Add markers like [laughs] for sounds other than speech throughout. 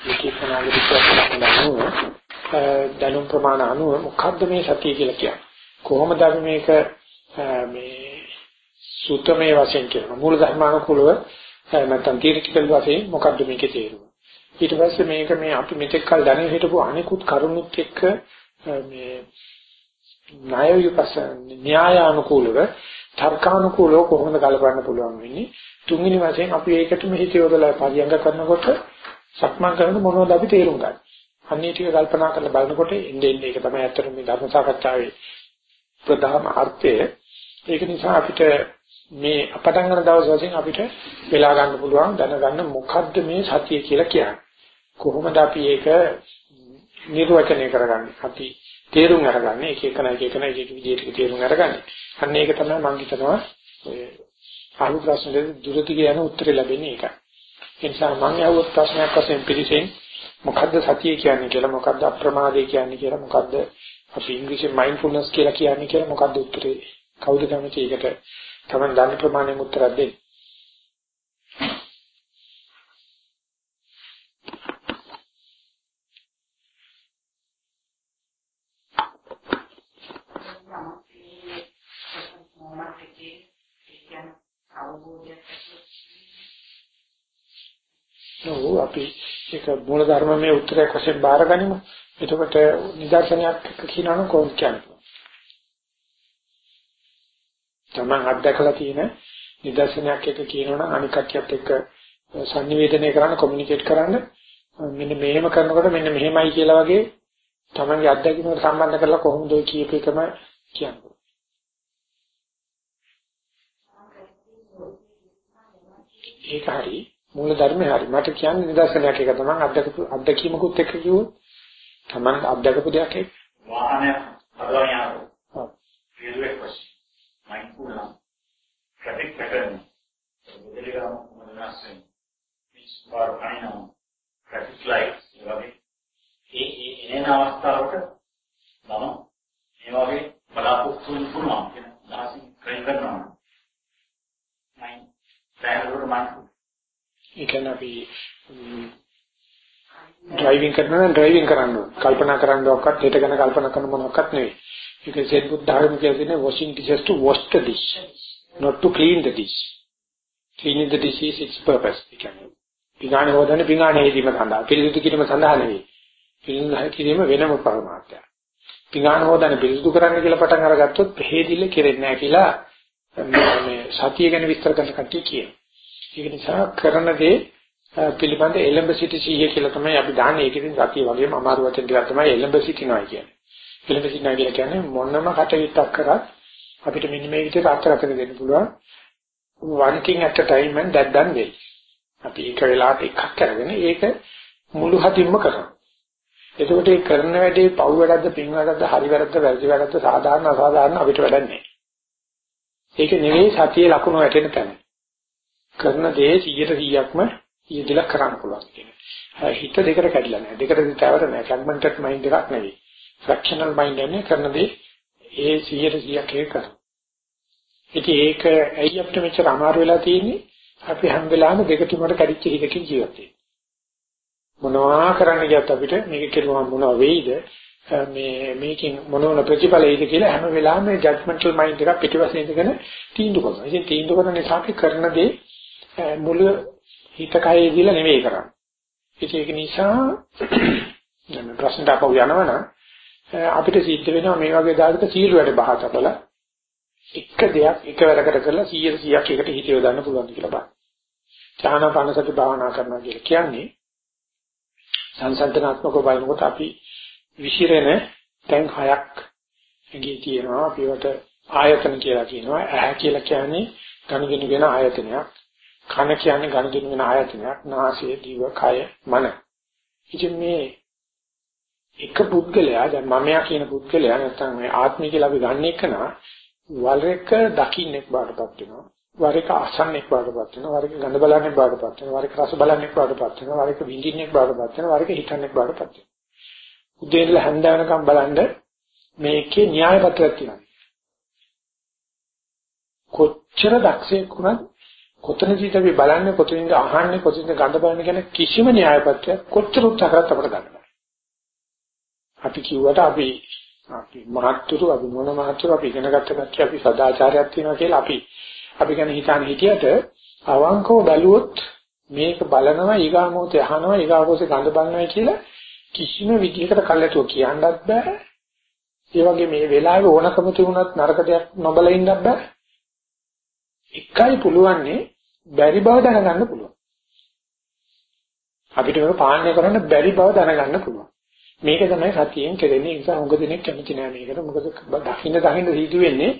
විකීපනාගේ විශ්වාසන දැනුම් ප්‍රමාණ අනුව මොකද්ද මේ සතිය කියලා කියන්නේ? කොහොමද අපි මේක මේ සූත්‍රමය වශයෙන් කියන මූල ධර්මානුකූලව නැත්නම් තීරිකල් වශයෙන් මොකද්ද මේකේ තේරුම? ඊට පස්සේ මේක මේ අපි මෙතෙක් කල් දැන හිටපු අනිකුත් කරුණුත් එක්ක මේ ණය විපස්ස න්‍යායානුකූලව තර්කානුකූලව කොහොමද ගලපන්න පුළුවන් වෙන්නේ? තුන්වෙනි වශයෙන් අපි ඒකටම හිත යොදලා පරියංග කරනකොට සක්මන් කරන මොනවද අපි තේරුම් ගන්න. අන්නේ ටික කල්පනා කරලා බලනකොට එන්නේ එන්නේ ඒක තමයි අත්‍තරම මේ ධර්ම සාකච්ඡාවේ ප්‍රධාන අර්ථය. ඒක නිසා අපිට මේ අපටන් ගන්න දවස් වශයෙන් අපිට වෙලා ගන්න පුළුවන් දැනගන්න මොකද්ද මේ සතිය කියලා කියන්නේ. කොහොමද අපි ඒක නිර්වචනය කරගන්නේ? අපි තේරුම් අරගන්නේ එක එක නැක එක නැක එක විදිහට තේරුම් අරගන්නේ. අන්න ඒක තමයි මම හිතනවා ඔය අහු ප්‍රශ්නෙට දුරටි කියන උත්තරය ලැබෙන්නේ ඒකයි. ඒ නිසා මම අහුවත් ප්‍රශ්නයක් වශයෙන් පිළිසෙන් මොකද්ද සතිය කියන්නේ කියලා මොකද්ද අප්‍රමාදේ කියන්නේ කියලා මොකද්ද අපි ඉංග්‍රීසියෙන් මයින්ඩ්ෆුල්නස් කියලා කියන්නේ කියලා මොකද්ද උත්තරේ? කවුද කැමති? ඒකට තමයි දන්න ප්‍රමාණයෙන් උත්තරයක් දෙන්නේ නෝ අපි ඒක මූල ධර්මයේ උත්තරයක් වශයෙන් බාරගනිමු. එතකොට නිදර්ශනයක් කියනවනම් කොහොමද කියන්නේ? තමන් අත්දැකලා තියෙන නිදර්ශනයක් එක කියනවනම් අනික් කටියත් එක්ක sannivedanaya කරන්න කොමියුනිකේට් කරන්න මෙන්න මෙහෙම කරනකොට මෙන්න මෙහෙමයි කියලා වගේ තමන්ගේ අත්දැකීමකට සම්බන්ධ කරලා කොහොමද ඔය කීප එකම කියන්නේ. ඒක හරියි මූල ධර්මය හරි. මට කියන්නේ නිදර්ශනයක් එක තමයි. අත්දකපු අත්දැකීමකුත් එක්ක කිව්වොත් Taman අත්දකපු දෙයක් එක්ක. වාහනයක් හදවන යනවා. ෆීල්ඩ් වශයෙන්. මයින්ඩ්ෆුල් නම්. Traffic pattern. මුදලිකම මොනවාසෙන් මිස් බාර් කනිනවා ට්‍රැෆික් ලයිට්ස් වගේ. ඒ ඒ එන අවස්ථාවක මම මේ වගේ බලාපොරොත්තු වෙන්න පුළුවන් කියන දහසින් ට්‍රේන් කරනවා. මයින්ඩ් දැනුර මයින්ඩ්ෆුල් ඒ කියන්නේ අපි ඩ්‍රයිවිං කරනවා නම් ඩ්‍රයිවිං කරන්න ඕන. කල්පනා කරන්නවක්වත් හෙට ගැන කල්පනා කරන මොනක්වත් නෙවෙයි. ඒක සෙන් බුද්ධ ධර්ම කියන්නේ washing dishes to wash the dish not to clean the dish. cleaning the dish is its purpose. ඒ කියන්නේ පිඟානේ හොදන්නේ පිඟානේ හේදීම සඳහා. පිළිසුදු කිරීම සඳහා නෙවෙයි. පිළිසුදු කිරීම වෙනම පරමාර්ථයක්. පිඟාන හොදන්නේ පිළිසුදු කරන්න කියලා පටන් අරගත්තොත් හේදිල්ල කෙරෙන්නේ නැහැ කියලා මේ සතිය ගැන විස්තර කරන කට්ටිය කියනවා. ඒක නිසා කරන දේ පිළිබඳ එලඹ සිටි සීය කියලා තමයි අපි දාන්නේ. ඒක ඉතින් සතිය වගේම අමාරු වචන ටිකක් තමයි එලඹ සිටිනවා කියන්නේ. එලඹ සිටිනවා කියලා කියන්නේ මොනම කටයුත්තක් කරත් අපිට මෙන්න මේ විදිහට අත්තරතර දෙන්න පුළුවන්. one thing at a time and that done well. අපි එක වෙලාවට එකක් කරගෙන ඒක මුළු හදින්ම කරනවා. එතකොට ඒ කරන වැඩේ පව් වැඩක්ද පින් වැඩක්ද හරි වැඩක්ද වැරදි වැඩක්ද සාධාරණ අසාධාරණ අපිට වැඩක් නැහැ. ඒක නෙවෙයි සතියේ ලකුණු වැටෙන තැන. කරන දේ 100%ක්ම යෙදලා කරන්න පුළුවන් කියන්නේ. හිත දෙකට කැඩිලා නැහැ. දෙකට විතර නැහැ. ෆ්‍රැග්මන්ටඩ් මයින්ඩ් එකක් නෙවෙයි. ෆ්‍රැක්ෂනල් මයින්ඩ් එකනේ කරන දේ ඒ 100%ක් ඒක කරනවා. ඉතින් ඒක ඇයි අපිට මෙච්චර අමාරු වෙලා තියෙන්නේ? අපි හැම වෙලාවෙම දෙක තුනකට කැඩිච්ච හිතකින් ජීවත් වෙනවා. මොනවා කරන්න ගියත් අපිට මේක කෙරුවා මොනවා වෙයිද? මේ මේකෙන් මොනවන ප්‍රතිඵලයිද කියලා හැම වෙලාවෙම ජජ්මන්ටල් මයින්ඩ් එකක් පිටිපස්සේ ඉඳගෙන තීන්දුව කරනවා. ඉතින් තීන්දුව කරන නිසා අපි කරන දේ මුළු හිත කයේ දීලා නෙමෙයි කරන්නේ. ඒක නිසා [clears throat] දැන් ප්‍රශ්නට අපව යනවනම් අපිට සිද්ධ වෙනවා මේ වගේ දායක සීල වැඩ බහතබල එක දෙයක් එකවරකට කරලා 100 100ක් එකට හිත යොදන්න පුළුවන් කියලා බලන්න. ඥානපාන සති භාවනා කරනවා කියලා කියන්නේ සංසන්දනාත්මකව බලනකොට අපි විසිරෙන තැන් හයක් ඇඟේ තියෙනවා අපිවට ආයතන කියලා කියනවා. ඇහැ කියලා කියන්නේ ගනුදෙනු වෙන ආයතනයක්. කන කියන්නේ ගනුදෙනු වෙන ආයතනයක්. නාසය, දිව, කය, මන. ඉතින් මේ එක පුද්ගලයා දැන් මමයා කියන පුද්ගලයා නැත්නම් මේ ආත්මය කියලා අපි ගන්න එක නා වර එක දකින්නෙක් බාටපත් වෙනවා. වර එක අසන්නෙක් බාටපත් වෙනවා. වර එක ගඳ බලන්නෙක් බාටපත් වෙනවා. වර එක රස බලන්නෙක් බාටපත් වෙනවා. වර එක විඳින්නෙක් බාටපත් වෙනවා. වර එක හිතන්නෙක් බාටපත් වෙනවා. උදේ ඉඳලා හැන්ද වෙනකම් බලන්න මේකේ න්‍යාය පත්‍රයක් තියෙනවා. කොච්චර දක්ෂයෙක් වුණත් කොතනදීද අපි බලන්නේ කොතනින්ද අහන්නේ කොතනින්ද ගඳ බලන්නේ කියන කිසිම න්‍යායපත්‍රයක් කොච්චර උත්සාහ කරත් අපිට ගන්න බෑ. අපි කිව්වට අපි අපි මහත්තුරු අපි මොන මහත්තුරු අපි ඉගෙන ගත්ත කච්චි අපි සදාචාරයක් තියෙනවා කියලා අපි අපි ගැන හිතන්නේ හිටියට අවංකව බැලුවොත් මේක බලනවා ඊගාමෝතේ අහනවා ඊගාමෝතේ ගඳ බලනවා කියලා කිසිම විදිහකට කල්ැතුව කියන්නත් බෑ. ඒ වගේ මේ වෙලාවේ ඕනකම තිබුණත් නරක දෙයක් නොබල ඉන්නත් බෑ. එකයි පුළුවන්නේ බැරි බව දැනගන්න පුළුවන්. අපිට මේක පාලනය කරන්න බැරි බව දැනගන්න පුළුවන්. මේක තමයි සතියෙන් කෙරෙන්නේ. ඒ නිසා උඟ දිනෙක කැමති නෑ මේකට. මොකද දකින්න දකින්න සීතු වෙන්නේ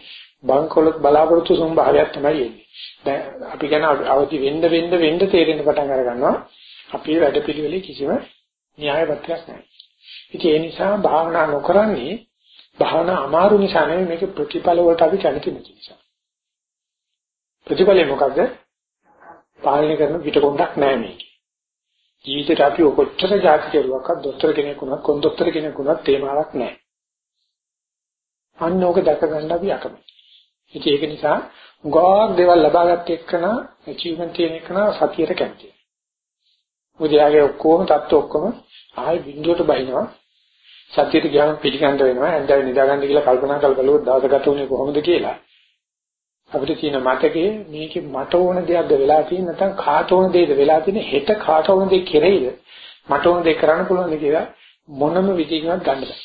බංකොලොත් බලාපොරොත්තු සම්භාවයක් තමයි එන්නේ. දැන් අපි කියන අවදි වෙන්න වෙන්න වෙන්න තේරෙන්න පටන් අර ගන්නවා. අපේ වැඩ පිළිවෙලේ කිසිම න්‍යාය පත්‍රයක් නැහැ. ඉතින් ඒ නිසා භාවනා නොකරන්නේ භාවනා අමාරු නිසා නෙවෙයි මේක ප්‍රතිඵල වලට අපි කැමති නැති නිසා. ප්‍රතිඵලය මොකද්ද? පාලනය කරන පිටකොන්දක් නැහැ මේක. ජීවිතේට අපි ඔකොච්චර જાති කෙරුවක්වත් දොස්තර කෙනෙක් වුණත් කොන්දොස්තර කෙනෙක් වුණත් තේමාවක් නැහැ. අන්න ඕක දැක ගන්න අපි අකමැති. ඉතින් ඒක නිසා ගොඩක් දේවල් ලබාගත් එක්කන achievement තියෙන එක්කන සතියට කැමතියි. මොකද යාගේ ඔක්කොම தත්ත ඔක්කොම ආයේ බිඳුවට බහිනවා. සතියට ගියාම පිළිගන්න වෙනවා. ඇඳගෙන නිදාගන්න කියලා කල්පනා කරලා බලුවොත් දවස ගත වුණේ කොහොමද කියලා. අපිට තියෙන මතකයේ මේකේ මට ඕන දෙයක්ද වෙලා තියෙන්නේ නැත්නම් කාට ඕන දෙයක්ද වෙලා තියෙන්නේ හෙට කාට ඕන දෙයක් කෙරෙයිද මට ඕන දෙයක් කරන්න පුළුවන්ද කියලා මොනම විදිහකින්වත් ගන්න බෑ.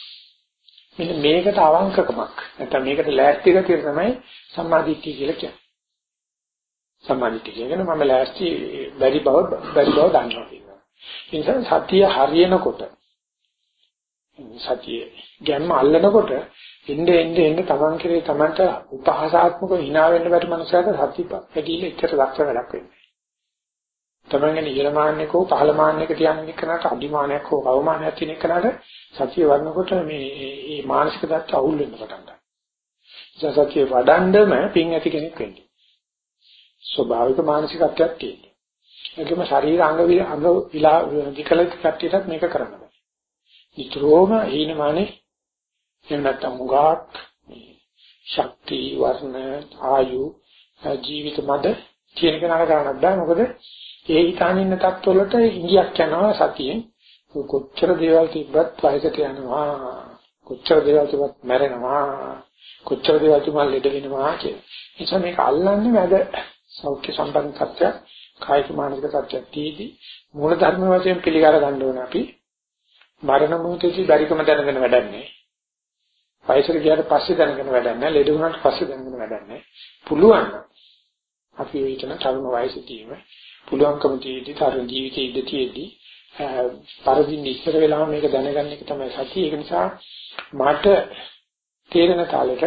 මෙන්න මේකට අවංකකමක් නැත්නම් මේකට ලෑස්ති ගතිය තමයි සම්මාදිට්ඨිය කියලා කියන්නේ. සම්මාදිට්ඨිය කියන්නේ මම ලෑස්ති බැරි බව බැරි බව දන්නවා කියනවා. ඒ නිසා සතිය හරියනකොට සතිය ගැම්ම අල්ලනකොට එnde එnde එnde තමන් කෙරේ තමන්ට උපහාසාත්මකව hina වෙන්න බැරි මනුස්සයද සතිය පැකිල එච්චර දක්ෂ වැඩක් වෙන්නේ. තමන්ගේ ඉහළමාන්නයක හෝ පහළමාන්නයක තියන්නේ කරාට අදිමානයක් හෝ අවමානයක් තියෙන කරාට සතිය වඩනකොට මේ මේ මානසික දත්ත අවුල් වෙන්න පටන් ගන්නවා. සතිය වඩන්නම පින් ඇති කෙනෙක් වෙන්නේ. ස්වභාවික මානසිකත්වයක් තියෙනවා. ඒකම ශරීර අංග අංග විලා විකලිත කට්ටියටත් මේක කරන්න බෑ. නිතරම හීනමානේ එහෙම නැත්නම් උගාක් ශක්ති වර්ණ ආයු ජීවිත මද කියන කෙනාට කරන්නත් බෑ මොකද ඒ හිතාන ඉන්න තත්ත්වවලට ඉංගියක් යනවා සතියෙන්. කොච්චර දේවල් තිබ්බත් වයසට යනවා කොච්චර දේවල් තිබ්බත් මැරෙනවා කොච්චර දේවල් තිබ්බත් ලෙඩ වෙනවා කියන නිසා මේක අල්ලන්නේ මැද සෞඛ්‍ය සම්පන්න තත්ත්වයක් කායික මානසික තත්ත්වයක් තියේදී. මූල ධර්ම වශයෙන් පිළිගර ගන්න ඕන අපි. මරණ මොහොතේදී බැරිකම දැනගෙන වැඩන්නේ. වයසට ගියාට පස්සේ දැනගෙන වැඩක් නැහැ. ලෙඩ වුණාට පස්සේ දැනගෙන වැඩක් නැහැ. පුළුවන් අපි හිතන තරුණ වයසේදීම පුළුවන්කම තියෙද්දි තරුණ ජීවිතයේ ඉඳීදී පරිදින් ඉස්සර වෙලාම මේක දැනගන්න එක තමයි සතිය. ඒක නිසා මට තේරෙන තාලෙට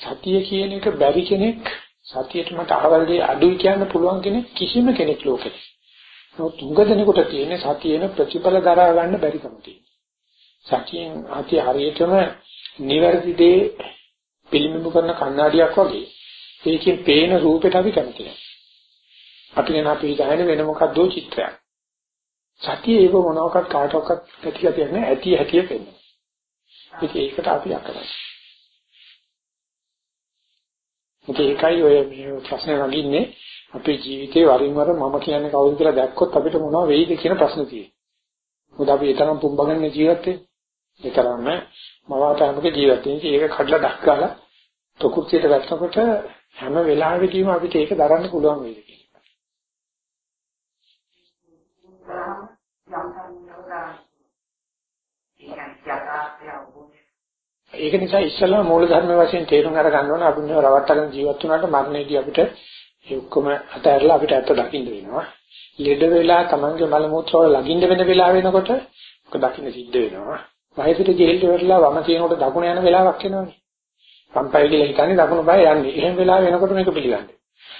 සතිය කියන එක බැරි කෙනෙක් සතියට මට අහවල දේ අඩුයි කියන්න පුළුවන් කෙනෙක් කිසිම කෙනෙක් ලෝකෙට. නමුත් උඟ දෙනකොට තියෙන සතියේන ප්‍රතිඵල දරා ගන්න බැරිකම තියෙනවා. සතියෙන් අති හරියටම නිවැරදි දේ පිළිඹු කරන කණ්ණාඩියක් වගේ ඒකෙන් පේන රූපෙට අපි කැමති නැහැ. අපි කියන අපි හිතන්නේ වෙන මොකක්දෝ චිත්‍රයක්. සතිය ඒක මොනවාකට කාටවත් ඇතිගතියක් නැහැ ඇති හැටිය පෙන්නන. ඒකට අපි අකරන්නේ. ඒකයි ඔය මේ ප්‍රශ්නේ නගින්නේ අපේ ජීවිතේ වරින් වර මම කියන්නේ කවුද කියලා දැක්කොත් අපිට මොනව වෙයිද කියන ප්‍රශ්න තියෙනවා. මොකද අපි ඒ තරම් පුම්බගෙන ජීවත් වෙන්නේ. ඒ තරම්ම මවාපෑමක ජීවත් වෙන්නේ. ඒක කඩලා දක්කාලා ප්‍රകൃතියට වැටෙනකොට හැම වෙලාවෙදීම අපිට ඒක දරන්න පුළුවන් වෙයි කියලා. ඒක නිසා ඉස්සෙල්ලා මූල ධර්ම වශයෙන් තේරුම් අර ගන්න ඕන අපි මේ රවට්ටගෙන ජීවත් වුණාට මරණයේදී අපිට ඒ ඔක්කොම අතහැරලා අපිට ඇත්ත දකින්න වෙනවා. ලෙඩ වෙලා Tamange මල මූත්‍ර වල ලගින්න වෙන වෙලාව වෙනකොට ඔක දකින්න සිද්ධ වෙනවා. වයසට ගෙහෙල්ල වෙරලා වම තියෙනකොට දකුණ යන වෙලාවක් එනවනේ. සම්පයි කියලා හිතන්නේ දකුණ බය යන්නේ. එහෙම වෙලාව වෙනකොට මේක පිළිගන්නේ.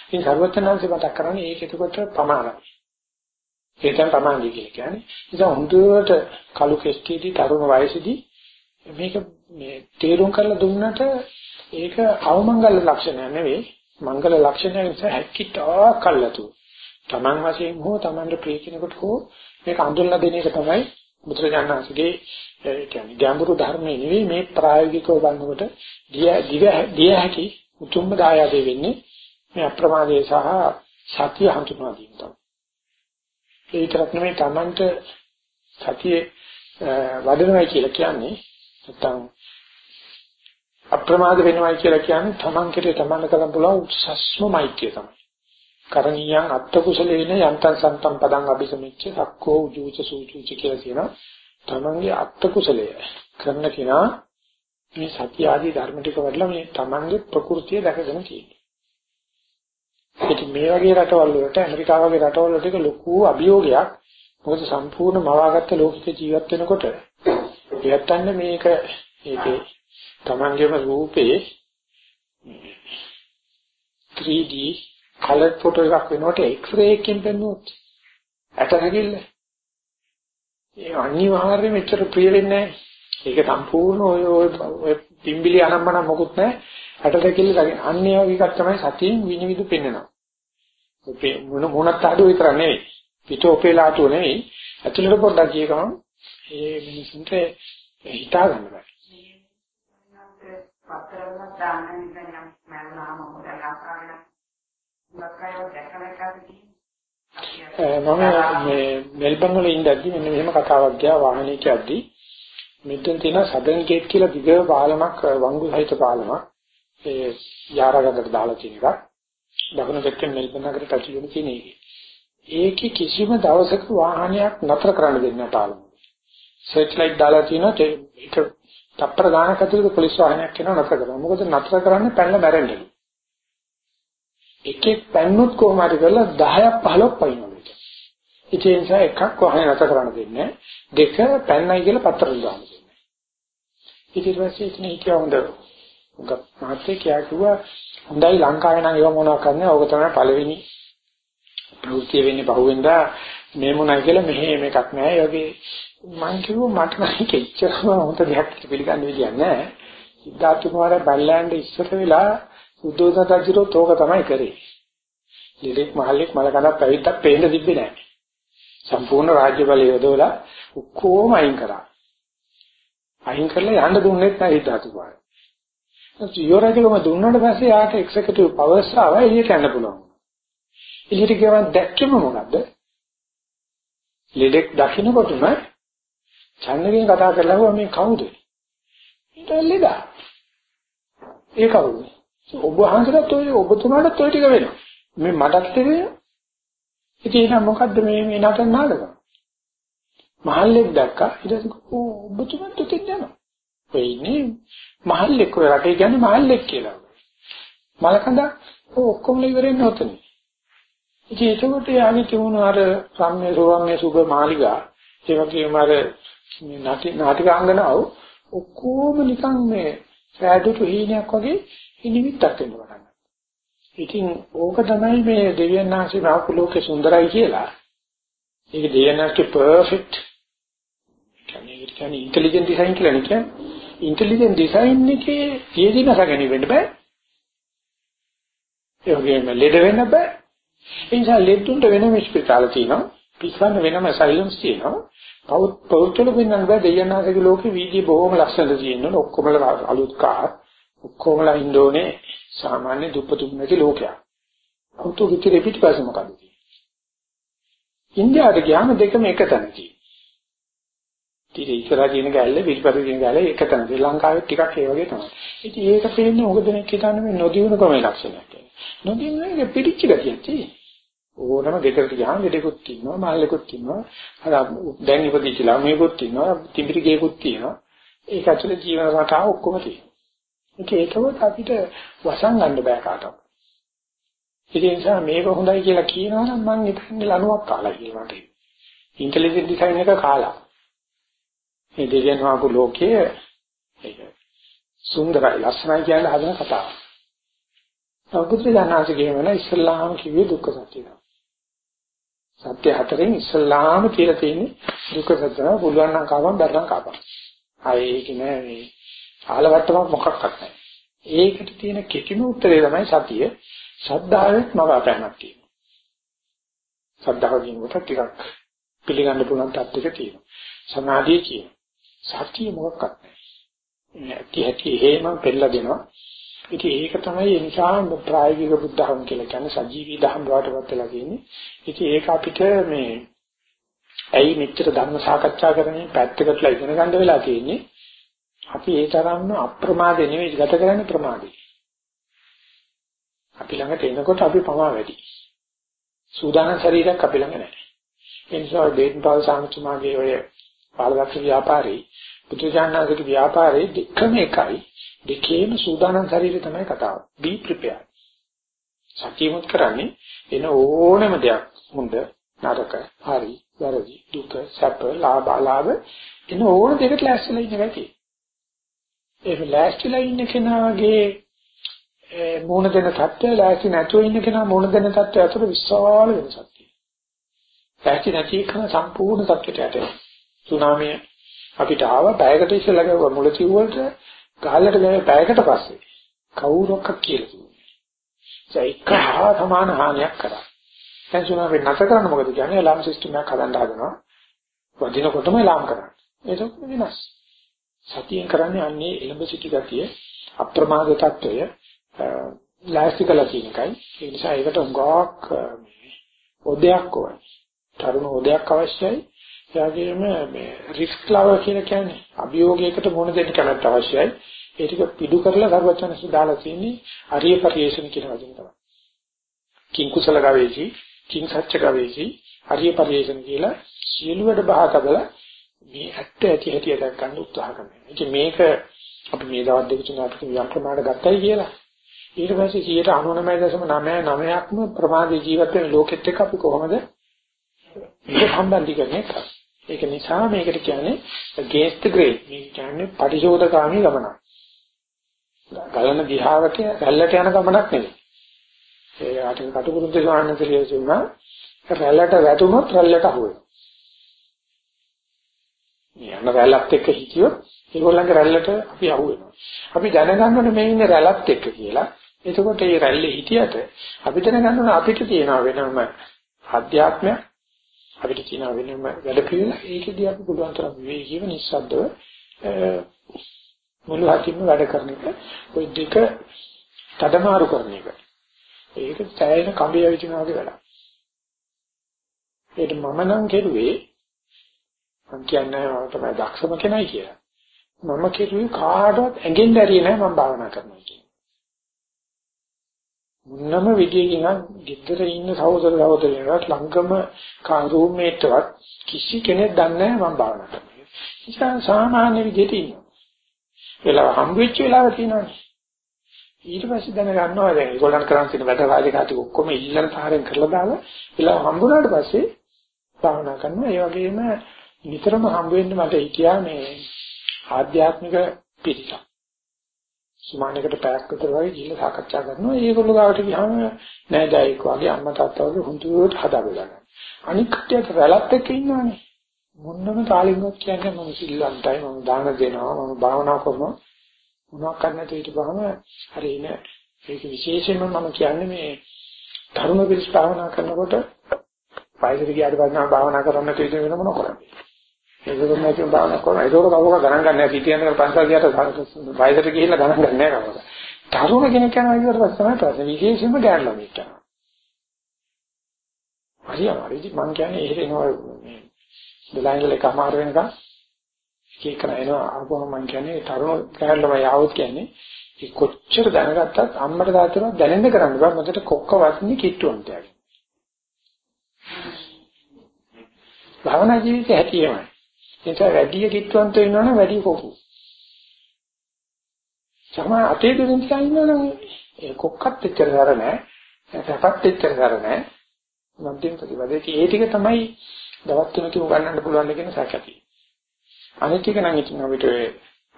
ඉතින් සර්වඥාන්සේ මතක් කරන්නේ ඒක එතකොට ප්‍රමාණයි. ඒ තමයි ප්‍රමාණයි කියලා කියන්නේ. ඉතින් හොඳට කලු කෙස්ටිදී තරුණ වයසේදී මේක මේ තේරුම් කරලා දුන්නට ඒක අවමංගල ලක්ෂණය නෙවෙයි මංගල ලක්ෂණය නිසා හැකිතා කල්ලාතු. Taman වශයෙන් හෝ Tamanට ප්‍රිය කෙනෙකුට හෝ මේක අඳුල්ලා දෙන එක තමයි බුදුරජාණන්සේගේ ඒ කියන්නේ ගැඹුරු ධර්මයේ නෙවෙයි මේ ප්‍රායෝගිකව බලනකොට දිය දිය හැකි උතුම්ම දායාදේ වෙන්නේ මේ අප්‍රමාදයේ සහ සතිය හඳුනා දීම තමයි. ඒ විතරක් නෙමෙයි Tamanට සතියේ වඩනවයි කියලා කියන්නේ නැත්තම් අප්‍රමාද වෙනවයි කියලා කියන්නේ Taman කෙරේ Taman කරන් පුළුවන් උත්සස්ම මෛත්‍රිය තමයි. කරණීයන් අත්ත කුසලේන යන්තං සන්තම් පදං අபிසමිච්ච සක්කෝ උජුච සූචුච කියලා කියනවා. Tamanගේ අත්ත කුසලය කරන කෙනා මේ සත්‍ය ආදී ධර්ම ටික වඩලා මේ Tamanගේ ප්‍රകൃතිය දැකගෙන තියෙනවා. ඉතින් මේ වගේ රටවල් වලට ඇමරිකාව වගේ රටවල් වලට ලොකු අභියෝගයක් මොකද සම්පූර්ණ මවාගත්ත ලෝකික ජීවත් වෙනකොට එයත්න්න මේක ඒකේ Tamanගේම රූපේ 3D කලර් ෆොටෝ එකක් වෙනකොට X-ray එකකින් පෙන්වුවොත් ඇට හැකිල්ල ඒ අනිවාර්යයෙන් මෙච්චර ප්‍රිය වෙන්නේ නැහැ. ඒක සම්පූර්ණ ඔය ඔය පිම්බිලි අනම්මන මොකුත් නැහැ. ඇට හැකිල්ල දකින්න. අන්නේ වගේ එකක් තමයි සතියෙන් විනිවිද පෙන්වනවා. මොන මොනත් ආඩුව විතර නෙවෙයි. පිටෝපේලාටුව නෙවෙයි. ඇතුළට පොඩ්ඩක් ගිය ගමන් ඒ මිනිසුන්ට හිතා ගන්න බෑ. පතරවල දාන්න ඉතින් නම් මම මොකද ආකාරයක් මම මේ මෙල්බන් වල ඉඳද්දි මෙන්න මෙහෙම කතාවක් ගියා වාහනයක යද්දි මෙතන තියෙන සදන් ගේට් කියලා දිග පාලමක් වංගු සහිත පාලමක් ඒ යාරගකට දාලා තියෙන එකක් දකුණු පැත්තේ මෙල්බන් නගරයට ඇතුළු වෙන තියෙන එක. ඒකේ කිසිම දවසක වාහනයක් නතර කරන්න දෙන්නේ නැහැ පාලම. සර්ච් ලයිට් දාලා තියෙනවා ඒක තප්පර ගානක් ඇතුළත පොලිස් වාහනයක් එනවා නතර කරනවා. මොකද නතර කරන්නේ පැනලා මැරෙන්නේ. එකෙක් පැන්නොත් කොහොම හරි කරලා 10ක් 15ක් පයින්නවා. ඒ නිසා එකක් වහේ නැත කරන්න දෙන්නේ දෙක පැන්නයි කියලා පත්තරෙන් දාන්න දෙන්නේ. ඊට පස්සේ ඉතින් හිතිය හොඳ. මහත්තයා කියා කිව්වා හොඳයි ලංකාවේ නම් ඒව මොනවා කරන්නේ? ඕක තමයි පළවෙනි. ප්‍රවෘත්ති වෙන්නේ පහුවෙන්දා මේ මොනයි කියලා මෙහෙ මේකක් නෑ. ඒ වගේ මං කිව්වා මට නම් කෙච්චරම හොඳ දෙයක් පිළිගන්න විදියක් නෑ. සිද්ධාර්ථ කුමාරයා බල්ලෑන්ඩ ඉස්සර වෙලා සුද්ධෝදන රජුරෝ තෝක තමයි කරේ. ලෙලෙක් මහල්ලෙක් මල කඳක් පැවිද්දක් පේන්න තිබ්බේ නැහැ. සම්පූර්ණ රාජ්‍ය බලය යොදවලා ඔක්කොම අයින් කරා. අයින් කරලා යන්න දුන්නෙත් නැහැ හිතාතු පාර. යෝරජකම දුන්නාට පස්සේ යාට එක්සිකියුටිව් පවර්ස් ආවා එළියට යන්න පුළුවන්. එළියට ගියවන් දැක්කම මොකද්ද? ලෙඩෙක් දකින්නකොටම ඡන්නගෙන් කතා කරලා මේ කවුද? ඊට ලෙඩා. ඒ කවුද? ඔබ වහන්සේට ඔය ඔබතුමාට ඔය ටික වෙනවා. මේ මටත් වෙනවා. ඉතින් එහෙනම් මොකද්ද මේ මේ නටන නාටකම? මහල්ලෙක් දැක්කා ඊට පස්සේ ඔබතුමාත් උතින් යනවා. ඔය ඉන්නේ මහල්ලෙක් ඔය රටේ කියන්නේ මහල්ලෙක් කියලා. මලකඳ ඔක්කොම ඉවරෙන්නේ නැතනේ. ඉතින් ඒකකොට යාගේ තිබුණු අර සම්මේ සෝවම්මේ සුබ මාලිගා ඒ වගේම අර නාටිකාංගනාව ඔක්කොම නිකන් මේ සෑදුතු හීනයක් වගේ නිමිත්තක් වෙන්න පටන් ගන්නවා. ඉතින් ඕක තමයි මේ දෙවියන් වහන්සේ රාහු ලෝකේ සුන්දරයි කියලා. ඒක දෙවියන් වහන්සේ පර්ෆෙක්ට් කියන්නේ කියන්නේ ඉන්ටෙලිජන්ට් ඩිසයින් කියලා නේ කියන්නේ. ඉන්ටෙලිජන්ට් ඩිසයින් එකේ යෙදී නැසගෙන වෙන්න බෑ. ඒ වගේම ලෙඩ වෙන්න බෑ. ඒ නිසා ලෙඩුන්ට වෙනම ස්පිතාල තියෙනවා. පිස්සන්න වෙනම සයිලන්ස් තියෙනවා. පෞද්ගල වෙනනම් බෑ දෙවියන් වහන්සේගේ ලෝකේ වීදියේ බොහොම ලස්සනට තියෙනවා. ඔක්කොම අලුත් කාර් ඔක්කොමලා ඉන්නෝනේ සාමාන්‍ය දුප්පතුන් නැති ලෝකයක්. අවුතු විතරේ පිටිපස්ස මොකද තියෙන්නේ? ඉන්දියාවට ගියාම දෙකම එක තැන තියෙනවා. ඊට ඉස්සරහ තියෙන ගැල්ල පිටිපස්ස තියෙන ගැල්ල එක තැන. ශ්‍රී ලංකාවේ ටිකක් ඒ වගේ තමයි. ඉතින් ඒක පේන්නේ මොකද දෙනෙක් හිතන්නේ මේ නොදියුණුකමේ ලක්ෂණයක් කියලා. නොදියුණුනේ පිටිච්ච ගතියක් තියෙන්නේ. ඕනම ගෙදරට ගියාම ගෙඩෙකුත් ඉන්නවා මහල්ලෙකුත් ඉන්නවා අර දැන් ඉපදිච්ච ළමයෙකුත් ඉන්නවා තිඹිරි ගෙයකුත් තියෙනවා ඒක ඇතුලේ ජීවන රටාව ඔක්කොම තියෙනවා ඒක ඒකවත් අපිට වසන් ගන්න බෑ කාටවත්. ඒ නිසා මේක හොඳයි කියලා කියනවනම් මම හිතන්නේ ලණුවක් කාලා කියලා මට. ඉන්ටෙලිජන්ට් ඩිසයින් එක කාලා. මේ දෙවියන් වහන්සේක ලෝකයේ ඒක සුන්දරයි ලස්සනයි කියන හදන කතාව. අවබෝධය දැනහස කියනවා ඉස්ලාම කිව්වේ දුක්ඛ සත්‍යය. සත්‍ය හතරෙන් ඉස්ලාම කියලා තියෙන්නේ දුක්ඛ සත්‍යය. පුළුවන් නම් කාපම් බැරනම් කාපම්. ආයේ ඒක නෑ මේ ආලවට්ටමක් මොකක්වත් නැහැ. ඒකට තියෙන කෙටිම උත්තරේ තමයි සතිය. ශ්‍රද්ධාවෙත් නවාපෑමක් තියෙනවා. ශ්‍රද්ධාව කියනකොට ටිකක් පිළිගන්න පුළුවන් තත්ත්වයක තියෙනවා. සමාධිය කියන. සතිය මොකක්වත් නැහැ. ඇති ඇති හේම පෙළලා දෙනවා. ඉතින් ඒක තමයි ඒ නිසා ප්‍රායෝගික බුද්ධහම කියලා කියන්නේ සජීවී දහම් වලටපත් වෙලා තියෙන්නේ. ඉතින් ඒක අපිට මේ ඇයි මෙච්චර ධර්ම සාකච්ඡා කරන්නේ පැත්තකටලා ඉගෙන ගන්න වෙලා තියෙන්නේ. අපි ඒ තරම්ම අප්‍රමාද නෙවෙයි ගත කරන්නේ ප්‍රමාදේ. අපි ළඟට එනකොට අපි පමා වැඩි. සූදානම් ශරීරයක් අපි ළඟ නැහැ. ඒ නිසා බේන් පාල් සාමතුමාගේ ඔය පාලදක්ෂ ව්‍යාපාරේ පුදුජානනාගේ ව්‍යාපාරේ දෙකම එකයි. දෙකේම සූදානම් ශරීරය තමයි කතාව. be prepared. සතියමුත් කරන්නේ එන ඕනම දෙයක් හොඳ නරක හරි වැරදි දුක සැප ලාභ අලාභ එන ඕන දෙයකට ලෑස්තිලා ඉන්න ගැටි. ඒක ලෑස්තිලා ඉන්න කෙනාගේ මූණ දෙන தත්ත්වය ලෑස්ති නැතුව ඉන්න කෙනා මූණ දෙන தත්ත්වය අතර විශාල වෙනසක් තියෙනවා. ලෑස්ති නැති එකන සම්පූර්ණ සත්‍යයට යටේ. සුනාමිය අපිට ආව පැයකට ඉස්සෙල්ලා ගියා මුලති වලට ගහලට ගියා පැයකට පස්සේ කවුරක්වත් කියලා දුන්නේ. ඒ එක හා සමාන හානියක් කරා. දැන් සුනාමිය නැතර කරන්න මොකද කියන්නේ? අලාම් සිස්ටම් එකක් හදන්න හදනවා. වදිනකොටම අලාම් කරනවා. ඒක වෙනස්. සතියෙන් කරන්නේ අන්නේ එළඹ සිටි ගතිය අප්‍රමාද තත්වය ලෑස්ති කළා කියන එකයි. ඒ නිසා ඒකට උගාවක් ඔදයක් ඕන. තරුණ ඔදයක් අවශ්‍යයි. එයාගේම මේ රිස්ක් ලව කියලා කියන්නේ අභියෝගයකට මුහුණ දෙන්න කැමැත්ත අවශ්‍යයි. ඒ ටික පිටු කරලා සර්වචනස දාලා තියෙන්නේ අරිය පරිේශන කියන වචනේ තමයි. කිං කුසල ගවේෂි, කිං සච්ච ගවේෂි, අරිය පරිේශන කියලා සියලු වැඩ බහකබල මේ ඇත්ත ඇති හැටි දැක් ගන්න උත්සාහ කරනවා. ඉතින් මේක අපි මේ දවස් දෙක තුන අපිට යම් ප්‍රමාණයක් ගත්තයි කියලා ඊට පස්සේ 99.99ක්ම ප්‍රමාදී ජීවත් වෙන ලෝකෙත් එක්ක අපි කොහොමද මේක සම්බන්ධීකරණය කරන්නේ. ඒක නිසා මේකට කියන්නේ against the grain. මේක කියන්නේ පරිශෝධකාමී ගමනක්. ගලන දිහාවට රැල්ලට යන ගමනක් නෙවෙයි. ඒ අට කටුකුරුන්දේ සාහනතලිය කියනවා රැල්ලට වැටුනොත් රැල්ලට අහු වෙනවා. යන රැල්ලත් එක්ක හිටියොත් ඒගොල්ලන්ගේ රැල්ලට අපි අහු වෙනවා. අපි දැනගන්න ඕනේ මේ ඉන්නේ රැල්ලත් එක්ක කියලා. එතකොට මේ රැල්ලේ හිටියට අපි දැනගන්න ඕනේ අපිට තියෙන වෙනම අධ්‍යාත්මය අපිට තියෙන වෙනම වැඩ පිළිවෙල ඒකෙදී අපි පුළුවන් තරම් විවේකීව නිස්සද්දව මුළු හතින්ම වැඩ කරන එක ওই දෙක තදමාරු කරන එක. ඒක තැයෙන කඹේ යවිචනා වගේ වැඩක්. ඒක මම නම් කෙරුවේ මම කියන්නේ මම තමයි දක්ෂම කෙනයි කියලා. මම කෙරුවේ කාටවත් ඇඟෙන් දැරියේ නැහැ මම භාවනා කරනවා කියන්නේ. මොනම විදියකින් ගෙදර ඉන්න සහෝදර සහෝදරියන්වත් ළඟම රූම්මේට්වත් කිසි කෙනෙක් දන්නේ නැහැ මම භාවනා කරනවා. නිසා සාමාන්‍ය විදියට ඉන්නවා. වෙලාව හම්බ වෙච්ච වෙලාව තියෙනවානේ. ඊට පස්සේ දැනගන්නවා දැන් ඒගොල්ලන් කරන් තියෙන වැඩ රාජකාරී ඔක්කොම ඉල්ලන තාරෙන් කරලා දාලා වෙලාව හම්බුනාට පස්සේ භාවනා කරනවා. ඒ වගේම නිතරම හම්බ වෙන්න මට හිතියා මේ ආධ්‍යාත්මික පිළිසක්. සුමානයකට පැයක් විතර වගේ ගිහිල්ලා සාකච්ඡා කරනවා. ඒගොල්ලෝ ගාවට ගියාම නෑදෑයෙක් වගේ අම්මා තාත්තා වගේ හුදුවට හදාගන්න. අනික් කටියට රැළත් එක්ක ඉන්නවනේ. මොන්නම තාලින්වත් කියන්නේ මම සිල්වන්තයි මම දාන දෙනවා මම භාවනා කරනවා මොනවක් කරන්නද ඊට පහම හරි නෑ. ඒක විශේෂයෙන්ම මම කියන්නේ මේ ධර්ම පිළිස් භාවනා කරනකොට වයසට ගියාට පස්සේ භාවනා කරන්න තියෙන වෙන මොන කරන්නේ. ඒකම නැති භාවනා කරනවා. ඒක කවුරුක ගණන් ගන්න නැහැ. සිටියන පන්සල් ගියට වයසට ගිහිල්ලා ගණන් ගන්න නැහැ කවුරුක. තරුණ කෙනෙක් යනවා ඊට පස්සේ තමයි ප්‍රශ්න විශේෂයෙන්ම ගෑන් ළමෙක් යනවා. හරි අමාරුයි. මං කියන්නේ එහෙට එනවා මේ දෙලයින්වල එකමාර වෙනකන් ඒක නේනවා අරපුවම මං කියන්නේ තරුණ ගෑන් ළමයි ආවොත් කියන්නේ ඒ කොච්චර දැනගත්තත් අම්මට තාත්තට දැනෙන්න කරන්න බෑ. මොකද කොක්ක වස්නේ කිට්ටුවන්ට යන්නේ. භවනා ජීවිතය හැටියෙමයි. ඒක වැඩි කිට්ටුවන්ත වෙනවනම් වැඩි කොකු. සම අතේ දෙමින් ඉන්නවනම් ඒ කොක්කත් එච්චර දර නැහැ. සැපත් එච්චර දර නැහැ. මන්තිම ප්‍රතිපදේ ඒ ටික තමයි දවස් තුනකින් උගන්වන්න පුළුවන් කියන සැකති. අනිත් එක නම් ඉතින් අපිට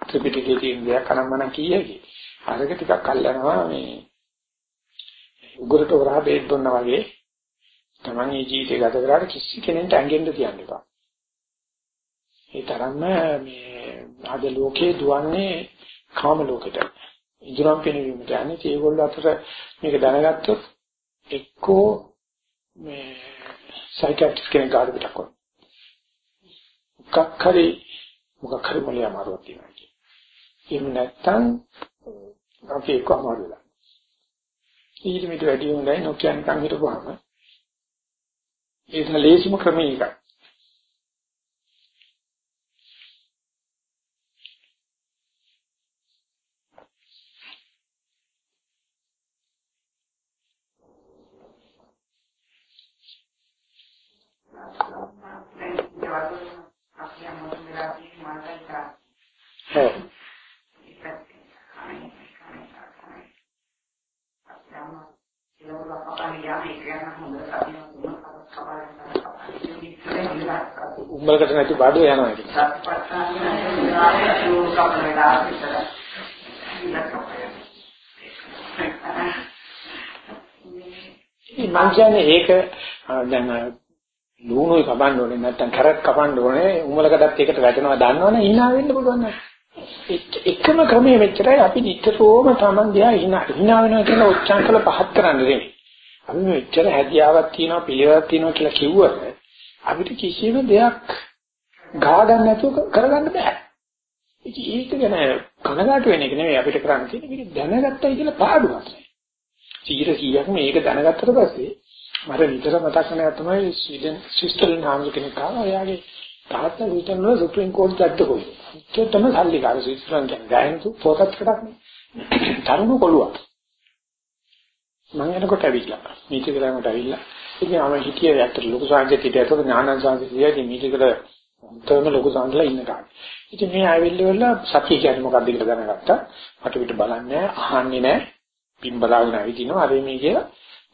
ත්‍රිපිටකයේ තියෙන දෙයක් අනම්මනම් කීයකි. අරක ටිකක් අල්ලනවා මේ උගුරට වරහ බේත් දුන්නා වගේ තමන් මේ ජීවිතය ගත කරාට කිසි කෙනෙක්ට ඇඟෙන්න තියන්න එපා. ඒ තරම්ම මේ අද ලෝකේ දුවන්නේ කාම ලෝකෙට. ඉදරම් පෙනවීමට යන්නේ ඒගොල්ලෝ අතර මේක දැනගත්තොත් එක්කෝ මේ සයිකියාට්‍රිස්ට් කෙනෙක් ගාඩ පිටක් කරනවා. මොකක් හරි මොකක් හරි මොලේ අමාරුවක් තියෙනවා කියන්නේ. එහෙම නැත්නම් අපි එක්ක අමාරුලා. ඊට මිට වැඩි හොඳයි නොකිය නිකන් හිටපුවාම. ඒක ලේසිම ක්‍රමය ඔව්. [laughs] උඹලකට නැති බඩුව යනවා ඒක. මං කියන්නේ ඒක දැන් ලුණුයි කපන්න ඕනේ නැත්නම් කැරට් කපන්න ඕනේ උඹලකටත් ඒකට වැටෙනවා දන්නවනේ hina වෙන්න පුළුවන් නේද? එකම ක්‍රමයේ මෙච්චරයි අපි නිතරම Taman දිහා hina hina වෙනවා කියන උච්චාන් කළ පහත් කරන්න දෙන්නේ. අපි මෙච්චර හැදියාවක් තියෙනවා පිළිවෙලක් තියෙනවා කියලා කිව්වද අපිට කිසිම දෙයක් ගා ගන්න නැතුව කරගන්න බෑ. ඉතින් ඒක ගැන කනගාටු වෙන එක නෙමෙයි අපිට කරන්න තියෙන්නේ මේක දැනගත්තයි කියලා පාඩුවක් නෑ. 100 මේක දැනගත්තට පස්සේ මට විතර මතක් වෙන එක තමයි ස්වීඩන් සිස්ටර්ලින් හාමුදුර කෙනෙක් ආවා. එයාගේ තාත්තා විතරන සුප්‍රීම කෝට් දැක්ක කොයි. ඒක තමයි සල්ලිකාර සිස්ටර්ලන් කියන්නේ. ගෑනුතු පොකට් එකක් නේ. තරුණ කොළුවක්. මම එනකොට ඇවිල්ලා. මීට ග්‍රෑමට ඇවිල්ලා. ඉතින් ආම හිටියේ ඇත්තට ලොකු සංජිත හිටියට ඥානන් සංජිතයදී මීට කර උන්ටම ලොකු සංජලා ඉන්න කාලේ. ඉතින් මේ ආවිල්ල වල සතිය කියන්නේ මොකක්ද කියලා දැනගත්තා. මට පිට බලන්නේ අහන්නේ නැහැ. පින් බලාගෙන ඇවිදිනවා. අර මේ කියලා.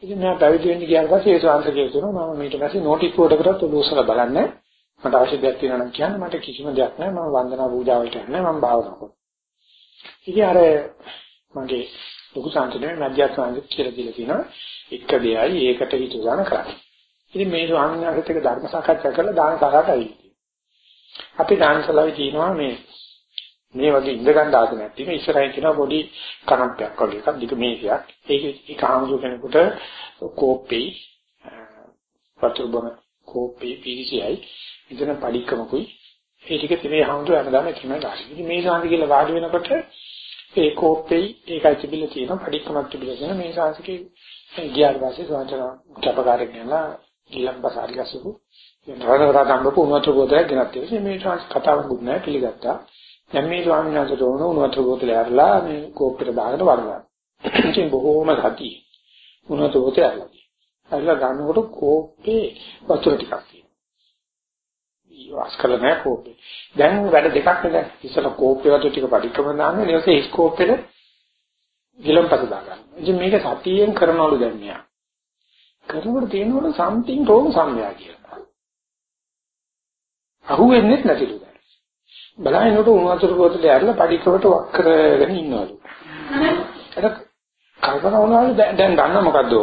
ඉතින් මම පැවිදි වෙන්න ගියාට පස්සේ ඒ ශාන්ත කියනවා මම ඊට පස්සේ නෝටිස් බෝඩ් උලුසලා බලන්නේ. මට අවශ්‍ය දෙයක් තියෙනවා නම් කියන්න මට කිසිම දෙයක් නැහැ. මම වන්දනා පූජා වලට යන්නේ මම භාවනා කරනවා. ඉතින් අර මගේ ලොකු සංකේතනේ මධ්‍යස්ථානෙ කියලා දීලා තියෙනවා. එක දෙයයි ඒකට හිත ගන්න කරන්නේ. ඉතින් මේ ස්වාමීන් වහන්සේත් එක්ක ධර්ම සාකච්ඡා කරලා දාන සාකච්ඡාට ඇවිල්ලා. අපි දානශාලාවේ තියෙනවා මේ මේ වගේ ඉඳ ගන්න ආසනයක් තියෙන ඉස්සරහින් තියෙනවා පොඩි කනක්යක් වගේ එකක් දිග මේසයක්. ඒක ඒක ආමුදු කෙනෙකුට කෝප්පේ වතුර බොන කෝප්පේ පිළිසියයි ඉතන පඩික්කමකුයි ඒ ටික තිබේ ආමුදු හැමදාම එතනම ගන්න. ඉතින් මේ සාන්ති කියලා වාඩි වෙනකොට ඒ කෝප්පේ ඒකයි තිබිලා තියෙනවා පඩික්කමක් තිබිලා තියෙන මේ සාන්තිකේ ගියාට පස්සේ සෝචන කැපකාරයෙක් නලා ඊළම්පසාරි ගසපු රණවරා දම්බපු උනතු බෝතලයක් ගෙනත් තියෙනවා. මේ ශාස් කතාවක් නැහැ පිළිගත්තා. දැන් මේ ස්වාමීන් වහන්සේට ඕන උනතු බෝතලය අරලා මේ කෝප්පෙට දාගෙන වරනවා. ඉතින් බොහෝම සතියි. උනතු බෝතලය අරලා. අරලා ගන්නකොට කෝප්පේ වතුර ටිකක් තියෙනවා. ඊවාස් කළා නෑ කෝප්පේ. දැන් වැඩ දෙකක් නේද? ඉස්සෙල්ලා කෝප්පේ වතුර ටික පරික්‍රම දාන්න ඊට පස්සේ ස්කෝප්පෙට ගිලම්පස දාගන්න. ඉතින් මේක සතියෙන් කරනවලු දැන් මෙයා. කරනකොට තේනවලු something wrong somewhere කියලා. අහුවෙන්නේ නැතිලු දැන්. බලහිනකොට උණු වතුර බෝතලේ අරලා පඩිකවට වක් කරගෙන ඉන්නවලු. [laughs] ඒක කල්පනා වුණාලු දැන් දන්න මොකද්ද?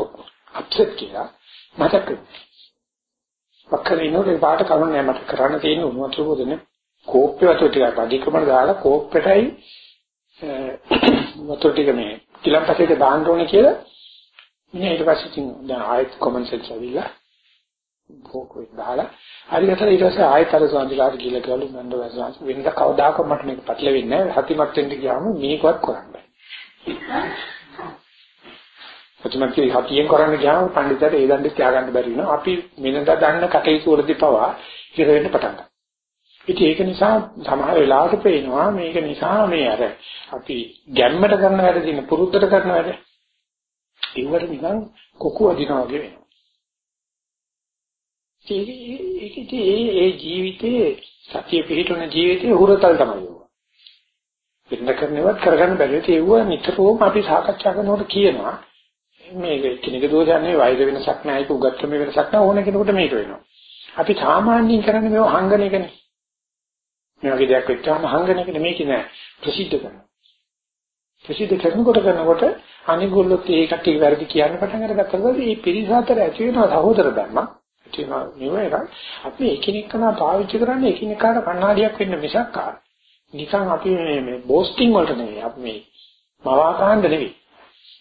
අප්සෙට් කියලා මතක. වක්කරිනෝට පාට කරුණ නෑ මට කරන්න තියෙන උණු වතුර බෝතලේ කෝප්පේ වතුර ටිකක් පඩිකමට දාලා කෝප්පෙටයි වතුර ටික මේ කිලම්පසේක දාන්න ඕනේ කියලා. ඉතින් ඊට පස්සේ ඉතින් දැන් ආයෙත් කොමන් සෙන්ස් ඇවිල්ලා බෝකෝ දාලා. හරියට ඊට පස්සේ ආයෙත් අර සාන්තිලාට ගිහලා ගලු මන්ද වැසාස් වෙනද කවදාකවත් මට මේක පැටලෙන්නේ නැහැ හතිමත් වෙන්න ගියාම මේකවත් කරන්න බෑ. හතිමත් කිය හතියෙන් කරන්න ගියාම පඬිතුට ඒ දණ්ඩේ තියාගන්න බැරි වෙනවා අපි මෙන්නට දන්න කටයුතු වලදී පවා ඉර වෙන්න පටන් ගන්නවා ඉතින් ඒක නිසා සමහර වෙලාවට පේනවා මේක නිසා මේ අර අපි ගැම්මට කරන වැඩ දින පුරුද්දට කරන වැඩ ඒවට නිකන් කොකු අදිනවා වගේ වෙනවා. ඒක ඒ ජීවිතයේ සතිය පිහිටුන ජීවිතයේ හුරතල් තමයි ඒවා. වෙන කරනවත් කරගන්න බැරි ඒව නිතරම අපි සාකච්ඡා කරනකොට කියනවා මේක කෙනෙක් දෝෂන්නේ වෛර වෙනසක් නැහැ ඒක උගත්කම වෙනසක් නැහැ ඕන කෙනෙකුට මේක වෙනවා. අපි සාමාන්‍යයෙන් කරන්නේ මේව හංගන එකනේ. මේ වගේ දෙයක් වෙච්චාම හංගන එක නෙමෙයි කියන්නේ ප්‍රසිද්ධ කරනවා. ප්‍රසිද්ධ කරනකොට කරනකොට අනිගොල්ලොත් ඒ කට්ටිය වැරදි කියන්න පටන් අරගත්තා පස්සේ මේ පිරිස අතර ඇති වෙන සහෝදර ධර්ම ඇති වෙන නෙවෙයි එකක් අපි එකිනෙකන පාවිච්චි කරන්නේ එකිනෙකාට කණ්ණාඩියක් වෙන්න මිසක් නිකන් අපි මේ මේ බෝස්ටිං වලට නෙවෙයි අපි මේ මවාකාණ්ඩ නෙවෙයි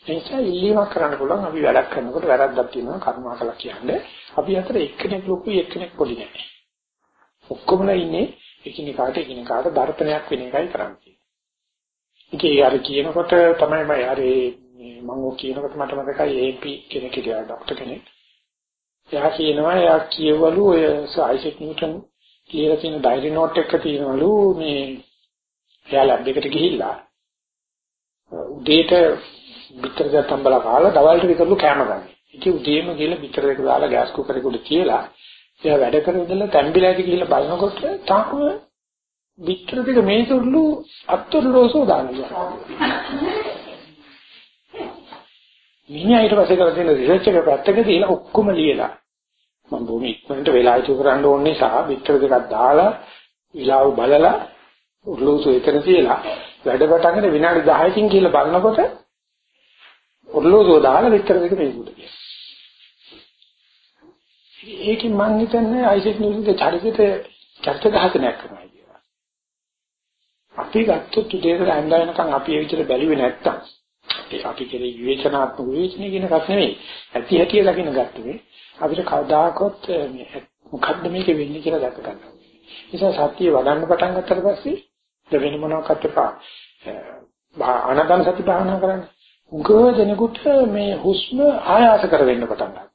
ඒ නිසා ඉල්ලීමක් කරන්න පුළුවන්. අපි වැඩක් කරනකොට වැරද්දක් තියෙනවා කර්මාකලා කියන්නේ. අපි අතර එක්කෙනෙක් ලොකුයි එක්කෙනෙක් පොඩි නැහැ. ඔක්කොමලා ඉන්නේ එකිනෙකාට එකිනෙකාට දර්පණයක් වෙන එකයි කරන්නේ. ඉතින් අර කියනකොට තමයි මම අර මම ඔය කියනකොට මට මතකයි AP කෙනෙක් කියලා ડોක්ටර් කෙනෙක්. එයා කියනවා එයා කියවලු ඔය ආයිසෙක් නිව්ටන් කියලා තියෙන ඩයරි නෝට් එක තියෙනවලු මේ එයා ලැබ් එකට ගිහිල්ලා. උදේට බිත්තර දෙක තම්බලා කාලා දවල්ට විතරලු කෑම ගන්න. ඉතින් උදේම ගිහලා බිත්තර දෙක දාලා ගෑස් කුකරේ උඩ තියලා එයා වැඩ කරගෙන ඉඳලා තැඹිලා ඉති ගිහලා බලනකොට තාම බිත්තර දෙක මේසොල්ලු අත්තරලෝසෝ දානවා. මිනිහා ඊට පස්සේ කරලා තියෙන රිසර්ච් එක පැත්තක තියලා ඔක්කොම ලියලා මම බොහොම ඉක්මනට වෙලා ඉතු කරන්න ඕන නිසා පිටර දෙකක් දාලා විලාව බලලා උරුලුසු එතන තියලා වැඩ පටන්ගෙන විනාඩි 10කින් කියලා බලනකොට උරුලුසු දාලා පිටර දෙක මේකුට කියලා. ඒකෙන් මම හිතන්නේ අයිසෙක් නිව්ටන්ගේ චරිතයේ චරිත ඝාතනයක් කරනවා කියලා. අපි ගත්තොත් උදේට ඇඳගෙනකන් අපි ඒ විදිහට බැලුවේ නැත්තම් ඒක අපි කෙරේ විවේචනාත්මක විවේචනය කියන එකක් නෙවෙයි. ඇති හැටිය දකින්න ගත්තේ අපිට කවදාකවත් මේ මොකද්ද මේක වෙන්නේ කියලා දැක ගන්න. නිසා සතිය වඩන්න පටන් ගත්තට පස්සේ වෙන මොනවාකට එපා. ආනාපාන සති භාවනා කරන්න. උගව දෙනකොට මේ හුස්ම ආයාස කර වෙන්න පටන් ගන්නවා.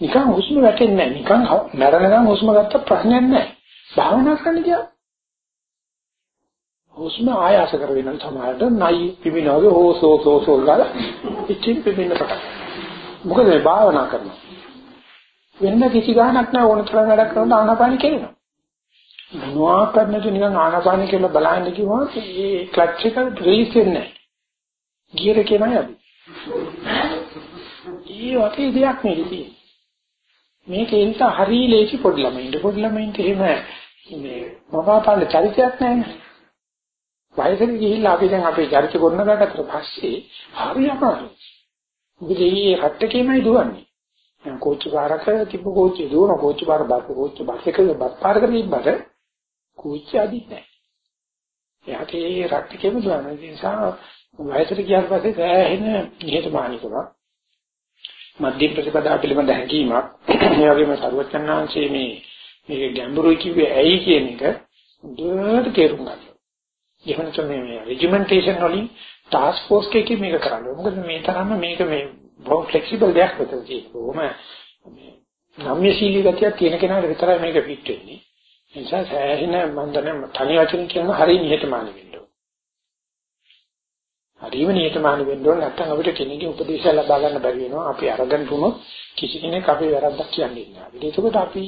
නිකන් හුස්ම වැටෙන්නේ නැහැ. නිකන් මැරෙනකන් හුස්ම ගත්ත ප්‍රශ්නයක් නැහැ. භාවනා කරන්න ගියා හුස්ම ආයාස කරගෙන සමහරට නයි පිමිනවගේ හෝසෝ සෝසෝ ගාලා ඉච්චින් පිමින්න පටන් මොකද මේ භාවනා කරනවා වෙන කිසි ගාණක් නැහැ ඕන තරම් වැඩක් කරනකොට ආනාපානි කෙරෙනවා මොනවා කරන්නද නිකන් ආනාපානි කියලා බලන්න කිව්වොත් ඒ ක්ලච් එක රිලීස් වෙන්නේ නැහැ ගියර කියනයි අපි ඒ වගේ දෙයක් නෙවෙයි තියෙන්නේ මේක එන්ට හරි ලේසි පොඩි ළමයින්ට පොඩි ළමයින්ට එහෙම මේ මවාපාල චරිතයක් නැහැ වයසට ගිහිල්ලා අපි දැන් අපේ චරිත ගොඩනගාගත්තට පස්සේ හරි අමාරුයි. මොකද මේ හට්ටකේමයි දුවන්නේ. දැන් කෝච්චි පාරක තිබ්බ කෝච්චි දුවන කෝච්චි පාර බස් කෝච්චි බස් එකේ බස් පාරක තිබ්බට කෝච්චි අදිත් නැහැ. එයාට ඒ රට්ටකේම දුවන නිසා වයසට ගියාට පස්සේ සෑහෙන නිහතමානීකමක් මධ්‍යම ප්‍රතිපදා පිළිබඳ හැඟීමක් [clears throat] ඒ වගේම සරුවචනාංශයේ මේ මේක ගැඹුරුයි කිව්වේ ඇයි කියන එක දුරට තේරුම් ගන්න. එහෙම නැත්නම් මේ රෙජිමෙන්ටේෂන් වලින් ටාස්ක් ෆෝස් එකකින් මේක කරන්න ඕනේ. මොකද මේ තරම මේක මේ බොහොම ෆ්ලෙක්සිබල් දෙයක් විතර තියෙනවා. බොහොම නම්‍යශීලී ගතියක් තියෙන කෙනාට විතරයි මේක පිට වෙන්නේ. ඒ නිසා සෑහෙන මම දන්නේ තනි වචන කියන හරිය නිහතමානී වෙන්න ඕනේ. හරියම නිහතමානී වෙන්න ඕනේ නැත්නම් අපිට කෙනෙකුගේ උපදේශය ලබා ගන්න බැරි වෙනවා. අපි අරගෙන තුනොත් කිසි කෙනෙක් අපේ වැරද්දක් කියන්නේ නැහැ. ඒකකොට අපි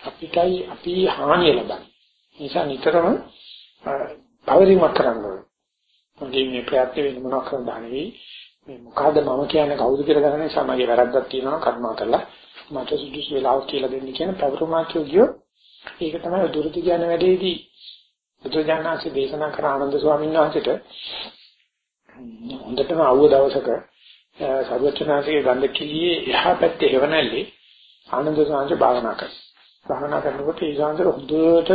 අපිටයි අපි හානිය ලබන්නේ. නිසා නිතරම පවරිමක් කරන්න ඕනේ. මගේ මේ ප්‍රයත්න වෙන මොනවක් කරන්න නෙවෙයි. මේ මොකද්ද මම කියන්නේ කවුද කියලා ගන්න නිසා මගේ වැරද්දක් තියෙනවා කර්මා කළා. මට සුදුසු වෙලාවක් කියලා දෙන්න කියන පවරුමාචෝ ගියෝ. ඒක තමයි දුරදි කියන වැඩේදී බුදුජානනාංශ දේශනා කර ආනන්ද ස්වාමීන් වහන්සේට හොඳටම ආව දවසක සර්වචනාංශයේ ගන්ධ කිලියේ එහා පැත්තේ හේවණල්ලේ ආනන්ද ස්වාමීන් භාවනා කරා. භාවනා කරනකොට ඒ ස්වාමීන් හොඳට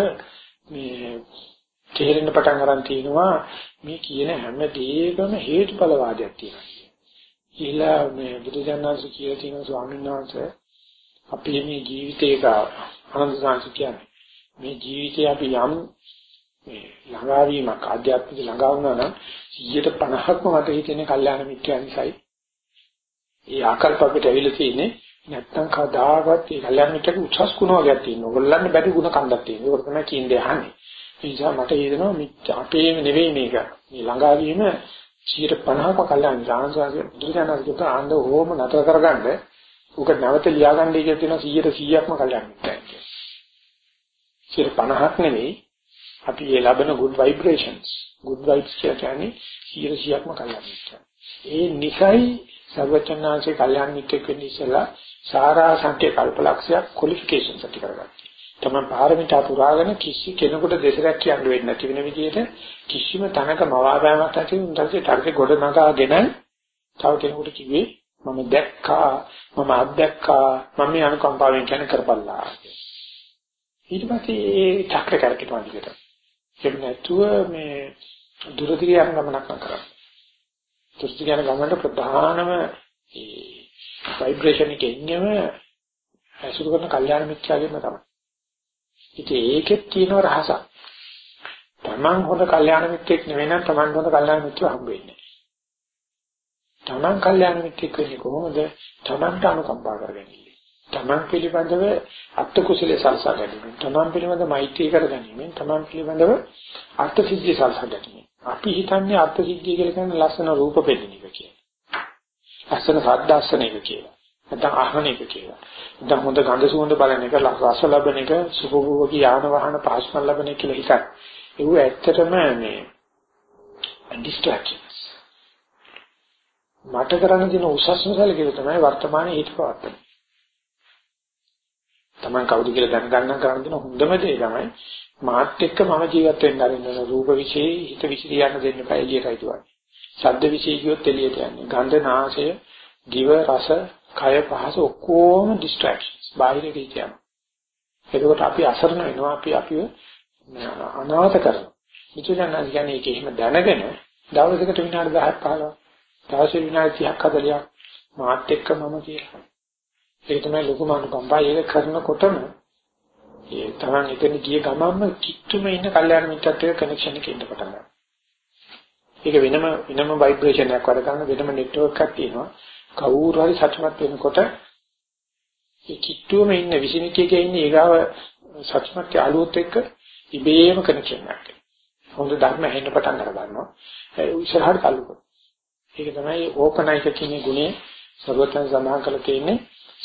මේ තේරෙන්න පටන් ගන්න තියෙනවා මේ කියන හැම දෙයකම හේතුඵල වාදයක් තියෙනවා. ඊළා මේ බුදුජානනාංශ කියලා තියෙන ස්වාමීන් වහන්සේ අපේ මේ ජීවිතේක ආනන්ද සාංශ කියන්නේ මේ ජීවිතේ අපි යම් මේ ළඟාවීමක් ආධ්‍යාත්මික ළඟා වුණා නම් 150ක්ම මට හිතෙන්නේ කල්යාණ මිත්‍යා නිසායි. ඒ ආකල්ප අපිට ඇවිල්ලා තියෙන්නේ නැත්තම් කවදාකවත් මේ කල්යාණ මිත්‍යාගේ උසස් ගුණ වර්ගයක් තියෙනවා. ඔයගොල්ලන්ට බැරි ගුණ කන්දක් තියෙනවා. ඒක තමයි කියන්නේ අහන්නේ. ඒ නිසා මට හිතෙනවා මේ අපේම නෙවෙයි මේක. මේ ළඟාවීම 150ක කල්යනා ඥානසාරයේ බුදුසසුනකට ආන්ද ඕම නතර කරගන්න උක නැවත ලියාගන්නයි කියලා තියෙනවා 100%ක්ම කල්යනා මිත්‍යයි. 150ක් නෙවෙයි අපි ඒ ලබන good vibrations good vibes කියන්නේ 100%ක්ම කල්යනා මිත්‍යයි. ඒ නිසයි සර්වචන්නාංශේ කල්යනා මිත්‍යෙක් වෙන්න ඉස්සලා සාරා සංකේ කල්පලක්ෂයක් ක්වොලිෆිකේෂන්ස් ඇති කරගන්න. තමයි පාරමිතා පුරාගෙන කිසි කෙනෙකුට දෙසරක් කියන්න වෙන්නේ නැති වෙන විදිහට කිසිම තැනක මවාපෑමක් නැති උන්ටසේ තරකේ ගොඩ නගාගෙන තව කෙනෙකුට කිව්වේ මම දැක්කා මම අත්දැක්කා මම මේ අනුකම්පාවෙන් කියන කරපල්ලා ඊට පස්සේ ඒ චක්‍ර කරකිටවන විදිහට ඒක නැතුව මේ දුරදිග යන ගමනක් කරා දුරදිග යන ගමනට ප්‍රධානම ඒ ভাইබ්‍රේෂන් එකේ ඉන්නම අසුරු කරන කල්යාණ මිත්‍යාගෙම තමයි ඉතින් ඒකෙත් තියෙන රහසක්. තමන් හොඳ කල්යාණ මිත්‍රෙක් නෙවෙයි නම් තමන් හොඳ කල්යාණ මිත්‍රව හම්බ වෙන්නේ නැහැ. තමන් කල්යාණ මිත්‍රෙක් වෙන්නේ කොහොමද? තමන්ට අනුකම්පා කරගන්නේ. තමන් පිළිබඳව අත්ත කුසලයේ සල්සා ගැනීම. තමන් පිළිබඳව මෛත්‍රී කර ගැනීම. තමන් පිළිබඳව අර්ථ සිද්ධිය සල්සා ගැනීම. අපි හිතන්නේ අර්ථ සිද්ධිය කියලා කියන්නේ ලස්සන රූප පෙළෙන එක කියලා. ලස්සන ශබ්ද අස්සන එක කියලා. නැත්නම් අහන එක කියලා. නැත්නම් හොඳ ගඳ සුවඳ බලන එක, රස ලබන එක, සුභෝගී යාන වාහන පාස්කම් ලබන එක කියලා හිතන්නේ. ඒව ඇත්තටම මේ distractions. මට කරන්න තියෙන උසස්ම සැලකිලි තමයි වර්තමානයේ හිතපවත්තන. Taman කවුද කියලා දැනගන්න කරන්න දෙන හොඳම දේ තමයි මාත් එක්ක මම ජීවත් වෙන්න අරින්න රූප විශේෂ හිත විශ්ලියන්න දෙන්න බෑ එළියටයි දුවන්නේ. ශබ්ද විශේෂ කියොත් එළියට යන්නේ. ගන්ධ නාසය, දිව රස, කය පහස ඔක්කොම distractions. බාහිර කිචයන්. එතකොට අපි අසරණ වෙනවා අපි අපිව අනාථ කරනවා. විචලන කියන්නේ ඒක එහෙම දැනගෙන දවසකට විනාඩි 10ක් 15ක් දවසේ විනාඩි 30ක් 40ක් මාත් එක්ක මම කියලා. ඒක තමයි ලොකුම අනුකම්පා. ඒක කරනකොටම ඒ තමන් එතන ගිය ගමන්ම කිට්ටුම ඉන්න කල්යාණ මිත්‍රත්වයේ කනෙක්ෂන් එකේ ඉන්න පටන් ගන්නවා. ඒක වෙනම වෙනම ভাইබ්‍රේෂන් එකක් වැඩ කරන වෙනම නෙට්වර්ක් එකක් තියෙනවා. කවුරු හරි සත්‍යමත් වෙනකොට ඒ කිට්ටුවම ඉන්න විසිනිකයේ ඉන්න ඊගාව සත්‍යමත් යාළුවොත් එක්ක ඉබේම කනෙක්ෂන් එකක්. හොඳ ධර්ම ඇහෙන්න පටන් ගන්නවා. ඒ ඉස්සරහට කල්ලු කරනවා. ඒක තමයි ඕපනයික කියන ගුණේ සර්වතන් සඳහන් කළ තියෙන්නේ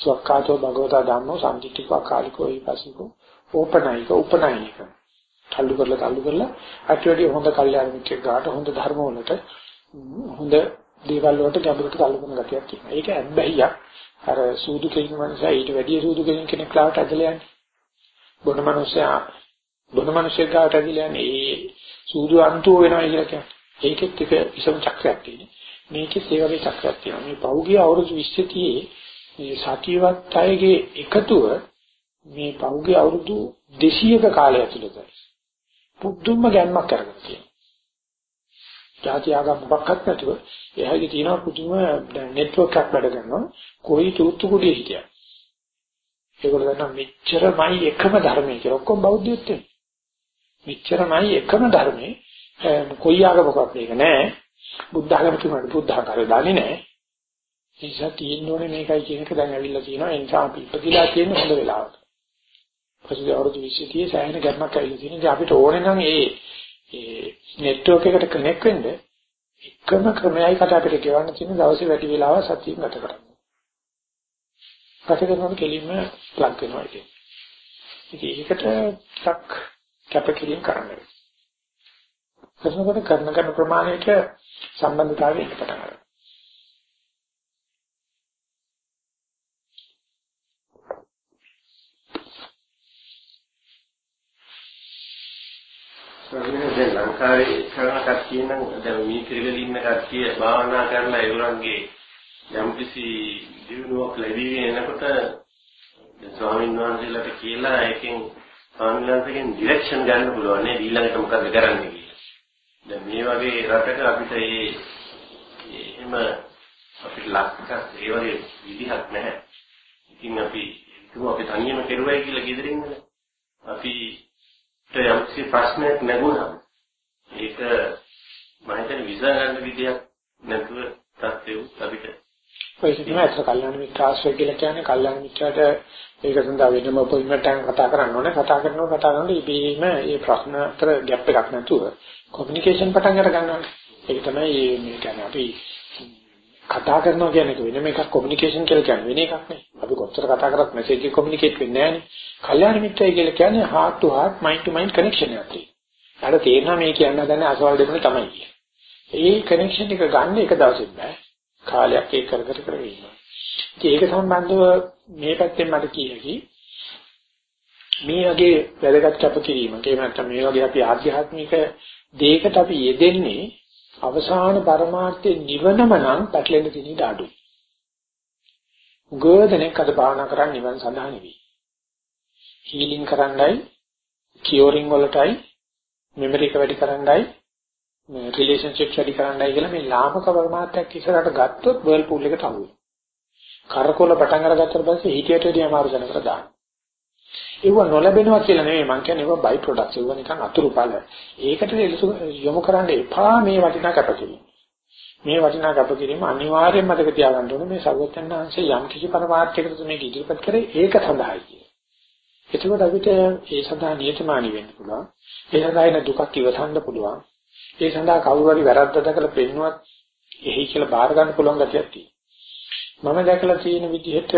සක්කාතෝ භගවතා ධම්මෝ සම්දිත්තිකෝ කාලිකෝ ඊපසිකෝ ඕපනයික උපනයික තල්ලු කරලා තල්ලු කරලා අටවැඩි හොඳ කල්යාණ මිත්‍රෙක් ගාට හොඳ ධර්ම වලට හොඳ දේවල් වලට ගැඹුරට තල්ලු කරන ගතියක් තියෙනවා. ඒක ඇබ්බැහියක්. අර සූදු කෙලින් මනසයි ඊට වැඩිය සූදු කෙලින් කෙනෙක් ලාවට ඇදලා යන්නේ. බොන මනුස්සයා බොන මිනිස්සෙක් ගාවට ඇදලා යන්නේ ඒ සූදු අන්තෝ වෙනවා කියලා කියන්නේ. ඒකෙත් එක ඉසම චක්‍රයක් තියෙනවා. මේකෙත් ඒ වගේ චක්‍රයක් තියෙනවා. මේ පෞගිය අවුරුදු 20 තියේ මේ සතියවත් අයගේ එකතුව මේ පෞගේ අවුරුදු 200ක කාලය ඇතුළත පුදුම ගැම්මක් කරගෙන තියෙනවා. ಜಾති ආගම් මොකක්වත් නැතුව එහාගේ තියෙන පුදුම නෙට්වර්ක් එකක් වැඩ කරනවා. කොයි තුත්තු කුඩිය හිටියා. ඒගොල්ලෝ දන්නා මෙච්චරමයි එකම ධර්මයේ කියලා ඔක්කොම බෞද්ධයොත් එන්නේ. මෙච්චරමයි එකම ධර්මයේ කොයි ආගමකවත් මේක නෑ. බුද්ධ ආගම තුනට බුද්ධ ආකාරය දන්නේ නෑ. ඒ නිසා තියෙන්න ඕනේ මේකයි කියන එක දැන් ඇවිල්ලා තියෙනවා. ඒ නිසා අපි ඉපදිලා තියෙන හොඳ වෙලාවට. පසුගිය අවුරුදු 20 30 සෑහෙන ගැටමක් ඇවිල්ලා තියෙනවා. ඉතින් අපිට ඕනේ නම් ඒ ඒ නෙට්වර්ක් එකට කනෙක්ට් වෙන්න එකම ක්‍රමයයි කතා අපිට ගෙවන්න තියෙන දවසේ වැඩි වෙලාව සතියෙන් ගත කරන්න. ගත කරනකොට කෙලින්ම ප්ලග් වෙනවා ඉතින්. ඉතින් ඒකට ටක් කැපකිරීම කරන්න. කරනකොට කරන කරන ප්‍රමාණයට සම්බන්ධතාවය එකට පටන් ගන්නවා. දැන් ලංකාවේ කරන කට්ටිය නම් දැන් මේ ක්‍රිකට් ඉන්න කට්ටිය භාවනා කරලා ඒගොල්ලන්ගේ යම්කිසි දිනුවක් ලැබීගෙන එනකොට ස්වාමීන් වහන්සේලාට කියලා ඒකෙන් ස්වාමීන් වහන්සේගෙන් ඩිරෙක්ෂන් ගන්න පුළුවන් නේ ඊළඟට මොකද කරන්නේ කියලා. දැන් මේ වගේ රටක අපිට මේ එහෙම අපිට ලක්ක ඒ වගේ විදිහක් නැහැ. ඉතින් අපි හිතුවා අපි තනියම කෙරුවයි කියලා ගෙදරින් අපි යම්කිසි ප්‍රශ්නයක් නැගුණා. ඒක මම හිතන්නේ විසඳන්න විදියක් නැතුව තත්ත්වෙ අපිට ඔය තමයි අත්‍ය කල්යාණ මිත්‍ර ආශ්‍රය කියලා කියන්නේ කල්යාණ මිත්‍රට ඒක සඳහා වෙනම අපොයින්ට්මන්ට් එකක් කතා කරන්න ඕනේ. කතා කරනවා කතා කරනකොට ඉබේම මේ ප්‍රශ්න අතර ગેප් එකක් නැතුව කොමියුනිකේෂන් පටන් අර ගන්නවා ඒක තමයි මේ කියන්නේ අපි කතා කරනවා කියන්නේ වෙනම එකක් කොමියුනිකේෂන් කියලා කියන්නේ වෙන එකක් නේ අපි කොච්චර කතා කරත් මැසේජ් එක කොමියුනිකේට් වෙන්නේ නැහැ නේ. කල්යාණ මිත්‍රය කියලා කියන්නේ heart to heart mind to mind connection එකක් තියෙනවා. අර තේරෙනවා මේ කියන්න හදන්නේ අසවල් දෙන්නේ තමයි කියන්නේ ඒ කනෙක්ෂන් එක ගන්න එක දවසෙත් බෑ. කාලයක් ඒක කර කර කර ඉන්නවා. ඒක සම්බන්ධව මේ පැත්තෙන් මට කියකි. මේ වගේ වැදගත් කැපකිරීමක් එහෙම නැත්නම් මේ වගේ අපි ආධ්‍යාත්මික දෙයකට අපි යෙදෙන්නේ අවසාන පරමාර්ථයේ නිවනම නම් පැටලෙන්න තියෙන ඉඩ අඩුයි. ගොඩනෙක් අද භාවනා කරන්නේ නිවන සඳහා නෙවෙයි. හීලින් කරන්නයි, කියෝරින් වලටයි, මෙමරි එක වැඩි කරන්නයි, මේ රිලේෂන්ෂිප්ස් වැඩි කරන්නයි කියලා මේ ලාමක පරමාර්ථයක් ඉස්සරහට ගත්තොත් වර්ල් පූල් එකට අහුවෙනවා. කරකොල පටන් අරගත්තට පස්සේ හිතියට වැඩි අමාරු දැනකට දාන්න. ඒව නොලැබෙනවා කියලා නෙමෙයි මම කියන්නේ ඒව බයි ප්‍රොඩක්ට්ස් ඒව නිකන් අතුරුඵල. ඒකට යොමු කරන්න එපා මේ වටිනා කැපකිරීම. මේ වටිනා කැපකිරීම අනිවාර්යයෙන්ම මතක තියාගන්න ඕනේ මේ සර්වඥාන්සේ යම් කිසි පරමාර්ථයකට මේක ඉදිරිපත් කරේ ඒක සඳහායි කියලා. එතකොට අපිට ඒ සඳහා නියතමානී වෙන්න පුළුවන්. ඒ සඳහා එන දුකක් ඉවසන්න පුළුවන්. ඒ සඳහා කවුරු හරි වැරද්ද දැකලා පෙන්නුවත් එහි කියලා බාර ගන්න පුළුවන් ගතියක් තියෙනවා. මම දැකලා තියෙන විදිහට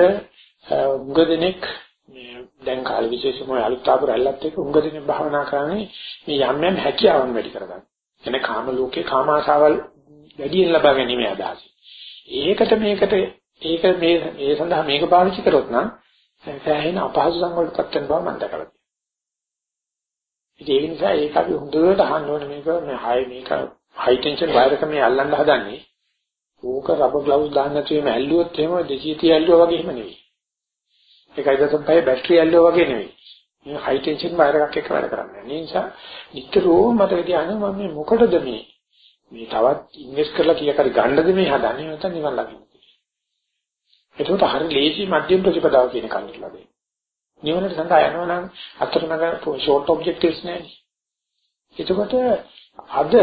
උගදෙනෙක් මේ දැන් කාල විශේෂම අලුත් ආපු රැල්ලත් එක්ක උගදෙනෙක් භාවනා කරන්නේ මේ යම් යම් හැකියාවන් වැඩි කරගන්න. එනේ කාම ලෝකේ කාම ආශාවල් වැඩියෙන් ලබා ගැනීම අදහස. ඒකට මේකට ඒක මේ ඒ සඳහා මේක පාවිච්චි කරොත් නම් සෑහෙන අපහසු සංවලටපත් වෙන බව මම දැකලා තියෙනවා. ඒක නිසා ඒක අපි හොඳට අහන්න ඕනේ මේක මේ හයි මේක හයි ටෙන්ෂන් වයර් එක මේ අල්ලන්න හදන්නේ. ඕක රබර් ග්ලව්ස් දාන්න නැතුව මේ ඇල්ලුවොත් එහෙම 230 ඇල්ලුවා වගේ එහෙම නෙවෙයි. 1.5 බැටරි ඇල්ලුවා වගේ නෙවෙයි. මේ හයි ටෙන්ෂන් වයර් එකක් එක්ක වැඩ කරන්නේ. ඒ නිසා නිතරම මතක තියාගන්න මම මේ මොකටද මේ මේ තවත් ඉන්වෙස්ට් කරලා කීයක් හරි ගන්නද මේ හදන්නේ නැත්නම් නිවන් ලබන්නේ. එතකොට හරි ලේසි මධ්‍යම ප්‍රතිපදාව කියන කන්ට ලැබෙන්නේ. නිවනට සඳහා යනවා නම් අතරමඟ ෂෝට් ඔබ්ජෙක්ටිව්ස් නැහැ. එතකොට අද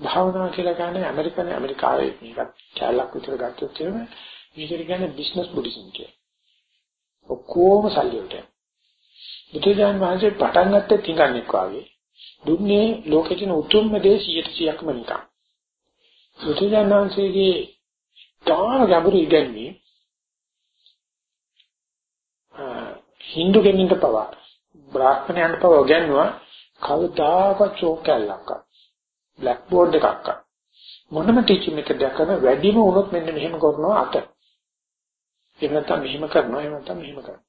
භාවනාව කියලා කියන්නේ ඇමරිකන් ඇමරිකාවේ මේක කැලක් විතර ගත්තොත් එහෙම මේකට කියන්නේ බිස්නස් බුද්දිසම් කියලා. ඔක්කොම සල්ලියට. බුදුජාන් වහන්සේ පටන් ගත්තේ තිඟන්නේක් වාගේ. දුන්නේ ලෝකේ තියෙන උතුම්ම දේ 100%ක්ම නිකන්. බුදුජාන් වහන්සේගේ තාම ගැඹුරු ඉගැන්වීම Hindu කෙනෙක්ට පවා බ්‍රාහ්මණයන්ට පවා ගන්නවා කවදාකවත් චෝක් කැල්ලක් බ්ලැක් බෝඩ් එකක් මොනම ටීචින් මෙතඩ් එකක් කරන වැඩිම වුණොත් මෙන්න මෙහෙම කරනවා අත එහෙම නැත්නම් මෙහෙම කරනවා එහෙම නැත්නම් මෙහෙම කරනවා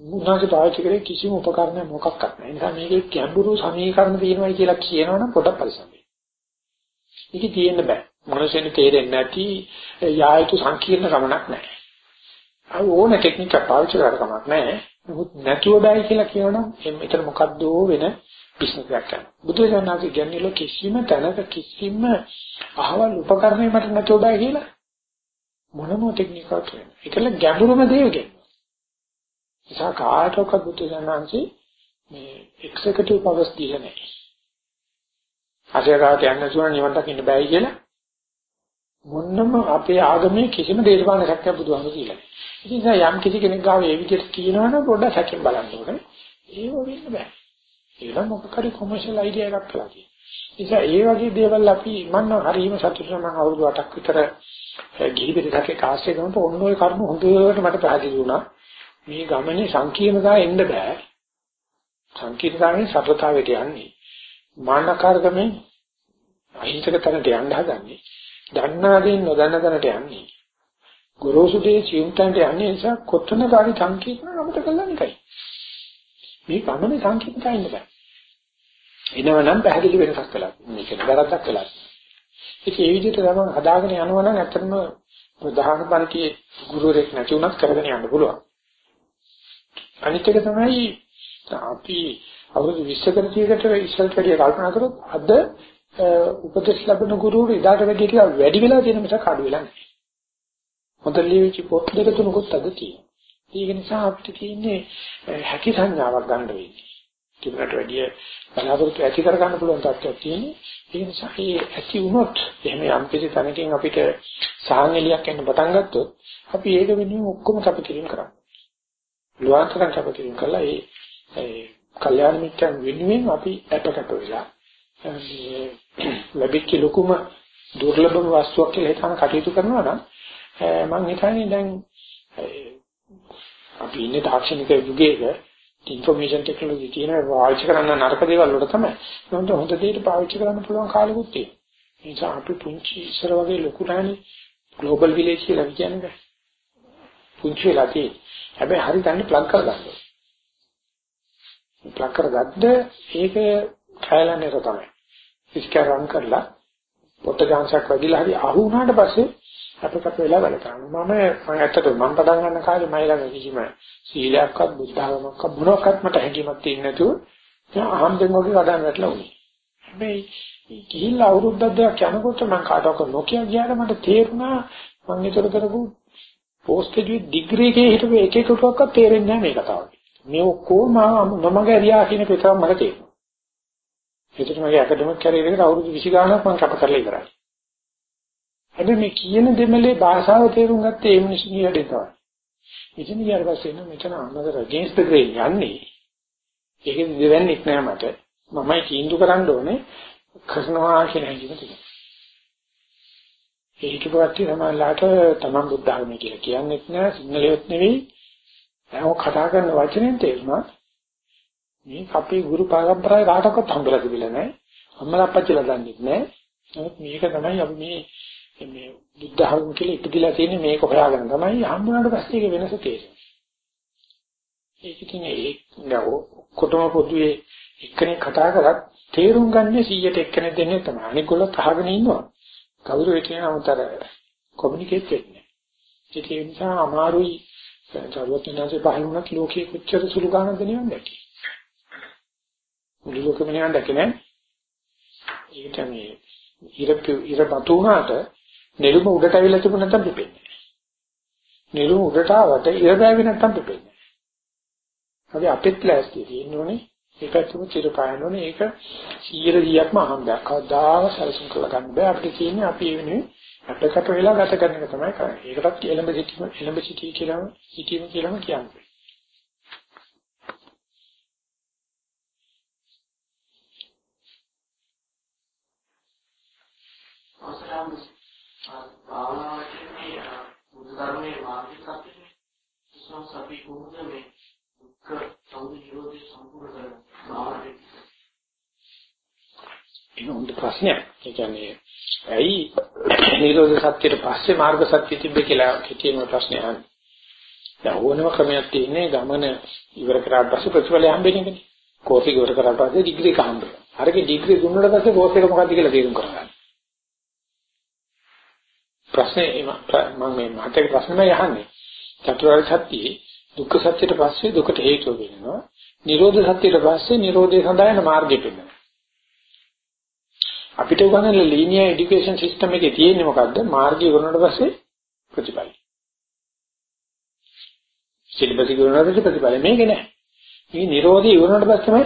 මුනාගේ පාවිච්චි කරේ කිසිම උපකරණයක් මොකක්වත් නැහැ. ඒ නිසා මේකේ ගැඹුරු සමීකරණ තියෙනවා කියලා කියනවනම් පොඩක් පරිස්සම් වෙන්න. මේක තියෙන්න බෑ. මොනසෙන් තේරෙන්නේ නැති යායුතු සංකීර්ණ ගමනක් නැහැ. අර ඕන ටෙක්නික් එක පාවිච්චි කරලා කමක් නැහැ. මොකද නැතුව බෑ කියලා කියනනම් එතන මොකද්ද වෙන බිස්නස් එකක් කරනවා. බුදුසසුනාගේ කියන්නේ කිසිම තැනක කිසිම අහවල් උපකරණයක් මට නැතුව බෑ කියලා මොනම ටෙක්නික් එකක් නැහැ. ඒකල ගැඹුරම දේ කියන්නේ. නිසා කාටවත් බුදුසසුනාංශي මේ එක්සිකියුටිව් පවර්ස් දීලා නැහැ. අශේකාට යන්න නැතුව නිවන් දකින්න බෑයි කියලා මොන්නම අපේ ආගමේ කිසිම දේශපාලන ශක්තියක් බුදුහාම කියලා. ඉතින් යම් කිසි කෙනෙක් ගාව ඒ විදිහට කියනවනම් පොඩ්ඩක් සැකෙන් බලන්න ඕනේ. ඒව වෙන්න බෑ. ඒක මොකක් හරි කොමර්ෂල් අයිඩියා එකක් කියලා කියනවා. නිසා ඒ වගේ දේවල් අපි මම හරියම සතුටුයි මම අවුරුදු 8ක් විතර ගිහි පිටකේ කාස්ට් එක ගමන්ට ඔන්න ඔය කරුණු හොඳට මට පැහැදිලි වුණා. මේ ගමනේ සංකීර්ණතාවය එන්න බෑ. සංකීර්ණතාවයෙන් සත්‍යතාවයට යන්නේ. මානකාරකමෙන් අහිංසක තැනට යන්න හදන්නේ. දන්නා දේ නොදන්න තැනට යන්නේ. ගොරෝසු දේ සියුම් තැනට යන්නේ නිසා කොතන කාරි සංකීර්ණ අපිට කළා නිකයි. මේ ගමනේ සංකීර්ණතා ඉන්න බෑ. එනවනම් පැහැදිලි වෙනසක් කළා. මේක වැරද්දක් කළා. ඉතින් ඒ විදිහට තමයි හදාගෙන යනවා නම් ඇත්තටම ප්‍රධාන පන්තියේ ගුරුවරයෙක් නැති වුණත් කරගෙන යන්න පුළුවන්. අනිත් එක තමයි අපි අවුරුදු 20කට 30කට ඉස්සල්ට වැඩි කල්පනා කරොත් අද උපදෙස් ලැබෙන ගුරුවරු ඉදාට වැඩි ටිකක් වැඩි වෙලා තියෙන මිසක් අඩු වෙලා නැහැ. හොඳ ලියවිච්ච පොත් දෙක තුනකුත් අද තියෙනවා. ඒක නිසා අපිට තියෙන්නේ හැකි සංඥාවක් ගන්න වෙන්නේ. තිබුණට වැඩිය බලාපොරොත්තු ඇති කර ගන්න පුළුවන් තත්ත්වයක් තියෙන්නේ. ඒ නිසා මේ ඇති වුණොත් එහෙම යම් කිසි තැනකින් අපිට සාහනෙලියක් එන්න පටන් ගත්තොත් අපි ඒක වෙනුවෙන් ඔක්කොම කැපකිරීම කරනවා. ලුවාන්තරම් කැපකිරීම කළා ඒ කල්යාණ මිත්‍රන් වෙනුවෙන් අපි අපකට වෙලා ලැබිච්ච ලොකුම දුර්ලභම වස්තුවක් කියලා හිතන කටයුතු කරනවා නම් මම හිතන්නේ දැන් අපි ඉන්නේ තාක්ෂණික යුගයක ඉන්ෆර්මේෂන් ටෙක්නොලොජි කියන පාවිච්චි කරන්න නරක දේවල් වල තමයි. මොකද හොඳ දෙයට පාවිච්චි කරන්න පුළුවන් කාලෙකුත් තියෙනවා. ඒ නිසා අපි පුංචි ඉස්සර වගේ ලොකු නැහනේ ග්ලෝබල් විලේජ් කියලා කියන්නේ. පුංචි වෙලා තියෙන්නේ. හැබැයි හරි ගන්න ප්ලග් කරගන්න ඕනේ. ප්ලග් කරගද්ද ඒක ට්‍රයිල් ඇන්ඩ් එරර් තමයි. ඉස්කර් රන් කරලා පොත ගාන්සක් වැඩිලා හරි අහු වුණාට පස්සේ අපකට වෙලා වැඩ කරනවා. මම මම ඇත්තට මම පටන් ගන්න කාලේ මම ළඟ කිසිම සීලයක්වත් බුද්ධාගමක්වත් මොනවාක්වත් මට හැකියාවක් තියෙන්නේ නැතුව දැන් අහම්බෙන් වගේ වඩාන් වැටලා උනේ. හැබැයි ගිහිල්ලා අවුරුද්දක් දෙකක් යනකොට මම කාටවත් නොකිය ගියාට මට තේරුණා මම ඒතර කරපු පෝස්ට් ග්‍රැජුවේට් ඩිග්‍රී එකේ හිටපු එක එකටවත් තේරෙන්නේ නැහැ මේ කතාව. මේ ඔක්කොම මමගේ ඇරියා කියන එක විතරක් මට තේරෙනවා. ඒකට මගේ ඇකඩමික් කැරියර් එකට අවුරුදු 20 ගාණක් මම කැප කරලා ඉවරයි. හැබැයි මේ කියන දෙමලේ භාෂාව තේරුම් ගත්තේ ඒ මිනිස්සු කියලාද තමයි. ඉතින් ඊට පස්සේ නම් මෙතන අමතර against the grain යන්නේ. ඒක දෙවන්නේක් නෑ මට. මමයි තීන්දුව කරන්න ඕනේ කරනවා කියන හැඟීම තියෙනවා. ඒක කවටි සමානලාට තමන් බුද්ධ ආගම කියලා කියන්නේත් නෑ සිංහලෙත් නෙවෙයි. ඒක කතා කරන වචනෙන් තේරුණා. මේ අපේ ගුරු පරම්පරාවේ කාටවත් හම්බලා තිබිලා නෑ. අම්මලා අප්පච්චිලා දන්නේ නෑ. නමුත් මේක තමයි අපි මේ මේ බුද්ධ ආගම කියලා ඉපදිලා තියෙන්නේ මේක හොයාගෙන තමයි හම්බුනාට පස්සේ ඒක වෙනස තේරෙන්නේ. ඒක ඉතින් ඒක කොටම පොදුවේ එක්කෙනෙක් කතා කරත් තේරුම් ගන්නේ 100ට එක්කෙනෙක් දෙන්නේ තමයි. අනික ගොල්ලෝ අහගෙන ඉන්නවා. කවුරු හිටියන අමතර කොමියුනිකේට් වෙන්නේ. ඒක නිසා අමාරුයි සර්වඥාන්සේ පහළුණක් ලෝකයේ කොච්චර සුළු ගන්නද නියන්නේ. මුළු ලෝකෙම නියන් දැකේ නෑ. ඒකට මේ ඉර ඉර පතු වුණාට නෙළුම උඩට අවිලා තිබුණ නැත්නම් පිපෙන්නේ නෑ. නෙළුම උඩට ආවට ඉර බෑවේ නැත්නම් පිපෙන්නේ නෑ. අපි අපිත් ප්ලාස්ටික් තියෙනෝනේ ඒකටම චිර පායනෝනේ ඒක 100%ක්ම අහම්බයක්. කවදාව සැලසුම් කරලා ගන්න බෑ. අපිට තියෙන්නේ අපි ඒ වෙනුවෙන් අපකට වෙලා ගත කරන එක තමයි කරන්නේ. ඒකටත් එළඹ සිටීම එළඹ සිටී කියලාම සිටීම කියලාම කියන්නේ. අවසරම් භාවනාවේ බුදු ධර්මයේ මාර්ගික සත්‍යනේ. විශ්වාස අපි කොහොමද මේ දුක්ඛ සමුදය නිරෝධය සම්පූර්ණ කරන්නේ? භාවනාවේ ඒක උන්ට ප්‍රශ්නයක්. ඒ කියන්නේ ඇයි නිරෝධ සත්‍යයට පස්සේ මාර්ග සත්‍ය තිබ්බේ කියලා කියන ප්‍රශ්නය අහන්නේ. දැන් ඕනම ක්‍රමයක් තියෙන්නේ ගමන ඉවර කරාට පස්සේ ප්‍රතිඵලය හම්බෙන්නේ නැහැ. කෝස් එක ඉවර කරාට පස්සේ ඩිග්‍රී එක හම්බෙනවා. අරගේ ඩිග්‍රී දුන්නාට පස්සේ කෝස් එක මොකක්ද කියලා තේරුම් කරගන්න. ප්‍රශ්නේ මම මේ මහත්ගේ ප්‍රශ්නම යහන්නේ. චතුරාර්ය සත්‍යයේ දුක්ඛ සත්‍යයට පස්සේ දුකට හේතුව වෙනවා. නිරෝධ සත්‍යයට පස්සේ නිරෝධය සඳහා යන මාර්ගය වෙනවා. අපිට උගන්වන ලීනියර් এডুকেෂන් සිස්ටම් එකේ තියෙන්නේ මොකද්ද? මාර්ගය ගොනනට පස්සේ ප්‍රතිපල. සිලබස් එක ගොනනට පස්සේ ප්‍රතිපල මේක නෑ. මේ Nirodhi ඉවරනට පස්සේ තමයි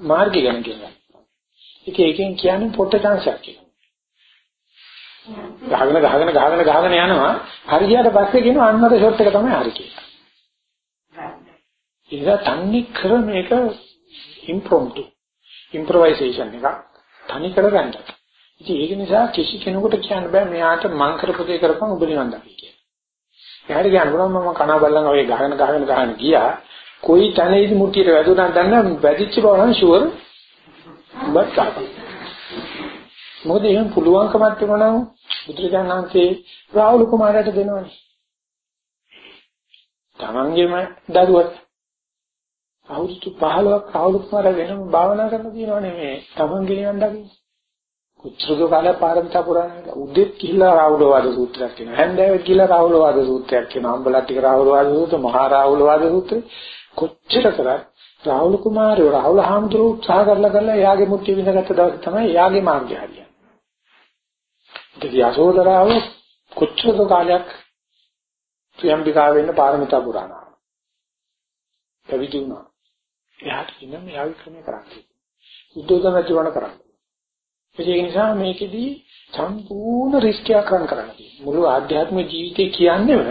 මාර්ගය ගැන කියන්නේ. ඉතින් ඒකෙන් කියන්නේ පොට්ට chance එකක්. ගහගෙන ගහගෙන ගහගෙන ගහගෙන යනවා හරියට පස්සේ කියනවා අන්නතර ෂොට් එක තමයි හරි කියලා. ඒක තන්නේ කර මේක ඉම්ප්‍රොම්ප්ටු ඉම්ප්‍රොවයිසේෂන් එකක් තනි කර ගන්න. ඉතින් ඒක නිසා කිසි කෙනෙකුට කියන්න බෑ මෙයාට මං කරපු දේ කරපන් ඔබ නිවන් දකි කියලා. එයාට කියන්න පුළුවන් මම කන බල්ලන් ඔය ගහගෙන ගහගෙන ගහගෙන ගියා. කොයි තැනේදී මුට්ටියට වැදුනක් දන්න වැදිච්ච බව නම් ෂුවර් බත් කාපා. මොකද එහෙම පුළුවන්කමක් තිබුණා නම් බුදුරජාණන් වහන්සේ රාහුල කුමාරයාට දෙනවනේ. තමන්ගේම දරුවට අවුරුදු 15ක් රාහුල කුමාරයා වෙනම භාවනා කරලා තියෙනවනේ මේ තමන්ගේ නිවන් දකින්න. කොච්චරද කාලයක් පාරමිතා පුරාණද උදෙත් කිහිලා රාහුල වාද සූත්‍රයක් කියනවා. හැන්දෑවෙත් කිහිලා රාහුල වාද සූත්‍රයක් කියනවා. අම්බලත් ටික රාහුල වාද සූත්‍ර, මහා රාහුල වාද සූත්‍රය කොච්චර කරත් රාහුල කුමාරයෝ රාහුල හාමුදුරුවෝ උත්සාහ කරලා කරලා එයාගේ මුට්ටි විඳගත්ත දවස් තමයි එයාගේ මාර්ගය හරියන්නේ. ඉතින් යසෝදරාව කොච්චර කාලයක් ප්‍රියම්බිකා වෙන්න පාරමිතා පුරාණා. පැවිදි වුණා. එයාට ඉන්න මෙයාගේ ක්‍රමය කරන්නේ. උද්දෝෂන ජීවන කරන්නේ. ඒක නිසා මේකෙදී සම්පූර්ණ රිස්ක් එකක් රන් කරන්න තියෙනවා. මුළු ආධ්‍යාත්මික ජීවිතේ කියන්නේම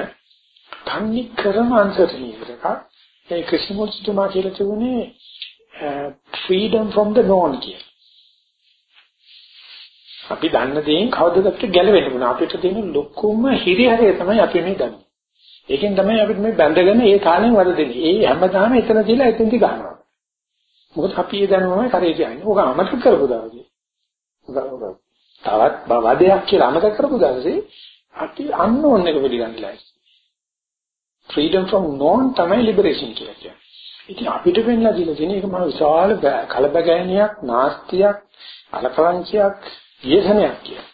තන්නේ කරම අන්සර්ටනිටි එකක්. ඒ ක්‍රිස්මෝස්තුමා කියලා තිබුණේ uh, freedom from the known කියලා. අපි දන්න දේෙන් කවදදට ගැලවෙන්න ඕන. අපිට තියෙන ලොකුම හිරිහැරය තමයි අපි මේ දන්නේ. ඒකෙන් තමයි අපිට මේ බැඳගෙන ඒ කාලෙන් වද දෙන්නේ. ඒ හැමදාම එතන තියලා එතෙන්දි ගන්නවා. මොකද අපි ඒ දැනුමම කරේ කියන්නේ. ඕක අමතක කරපු දවසේ. තවත් වදයක් කියලා අමතක කරපු දවසේ අපි අන්නෝන් එක පිළිගන්නලා freedom from known තමයි liberation කියලා කියන්නේ. ඉතින් අපිට වෙන්නලා දීලා තියෙන එක මහ විශාල කලබගෑනියක්, නාස්තියක්, අලකලංචියක්, ව්‍යසනයක් කියලා.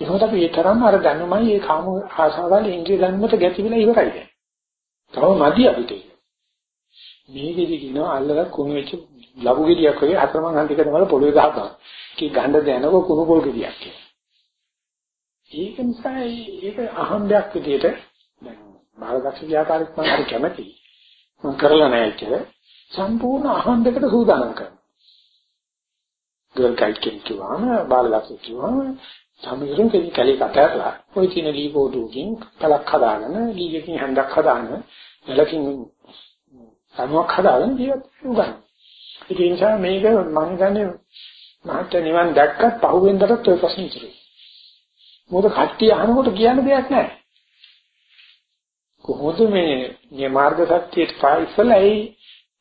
ඒකත් අපි ඒ තරම් අර දැනුමයි ඒ කාම ආසාවල් ඉන්ද්‍රිය ධර්මයට ගැතිවිලා ඉවරයි දැන්. තව මදි අපිට. මේකෙදි කියනවා අල්ලලා කුණු වෙච්ච ලබු ගෙඩියක් වගේ අතරමං හන්දිකන වල පොළවේ ගහපන්. කී ගඳ දැනව කුණු පොල් ගෙඩියක් කියලා. ඒක නිසා ඒක අහම්බයක් විදියට දැන් බාලදක්ෂ ව්‍යාපාරික මම හරි කැමතියි. මම කරලා නැහැ කියලා සම්පූර්ණ අහන්නකට සූදානම් කරනවා. ගර්ල් ගයිඩ් කෙනෙක් කිව්වම බාලලක්ෂ කිව්වම සමහරුන් කෙනෙක් කලේ කතාරලා ওই තියෙන ලී පොඩුකින් කලක් හදාගෙන ලීයකින් හඳක් හදාගෙන එලකින් අනුවක් හදාගෙන ජීවත් වෙනවා. ඒ නිසා මේක මම හිතන්නේ මහත් නිවන් දැක්කත් පහුවෙන්දටත් ඔය ප්‍රශ්නේ ඉතුරුයි. මොකද කට්ටිය අහනකොට කියන්න දෙයක් නැහැ. කොහොමද මේ මේ මාර්ග සත්‍යයට පායිසලා ඒ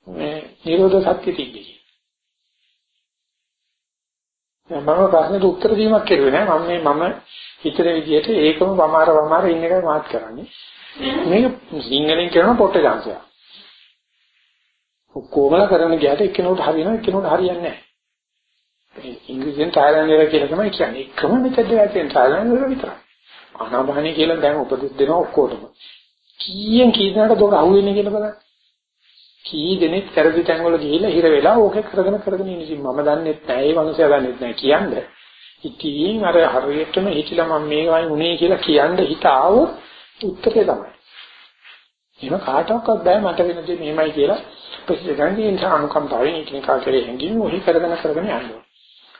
මේ නිරෝධ සත්‍ය තිබෙන්නේ. මම ප්‍රශ්නෙට උත්තර දීමක් කෙරුවේ නෑ මම මේ මම හිතන විදිහට ඒකම වමාර වමාර ඉන්න එකයි මාත් කරන්නේ. මේක සිංහලෙන් කරන පොට්ට chance. ඔක්කොමලා කරන ගියට එක්කෙනෙකුට හරියනවා එක්කෙනෙකුට හරියන්නේ නැහැ. ඉංග්‍රීසියෙන් තායිලන්තේ කියලා තමයි කියන්නේ. එකම මෙතෙක් දෙයක් තියෙන තායිලන්තේ විතරයි. අනාභානි කියලා දැන් උපදෙස් දෙනවා ඔක්කොටම. කීයෙන් කී දෙනාට දොර අහුවෙන්නේ කියලා බලන්න. කී දෙනෙක් කරදි තැන් වල ගිහිල්ලා හිර වෙලා ඕක කරගෙන කරගෙන ඉන්නේ. ඉතින් මම දන්නේ නැහැ. ඒ මනුස්සයා දන්නේ නැහැ කියන්නේ. ඉතින් අර හරියටම හිතිලා මම මේ වයින් උනේ කියලා කියන්න හිත ආවොත් උත්තරේ තමයි. එහෙම කාටවත් බෑ මට වෙන දේ මෙහෙමයි කියලා ප්‍රතිගන්නේ නිසා අනුකම්පාවෙන් එකිනෙකා කරේ හැංගීම ඔහි කරගෙන කරගෙන යනවා.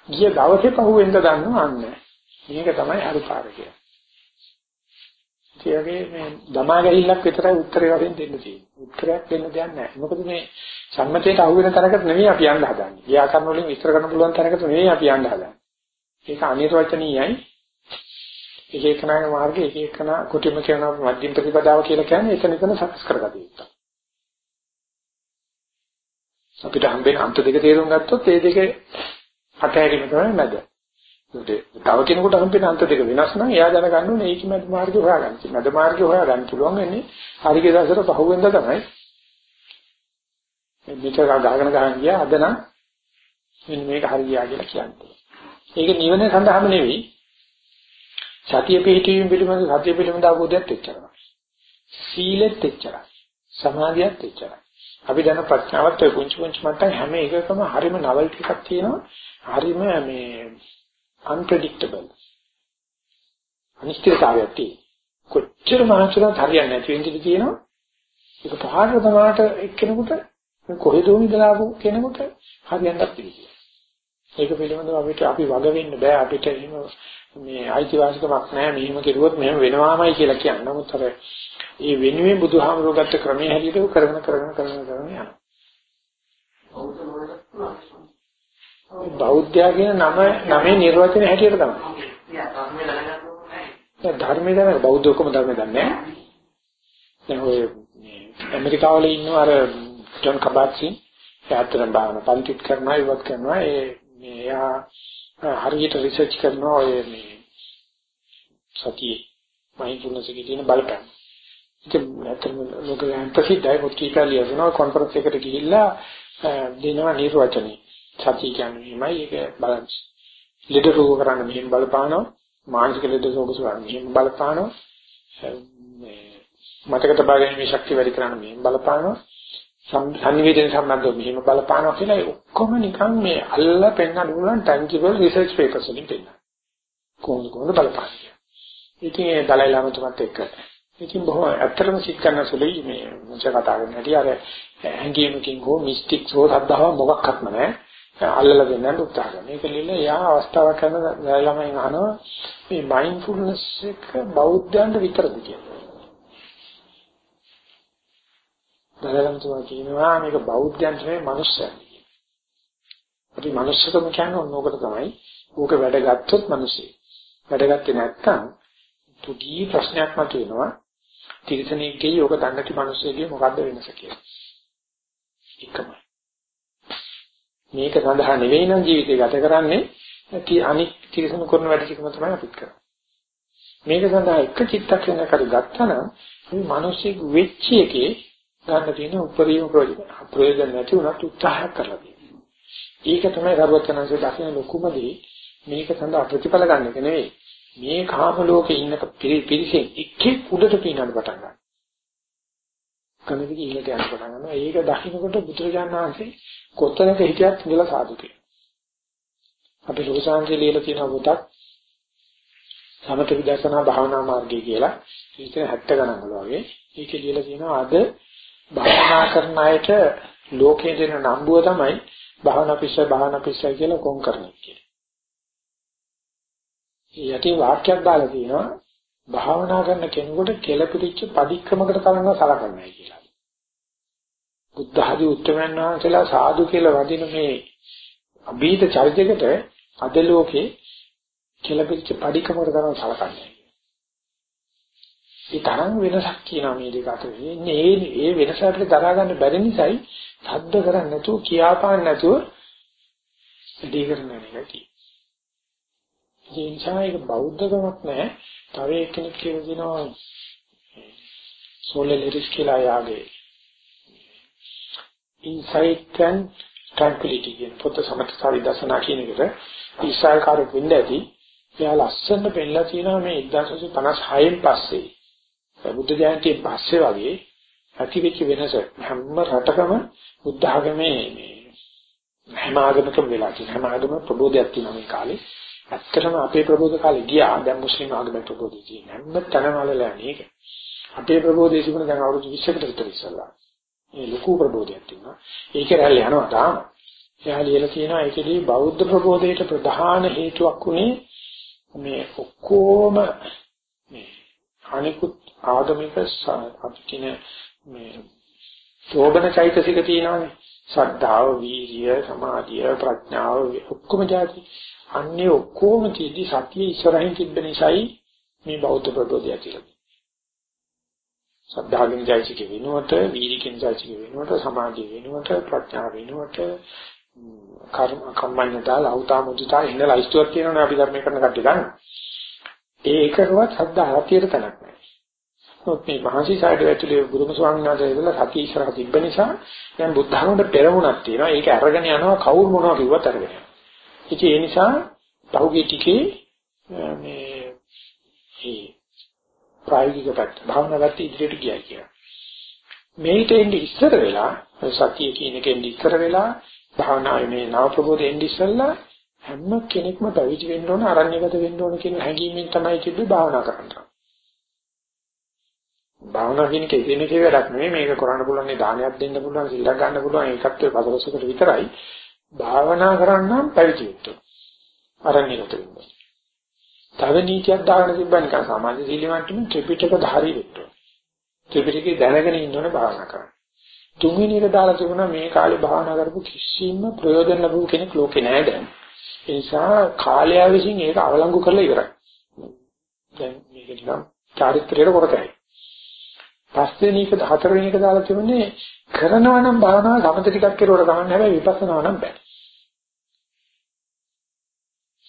ගිය දවසේ පහුවෙන්ද දන්නව අන්න. මේක තමයි හරි පාරකය. ඒකේ මේ දමා ගැහිල්ලක් විතරයි උත්තරේ වශයෙන් දෙන්න තියෙන්නේ. උත්තරයක් දෙන්න දෙයක් නැහැ. මොකද මේ සම්මතයට අහු වෙන තරකට නෙවෙයි අපි යන්න හදන්නේ. ව්‍යාකරණ වලින් විස්තර කරන්න පුළුවන් තරකට නෙවෙයි අපි යන්න හදන්නේ. ඒක අනිර්වචනීයයි. එක එකනාගේ මාර්ගය එක එකනා කුටිම කියන මධ්‍යම ප්‍රතිපදාව කියලා කියන්නේ එතන එතන සකස් කරගatiya යුතුයි. අපිට හම්බෙන අන්ත දෙක තේරුම් ගත්තොත් ඒ දෙකේ අතහැරීම තමයි මැද. තව කෙනෙකුට හම්බෙන අන්ත දෙක වෙනස් නම් එයා දැනගන්න ඕනේ ඒකේ මැද මාර්ගය හොයාගන්න. මැද මාර්ගය හොයාගන්න පුළුවන් වෙන්නේ හරිය දවසට පහුවෙන්ද තමයි. මේක ගහගෙන ගහන ගියා අද නම් මෙන්න මේක හරියා කියලා කියන්නේ. ඒක නිවන සඳහාම නෙවෙයි. සතිය පිහිටීම පිළිබඳ සතිය පිළිබඳ අවබෝධයත් එච්චරයි. සීලෙත් එච්චරයි. සමාධියත් එච්චරයි. අපි දැන ප්‍රඥාවත් ඔය පුංචි පුංචි මට්ටම් හැම එකකම හරිම නවල්ටි එකක් තියෙනවා හරිම මේ unpredictable. අනිශ්චිතතාවයක් තියෙනවා. කොච්චර මහන්සියවත් හරියන්නේ නැති වෙන්නේ තියෙනවා. ඒක පහකට තමාට එක්කෙනෙකුට කොහෙදෝ ඉඳලා ආපු කෙනෙකුට හරියන්නත් පිළිගන්න ඒක පිළිබඳව අපිට අපි වග වෙන්න බෑ. අපිට එහෙම මේ අයිතිවාසිකමක් නැහැ මෙහෙම කෙරුවොත් මෙහෙම වෙනවාමයි කියලා කියන්න. නමුත් අර ඒ වෙනුවෙන් බුදුහාමුදුරුවෝ ගත්ත ක්‍රමයේ හැටියට කරගෙන කරගෙන කරගෙන කරගෙන යනවා. බෞද්ධයා කියන නම නමේ නිර්වචනය හැටියට තමයි. ධර්මයේ දැන බෞද්ධ ඔක්කොම ධර්මයේ දන්නේ නැහැ. දැන් ඔය ඇමරිකාවල ඉන්න අර ජොන් කබාට්සි යාත්‍රා බාන පන්තිත් කරනවා ඉවත් කරනවා ඒ මෙයා හරියට රිසර්ච් කරනවා ඔය මේ සතියේ මයින්ඩ්ෆුල්නස් එකේ තියෙන බලපෑම. ඉතින් ඇත්තටම ලෝකයෙන් ප්‍රසිද්ධයි මොකද කියලා ලියනවා කොන්ෆරන්ස් එකට ගිහිල්ලා දෙනවා නිර්වචනي. සතිය කියන්නේ මේයි ඒක බලන්ස්. ලෙඩ රෝග කරන්න මෙහෙම බලපානවා. මානසික ලෙඩ රෝග සුවන්න මෙහෙම බලපානවා. මේ මතක තබා ගැනීමේ ශක්තිය වැඩි කරන්න මෙහෙම බලපානවා. සංනිවේදන සම්බන්ධව මෙහෙම බලපානවා කියලා ඔක්කොම නිකන් මේ අල්ල පෙන්වන්න පුළුවන් tangible research papers වලින් පෙන්නන. කොහොමද කොහොමද බලපාන්නේ. ඉතින් ඒ දලයි ලාමතුමත් එක්ක. ඉතින් බොහොම ඇත්තටම සිත් ගන්න සුළුයි මේ මොකද කතා කරන්නේ හැටි අර හැංගීමකින් හෝ මිස්ටික්ස් හෝ සද්ධාව මොකක්වත්ම නැහැ. අල්ලලා දෙන්නත් උත්සාහ කරනවා. මේක ලියල යා අවස්ථාවක් කරන ළමයින් අහනවා මේ මයින්ඩ්ෆුල්නස් එක බෞද්ධයන්ට විතරද කියලා. දලලම්තුමා කියනවා මේක බෞද්ධයන්ට නෙවෙයි මනුස්සයන්ට කියලා. අපි මනුස්සකම කියන්නේ ඕනෝකට තමයි. ඕක වැඩ ගත්තොත් මිනිස්සෙක්. වැඩ ගත්තේ නැත්නම් තුඩි ප්‍රශ්නයක් මතුවෙනවා. තිරසනෙක්ගේ යෝග දන්නති මිනිස්සෙගේ මොකද්ද වෙනස කියලා. එකමයි. මේක සඳහා නෙවෙයි නම් ජීවිතය ගත කරන්නේ අනික් තිරසන කරන වැඩ ටිකම තමයි අපිත් කරන්නේ. මේක සඳහා එක චිත්තක්ෂණයක් හරි ගත්තා නම් මේ මිනිස්සෙක් වෙච්ච එකේ ගන්න තියෙන උපරිම ප්‍රයෝජන ප්‍රයෝජන නැති උනත් උත්සාහ කරලා තියෙනවා. ඒක තමයි සර්වඥාන්සේ දකින ලොකුම දේ මේක සඳහා ප්‍රතිඵල ගන්න එක නෙවෙයි. මේ කාම ලෝකේ ඉන්න පිරිසෙන් එකෙක් උඩට පිනන්න පටන් ගන්නවා. කනදික ඉහළට යන පටන් ගන්නවා. ඒක දකින්නකොට බුදුරජාණන් වහන්සේ කොතනක හිටියත් ඉඳලා සාදු කියනවා. අපි ලෝසාංශේ ලියලා තියෙන පොතක් සමත විදර්ශනා භාවනා මාර්ගය කියලා. ඒක 70 ගණන් වල වගේ. ඒකේ ලියලා තියෙනවා අද භාවනා කරන අයට ලෝකයේ දෙන නම්බුව තමයි භාවනා පිස්ස භාවනා පිස්සයි කියලා කොම් කරන්නේ කියන්නේ. යටි වාක්‍යයක් දාලා තියෙනවා භාවනා කරන කෙනෙකුට කෙලපිරිච්ච පදික්‍රමකට තරංග සලකන්නේ කියලා. බුද්ධ ආදී උත්තරමයන් වහන්සේලා සාදු කියලා වදින මේ අභීත චරිතයකට අද ලෝකේ කෙලපිරිච්ච පදික්‍රමකට තරංග සලකන්නේ. ඒ තරම් වෙනසක් කියනවා මේ දෙක අතර. ඉන්නේ ඒ ඒ වෙනස අපිට දරා ගන්න බැරි නිසායි සද්ද කරන්නේ නැතුව කියාපාන්න නැතුව ඉදී කරන එකයි. ඒ නිසා ඒක බෞද්ධකමක් නෑ. තව එක්කෙනෙක් කියලා දිනවා සෝලෙලිරිස් කියලා යාගේ insight and tranquility කියන පොත සමථ විදර්ශනා කියන එකට ඉස්සල්කාරක වෙන්න ඇති. එයා ලස්සන පෙන්නලා තියෙනවා මේ 1956න් පස්සේ බුද්ධ ජයන්තියෙන් පස්සේ වගේ ඇතිවෙච්ච වෙනස හැම රටකම බුද්ධ ආගමේ මේ හැම ආගමකම වෙලා තියෙන හැම ආගම ප්‍රබෝධයක් තියෙනවා මේ කාලේ. ඇත්තටම අපේ ප්‍රබෝධ කාලේ ගියා දැන් මුස්ලිම් ආගමේ ප්‍රබෝධය තියෙන හැම තැනම වලලා මේක. අපේ ප්‍රබෝධය තිබුණ දැන් අවුරුදු 20කට විතර ඉස්සෙල්ලා. මේ ලොකු ප්‍රබෝධයක් තියෙනවා. ඒක රැල්ල යනවා තාම. එයා ලියලා තියෙනවා ඒකෙදී බෞද්ධ ප්‍රබෝධයට ප්‍රධාන හේතුවක් උනේ මේ ඔක්කොම මේ අනිකුත් ආගමික අපි කියන මේ සෝබන චෛතසික තියෙනවානේ. ශ්‍රද්ධාව, වීර්ය, සමාධිය, ප්‍රඥාව ඔක්කොම જાති. අන්නේ ඔක්කොම තියෙදි සතිය ඉස්සරහින් තිබෙන නිසායි මේ බෞද්ධ ප්‍රබෝධය කියලා. ශ්‍රද්ධාවෙන් චෛතසික වෙනුවට, වීර්යකින් චෛතසික වෙනුවට, සමාධිය වෙනුවට, ප්‍රඥාව වෙනුවට කර්ම කම්මඤ්ඤතා ලෞතා මුදිතා ඉන්න ලයිස්තුවක් තියෙනවනේ අපි ධර්මයේ කරන කට්ටිය ගන්න. ඒකකවත් ශ්‍රද්ධා හතියට තැනක් නැහැ. නමුත් මේ මහසි සායඩ ඇතුලේ ගුරුම ස්වාමීන් වහන්සේ ඉඳලා සතිය ඉස්සරහ තිබ්බ නිසා දැන් බුද්ධ ධර්මයට පෙරමුණක් තියෙනවා. ඒක අරගෙන යනවා කවුරු මොනවා කිව්වත් අරගෙන යනවා. ඉතින් ඒ නිසා පහුගිය ටිකේ මේ මේ ප්‍රායෝගික පැත්ත භාවනා පැත්ත ඉදිරියට ගියා කියලා. මේිට එන්නේ ඉස්සර වෙලා සතිය කියන එකෙන් ඉස්සර වෙලා භාවනාවේ මේ නව ප්‍රබෝධයෙන් එන්නේ ඉස්සෙල්ලා හැම කෙනෙක්ම පැවිදි වෙන්න ඕන අරණ්‍යගත වෙන්න ඕන කියන හැඟීමෙන් තමයි තිබ්බේ භාවනා කරන්නේ. භාවනා කියන එක එදිනෙක වැඩක් නෙමෙයි මේක කරන්න පුළුවන් නේ දානයක් දෙන්න පුළුවන් සිල්ලක් ගන්න පුළුවන් ඒකත් ඔය පදවසකට විතරයි භාවනා කරන්නම් පැවිදි යුතුය අරණියට වෙන්න තව නීතියක් දාගෙන තිබ්බා නිකන් සමාජ සීල මට්ටමේ ත්‍රිපිටක ධාරී වෙන්න ත්‍රිපිටකේ දැනගෙන ඉන්න ඕනේ භාවනා කරන්න. තුන්වෙනි එක දාලා තිබුණා මේ කාලේ භාවනා කරපු කිසිම ප්‍රයෝජන ලැබුව කෙනෙක් ලෝකේ නැහැ දැන්. ඒ නිසා කාලය විසින් ඒක අවලංගු කරලා ඉවරයි. දැන් මේක නිකන් චාරිත්‍රයට කරකැයි පස්වෙනි එක හතරවෙනි එක දාලා තිබුණේ කරනවා නම් භාවනාව සමත ටිකක් කෙරුවට ගමන් හැබැයි විපස්සනා නම් බෑ.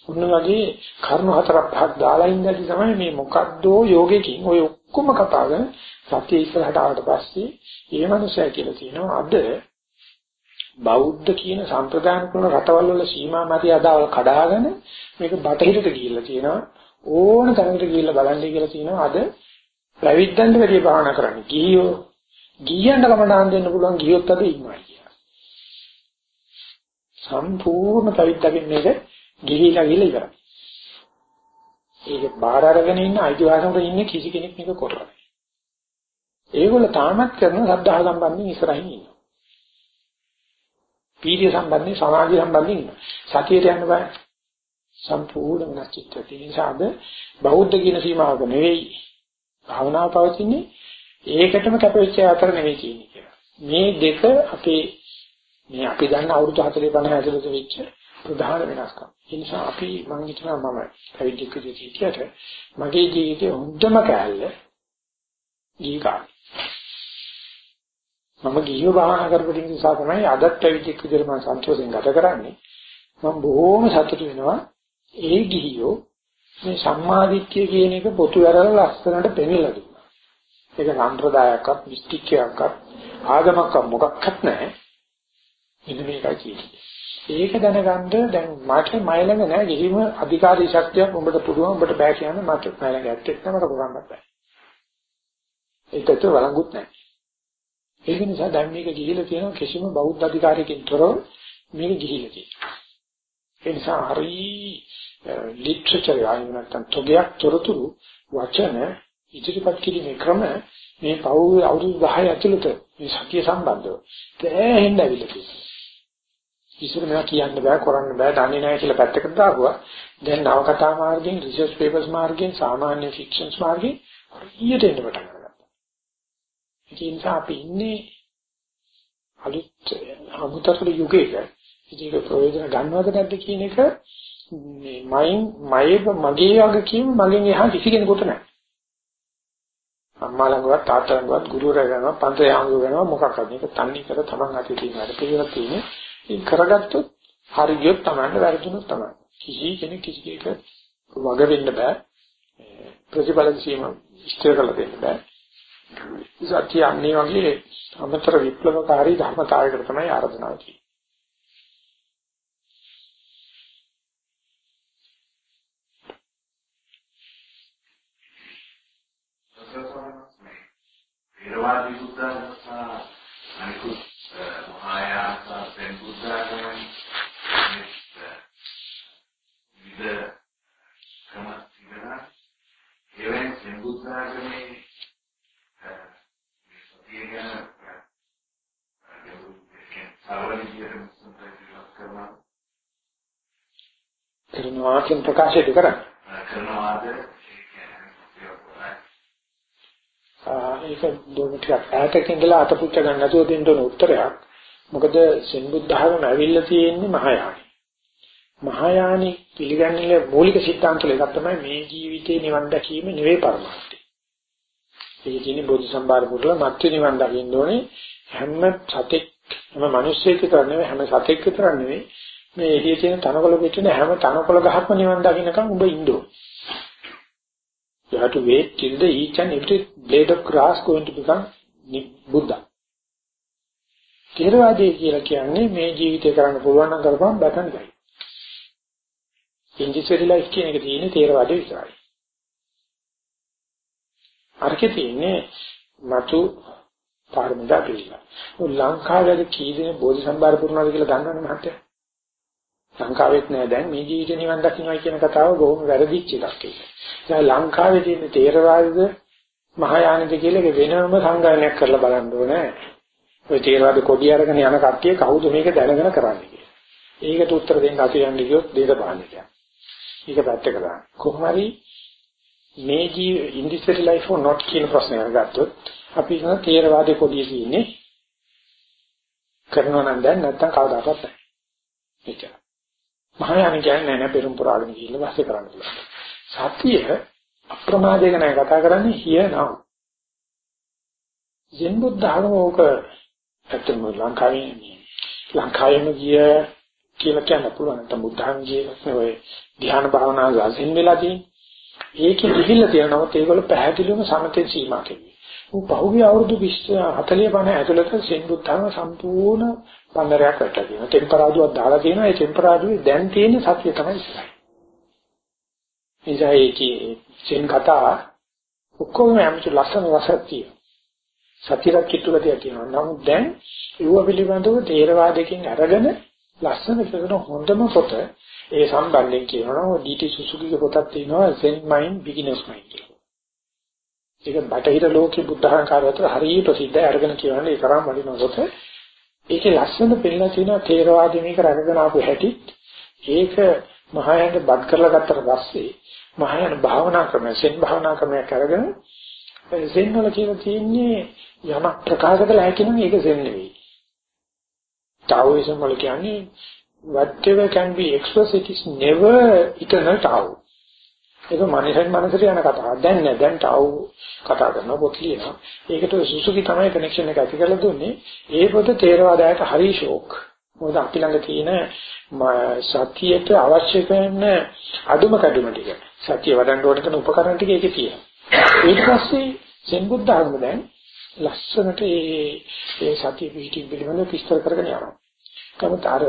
උන්න වගේ කර්ම හතරක් පහක් දාලා ඉඳලා තමයි මේ මොකද්දෝ යෝගයකින් ඔය ඔක්කොම කතාගෙන සත්‍ය ඉස්සරහට ආවට පස්සේ ඒ මනුස්සය කියලා කියනවා අද බෞද්ධ කියන සම්ප්‍රදාන කරන රටවල් වල සීමා මරියාදාවල් කඩාගෙන මේක බටහිරට ගිහිල්ලා තියෙනවා ඕන තැනකට ගිහිල්ලා බලන්නේ කියලා තියෙනවා අද පැවිද්දන්ට වැඩි භාවනා කරන්න. ගියෝ ගියන්ට කමඩාන් දෙන්න පුළුවන් ගියොත් අද ඉන්නවා කියලා. සම්පූර්ණ පැවිද්දකින් මේක ගිහිලා ගිහිලා ඉවරයි. ඒක බාහිර අරගෙන ඉන්න අයිතිවාසිකමට ඉන්නේ කිසි කෙනෙක් මේක කරලා නැහැ. ඒගොල්ලෝ තාමත් කරන සද්ධා සම්බන්ධයෙන් ඉස්සරහින් ඉන්නවා. පීඩිය සම්බන්ධයෙන් සමාධිය සම්බන්ධයෙන් ඉන්නවා. සතියට යන්න බෑ. සම්පූර්ණ වෙනස් චිත්තය. ඒ නිසා අද බෞද්ධ කියන සීමාවක නෙවෙයි භාවනාව පවතින්නේ ඒකටම කැපෙච්ච අතර නෙවෙයි කියන්නේ කියලා. මේ දෙක අපේ මේ අපි දන්න අවුරුදු 40 50 ඇතුළත වෙච්ච ප්‍රධාන වෙනස්කම්. ඒ නිසා අපි මම හිතනවා මම පැවිදි කිසියට මගේ ජීවිතේ හොඳම කැලල ගීකා. මම ගිහිව භාවනා කරපු නිසා තමයි අදත් පැවිදි කිසියට මම සතුටෙන් ගත කරන්නේ. මම බොහෝම සතුටු වෙනවා ඒ ගිහියෝ මේ සම්මාදිට්ඨිය කියන එක පොතු ඇරලා ලස්සනට පෙන්නලා දුන්නා. ඒක සම්ප්‍රදායක්වත් විස්තික්කයක්වත් ආගමක්වත් මොකක්වත් නැහැ. ඉතින් මේකයි කියන්නේ. ඒක දැනගන්න දැන් මට මයිලඟ නැහැ කිසිම අධිකාරී ශක්තියක් උඹට පුළුවන් උඹට බෑ කියන්න මට මයිලඟ ඇත්තෙත් නැහැ මට කරන්නත් බෑ. ඒකට වළංගුත් නැහැ. ඒක නිසා දැන් මේක ගිහිලා තියෙන කිසිම බෞද්ධ අධිකාරියකින් තොරව මේක ගිහිලා තියෙනවා. ඒ නිසා හරි ලිටරචර් ආයෙ නැත්තම් තොගයක් තොරතුරු වචන ඉදිරිපත් කිරීමේ ක්‍රම මේ පව් අවුරුදු 10 ඇතුළත මේ සතිය සම්බන්ධව තෑහෙන්න ඇවිල්ලා තියෙනවා. ඉස්සර මේවා කියන්න බෑ කරන්න බෑ දන්නේ නැහැ කියලා පැත්තකට දාපුවා. දැන් නවකථා මාර්ගයෙන් රිසර්ච් පේපර්ස් මාර්ගයෙන් සාමාන්‍ය ෆික්ෂන්ස් මාර්ගයෙන් ඊට එන්න පටන් ගත්තා. ඒ නිසා අපි ඉන්නේ අලුත් අමුතර යුගයක. ඒක ප්‍රයෝජන ගන්නවද නැද්ද කියන එක මේ මයින් මයේ මගේ වගකීම මගෙන් එහා කිසි කෙනෙකුට නැහැ. අම්මා ළඟවත් තාත්තා ළඟවත් ගුරුවරයා ළඟවත් පන්තේ ආංගු වෙනවා මොකක්ද මේක තන්නේ කර තමන් අතේ තියෙන වැඩ පිළිවෙලක් තියෙන්නේ. ඒක කරගත්තොත් හරි ගියොත් තමයි වැරදුනොත් තමයි. කිසි කෙනෙක් කිසි කෙනෙක් වග වෙන්න බෑ. ප්‍රතිඵල සීම ඉස්තර කරලා දෙන්න බෑ. සත්‍ය අන්නේ වගේ අමතර විප්ලවකාරී ධර්මතාවයකට තමයි ආරාධනාව තියෙන්නේ. ථේරවාදී බුද්ධාගම සහ අනිකුත් මහායාන සෙන් බුද්ධාගමෙන් විද කම තිබෙනවා එවෙන් සෙන් බුද්ධාගමේ සතිය ගැන සාවලියට මුස්ලිම් කරනවා කරනවා කියන ප්‍රකාශය කරන්නේ කරනවාද ඒක ටිකක් ඈතක ඉඳලා අතපුච්ච ගන්න නැතුව දෙන්න ඕන උත්තරයක්. මොකද සෙන් බුද්ධ학ම ඇවිල්ලා තියෙන්නේ මහායානි. මහායානි පිළිගන්නේ මූලික සිද්ධාන්ත වල එකක් තමයි මේ ජීවිතේ නිවන් දැකීම නෙවෙයි පරමාර්ථය. ඒ කියන්නේ බෝධි සම්භාර පුරල මත්ති නිවන් දකින්න ඕනේ හැම සතෙක් හැම මිනිස්සෙක් විතර නෙවෙයි හැම සතෙක් විතර නෙවෙයි මේ එළියේ තියෙන තනකොළ පිටින හැම තනකොළ ගහක්ම නිවන් දකින්නකම් ඔබ ඉන්න ඕනේ. You have to wait till the each and every blade of grass going to become Buddha. තේරවාදී කියලා කියන්නේ මේ ජීවිතේ කරන්න පුළුවන් නම් කරපම් බතන් ගයි. ඉන්දිසිරි ලයිෆ් කියන එක තියෙන්නේ තේරවාදී විතරයි. අරකේ තියෙන්නේ මතු පාරමිතා පිළිලා. ලංකාවේ කී දෙනෙක් බෝධි සම්භාර පුරනවාද කියලා දන්නවනේ මහත්තයා. ලංකාවෙත් නෑ දැන් මේ ජීවිතේ නිවන් දකින්නයි කියන කතාව බොහොම වැරදිච්ච එකක් ඒක. දැන් ලංකාවේ තියෙන තේරවාදද මහායානද කියලා වෙනම සංගායනයක් කරලා බලන්න ඕනේ. ඔය තේරවාද කොඩි අරගෙන යන කට්ටිය කවුද මේක දැනගෙන කරන්නේ කියලා. ඒකට උත්තර දෙන්න අපි යන්නේ කියොත් දේශපාලනයට. ඒක පැත්තක දාන්න. කොහොම හරි මේ ජී ඉන්ඩස්ට්‍රි ලයිෆ් or not කියන ප්‍රශ්නය අරගත්තොත් අපි කියන තේරවාදේ කොඩිය තියෙන්නේ කරනවා නම් දැන් නැත්තම් කවදාකවත් නැහැ. එච්චරයි. මහායාන කියන්නේ නෑ පෙරම් පුරාගෙන ගිහිල්ලා වාසය කරන්න පුළුවන්. සතිය අප්‍රමාදය ගැන කතා කරන්නේ හියනවා. ජෙන් බුද්ධ ආගමක ඇත්තම ලංකාවේ ලංකාවේම ගිය කියලා කියන්න පුළුවන් නැත්නම් බුද්ධාංගයේ ඔය ධ්‍යාන භාවනා ගාසින් වෙලා තියෙන්නේ. ඒකෙ ගිහිල්ලා තියෙනවා ඒගොල්ලෝ පැහැදිලිවම සමතේ සීමා කෙරේ. උ පහුගිය අවුරුදු 20 40 50 ඇතුළත සෙන් බුද්ධාගම සම්පූර්ණ පන්නරයක් වැටලා තියෙනවා. ටෙම්පරාදුවක් දාලා තියෙනවා. ඒ ටෙම්පරාදුවේ දැන් තියෙන සතිය තමයි ඉස්සරහ. ඉතින් සෙන් කතා ඔක්කොම යම්තු ලස්සන රසක් තියෙනවා. සතියක් කිට්ටුගතියක් තියෙනවා. නමුත් දැන් ඒව පිළිබඳව තේරවාදයෙන් අරගෙන ලස්සන කරන හොඳම පොත ඒ සම්බන්ධයෙන් කියනවා ඩීටි සුසුකිගේ පොතක් තියෙනවා Zen Mind Beginner's Mind කියලා. ඒක බටහිර ලෝකේ බුද්ධහංකාරය අතර හරිය ප්‍රසිද්ධයි අරගෙන කියවන්නේ ඒ තරම් වටිනා පොත. ඒකේ ලස්සන පෙන්නලා තියෙනවා තේරවාදී මේක රැකගෙන ආපු හැටි. ඒක මහායාන බත් කරලා ගත්තට පස්සේ මහායාන භාවනා ක්‍රමය, සෙන් භාවනා ක්‍රමයක් අරගෙන සෙන් වල කියලා තියෙන්නේ යමක් ප්‍රකාශ කළ හැකි නම් ඒක සෙන් නෙවෙයි. ටාઓයිසම් වල කියන්නේ whatever can be expressed it is never eternal tao. ඒක මනසෙන් මනසට යන කතාවක්. දැන් නෑ දැන් ටාව් කතා කරනවා පොත් ලියනවා. ඒකට සුසුකි තමයි කනෙක්ෂන් එක ඇති කරලා දුන්නේ. ඒ පොත තේරවාදයට හරි ෂෝක්. මොකද අපි ළඟ තියෙන සතියට අවශ්‍ය කරන අදුම කඩුම ටික. සතිය වඩන්න ඕන කරන උපකරණ ටික ඒකේ තියෙනවා. ඊට පස්සේ සෙන් බුද්ධ ආගම දැන් ලස්සනට ඒ ඒ සතිය පිටින් පිළිබඳව විස්තර කරගෙන යනවා. කමතර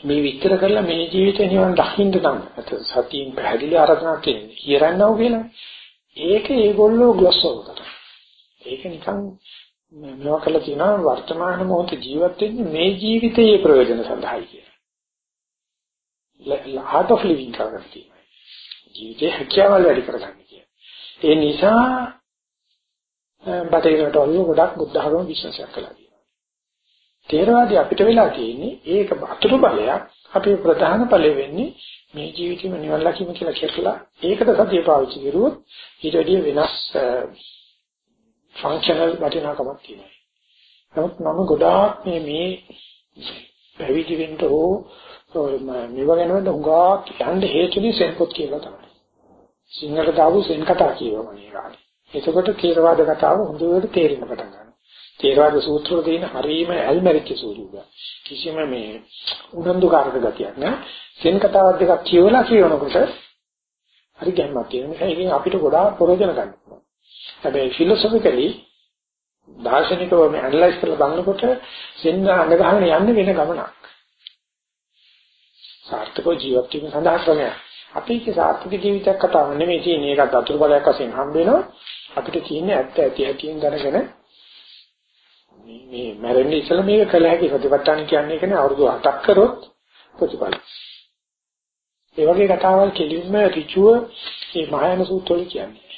මේ විස්තර කරලා මේ ජීවිතේ නිවන් දකින්න නම් සතියෙන් පැහැදිලි ආරාධනා කියන්නේ. හිරන්නව කියලා. ඒක ඒගොල්ලෝ ග්ලොස් කරනවා. ඒක නිකන් මේවා කළා කියනවා වර්තමාන මොහොතේ ජීවත් වෙන්නේ මේ ජීවිතයේ ප්‍රයෝජන සඳහායි කියලා. heart of living කරගන්න කියනවා. ජීවිතේ හැකියාවල් වැඩි කරගන්න කියනවා. ඒ නිසා බටහිරට වගේ ගොඩක් බුද්ධ ධර්ම විශ්වාසයක් කළා කියනවා. තේරවාදී අපිට වෙලා තියෙන්නේ ඒක අතුරු බලයක් අපේ ප්‍රධාන ඵලෙ වෙන්නේ මේ ජීවිතේම නිවන් ලකීම කියලා කියලා ඒකට සතිය පාවිච්චි කරුවොත් ඊට වැඩිය වෙනස් ෆන්ක්ෂනල් වටිනාකමක් තියෙනවා. නමුත් මම ගොඩාක් මේ මේ පැවිදි වෙන්න හෝ මේව ගැන හුඟක් යන්න හේතුනේ සෙන්පොත් කියලා තමයි. සිංහල දාපු සෙන් කතා කියවම මේ කාලේ. එතකොට තේරවාද කතාව හොඳට තේරෙන්න පටන් ගන්නවා. තේරවාද සූත්‍රවල තියෙන හරීම ඇල්මැරිච්ච සූත්‍රය. කිසිම මේ උනන්දුකාරක ගතියක් නෑ. සෙන් කතාවක් දෙකක් කියවලා කියනකොට හරි ගැම්මක් තියෙනවා. ඒකෙන් අපිට ගොඩාක් ප්‍රයෝජන ගන්න පුළුවන්. හැබැයි ෆිලොසොෆිකලි දාර්ශනිකව මේ ඇනලයිස් කරලා බලනකොට සෙන් අඬ ගහගෙන යන්නේ වෙන ගමනක්. සාර්ථකව ජීවත් වීම සඳහා ක්‍රමයක්. අපි ඒක සාර්ථක ජීවිතයක් කතාව නෙමෙයි තියෙන්නේ. ඒකත් අතුරු බලයක් වශයෙන් හම්බ වෙනවා. අපිට තියෙන්නේ ඇත්ත ඇති හැටියෙන් දැනගෙන මේ මේ මැරෙන්නේ ඉස්සෙල්ලා මේක කළ හැකි සතිපට්ඨාන කියන්නේ කියන්නේ අවුරුදු 7ක් කරොත් ප්‍රතිඵල. ඒ වගේ කතාවල් කෙලින්ම ඍචුව මේ මහායාන සූත්‍රවල කියන්නේ.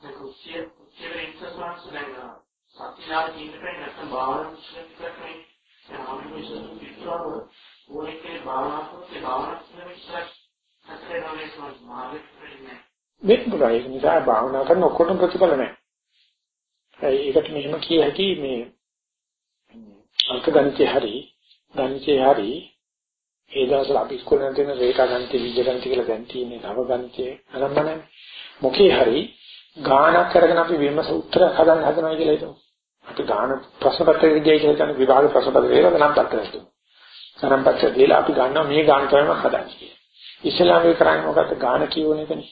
දැන් කුසිය කුසිය ඉන්සස්වාන්ස් දැන් සත්‍යනාර ජීවිතේ නැත්නම් භාවනා විශ්ලේෂණය කරන්නේ දැන් ආත්මවිශ්වාස පිටුවව ඕනෙකේ භාවනා කරලා භාවනා කරන විශ්වාස හතරේ නොලේස් මාර්ගය වෙන්නේ වෙන්න පුළුවන් ඒක නිසා භාවනා කරන ඔක්කොටම ප්‍රතිඵල නැහැ. ඒකට මෙහෙම කිය හැකි මේ අර්ථ ගණිතය හරි ගණිතය හරි ඒ දවස්වල අපි ඉස්කෝලේ තියෙන රේඛා ගණිතය බීජ ගණිතය කියලා දැන් තියෙන්නේ නව ගණිතය අරම්මනේ මොකේ හරි ගානක් කරගෙන අපි විමස උත්තර හදන්න හදනවා කියලා හිතමු. අපි ගාන ප්‍රශ්න පත්‍රය විදිහට කියන විභාග ප්‍රශ්න පත්‍රය වල ගණන් පත්‍රය හිතමු. ගණන් පත්‍රය දීලා අපි ගන්නවා මේ ගාන තමයි හදන්නේ කියලා. ඉස්ලාමයේ කරන්නේ මොකක්ද ගාන කියවන එකනේ.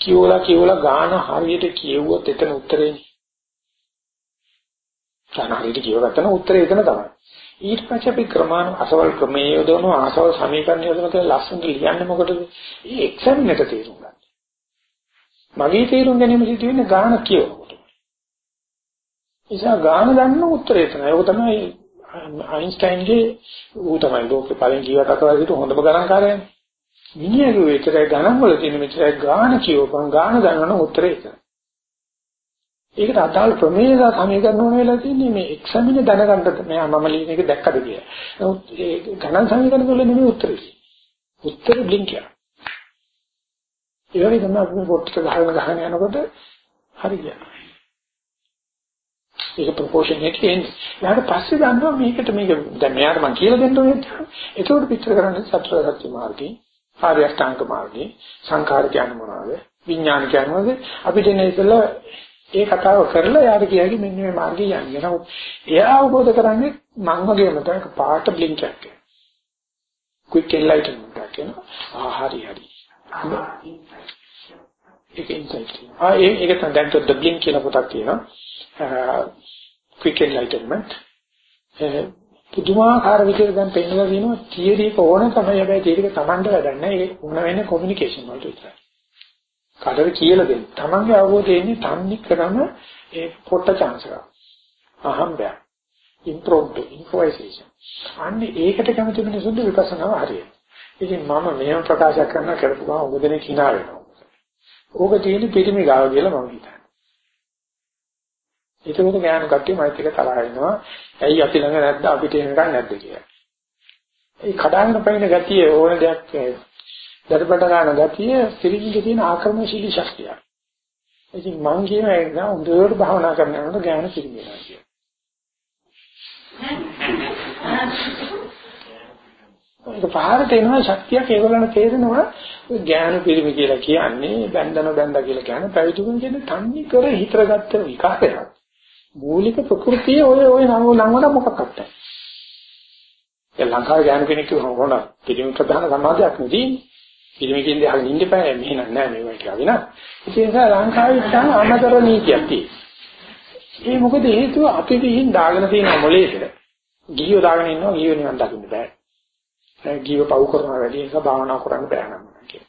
කියවලා කියවලා ගාන හරියට කියවුවොත් එතන උත්තරේනේ. ගාන හරියට කියවගත්තම උත්තරේ එතන තමයි. ඊට පස්සේ අපි ක්‍රමාන අසවල් ක්‍රමයේ යොදවන අසවල් සමීකරණ යොදවන කියලා ලස්සනට ලියන්නේ මොකටද? ඒ එක්සැමින් එක තේරුම් ගන්න. මගේ තේරුම් ගැනීම සිදු වෙන්නේ ගාන කියවනකොට. නිසා ගාන දන්න උත්තරේ තමයි. ඒක තමයි අයින්ස්ටයින්ගේ ඌ තමයි ලෝකේ පළවෙනි ජීවිත අතවලට හොඳම ගණන්කාරයනේ. මිනිහගේ විතරයි ගණන් වල තියෙන මෙච්චරයි ගාන කියවපන් ගාන දන්නවනම් උත්තරේ ඒක. ඒකට අදාළ ප්‍රමේය සමීකරණ ඕන වෙලා තියෙන්නේ මේ එක්සැමින දැනගන්නත් මෙයා මම ලියන එක දැක්කද කියලා. නමුත් ඒ ගණන් සමීකරණ වල නෙමෙයි උත්තරේ. උත්තරේ බ්ලින්කියා. ඒ වගේ තමයි අපි පොට්ට ගහගෙන ගහගෙන යනකොට හරි ගියා. ඒක ප්‍රොපෝෂන් එකේ එන්නේ. ඊට පස්සේ දන්නවා මේකට මේක දැන් මෙයාට මම කියලා දෙන්න ඕනේ. ඒකෝට පිටර කරන්නේ සතර සත්‍ය මාර්ගේ, ආර්ය අෂ්ටාංග මාර්ගේ, සංඛාර කියන්නේ මොනවද? විඥාන කියන්නේ මොනවද? අපිට එන්නේ ඉතලා ඒ කතාව කරලා යාට කියයි මෙන්න මේ මාර්ගය යන්නේ. නමුත් එයා අවබෝධ කරන්නේ මං වගේම තමයි පාට බ්ලින්ක් එකක්. quick enlightenment එකක් කියනවා. ආ හරි හරි. ඒක ඉන්සයිට්. ආ ඒක තමයි දැන් તો ඩබ්ලින් කියලා පොතක් තියෙනවා. quick enlightenment. පුදුමාකාර විදිහට දැන් පෙන්නලා දිනවා තියරි එක ඕන තමයි හැබැයි තියරි එක Tamanට වැඩක් නැහැ. ඒක උන වෙන්නේ කොමියුනිකේෂන් වලට විතරයි. කාටද කියලා දෙන්න. Tamanගේ අවබෝධය එන්නේ තන්නේ කරන ඒ පොට්ට chance එක. අහම්බය. impromptu improvisation. අන්නේ ඒකට කැමති මිනිසුන්ට විපස්සනාව හරියට. ඉතින් මම මෙහෙම ප්‍රකාශ කරන කරපු ගමන් ඔබ දෙනේ කිනා වෙනවා. ඕක තියෙන පිටිමි ගාව කියලා මම හිතන්නේ. ඒකවල ඥාන කට්ටිය මයිත් එක තරහ වෙනවා. ඇයි අපි ළඟ නැද්ද අපිට එනකන් නැද්ද කියලා. ඒ කඩාගෙන පයින් ගතිය ඕන දෙයක් දරබඩ ගන්න ගතිය සිරිංගේ තියෙන ආක්‍රමණශීලී ශක්තිය. ඉතින් මං කියන එක හොඳට භාවනා කරනකොට ඥාන සිරිංගනවා කියන. ඒක පහරට එනවා ශක්තියක් ඒගොල්ලන්ට තේරෙනවා ඥාන පිරිමි කියලා කියන්නේ බැඳන බැඳ කියලා කියන්නේ පැවිදුණු කියන්නේ තන්නේ කර හිතරගත්ත විකාරයක්. මූලික ප්‍රകൃතිය ඔය ඔය නම් ලංවන මොකක්ද? ඒ ලංකාවේ ඥාන කෙනෙක් වුණා පිරිමි ප්‍රධාන සමාජයක් නෙදී. පිරිමි කියන්නේ අහගෙන ඉන්න බෑ මෙහෙ නෑ මේ වගේ කියලා විනා. ඒ නිසා ලංකාවේ ඉතින් අමතර නීතියක් තියෙනවා. ඒ මොකද හේතුව අපි විහිං දාගෙන තියෙන මොලේට. ගිහියෝ දාගෙන ඉන්නවා ගිහියෝ නිවන් දකින්න බෑ. ජීව පව් කරන වැඩි නිසා භාවනා කරන්න බෑ නම් කියන්නේ.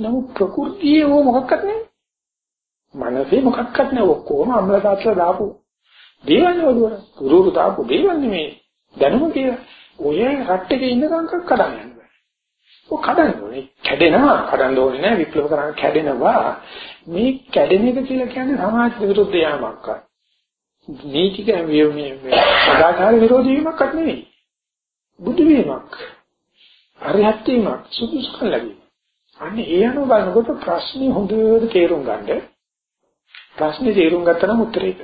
නමුත් ප්‍රകൃතියේ ඕ මොකක්වත් නෑ. මනසේ මොකක්වත් නෑ ඔක්කොම අම්ලතාවල දාපු දේවල් වල උරුරු දාපු දේවල් නෙමේ දැනුම කියලා. ඔය රට්ටේ ඉන්න කංකක් කඩන්න යන්න බෑ. ඔය කඩන්න ඕනේ. කැඩෙනවා. කඩන්න ඕනේ නෑ විප්ලව කරන්න කැඩෙනවා. මේ කැඩෙන එක කියලා කියන්නේ සමාජ විරුද්ධ යාමක්. නීතික මේ මේ සදාචාර විරෝධී වීමක්වත් නෙවෙයි. බුදු වීමක්. අරිහත් වීමක් සුදුසුකම් ලැබීම. අන්නේ ඒ අනුව බලනකොට ප්‍රශ්නේ හොඳට තේරුම් ගන්න. ප්‍රශ්නේ තේරුම් ගත්තා නම් උත්තරේ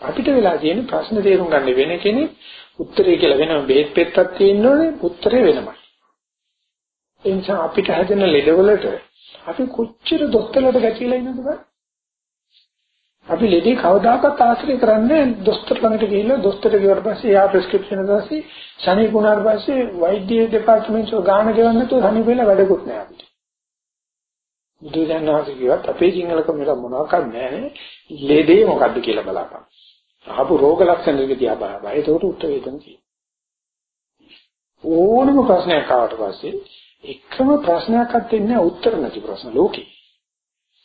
අපිට වෙලා තියෙන ප්‍රශ්න තේරුම් ගන්න වෙන කෙනෙක් උත්තරේ කියලා වෙනම බෙහෙත් පෙත්තක් තියෙනෝනේ උත්තරේ වෙනමයි. ඒ නිසා අපිට හැදෙන ලෙඩවලට අපි කොච්චර දොස්තරලට ගැටිලා ඉන්නවද බලන්න. අපි ලෙඩේ කවදාකවත් ආශ්‍රය කරන්නේ දොස්තර ළඟට ගිහිල්ලා දොස්තරට ගියාට පස්සේ යා ප්‍රෙස්ක්‍රිප්ෂන් එක දැසි සනීප වුණාට පස්සේ වෛද්‍ය දෙපාර්තමේන්තුව එක ගාන ගෙවන්න නැතුව සනීප වෙලා වැඩකුත් නෑ අපිට. බුදුදහමේ කිව්වත් අපේ සිංහලකම මොනවාක්වත් නැහැ ලෙඩේ මොකද්ද කියලා බලපන්. ආපු රෝග ලක්ෂණ දෙක දිහා බලපන්. ඒකට උත්තර දෙන්න තියෙනවා. ඕනම ප්‍රශ්නයක් ආවට පස්සේ එකම ප්‍රශ්නයක්වත් දෙන්නේ උත්තර නැති ප්‍රශ්න ලෝකේ.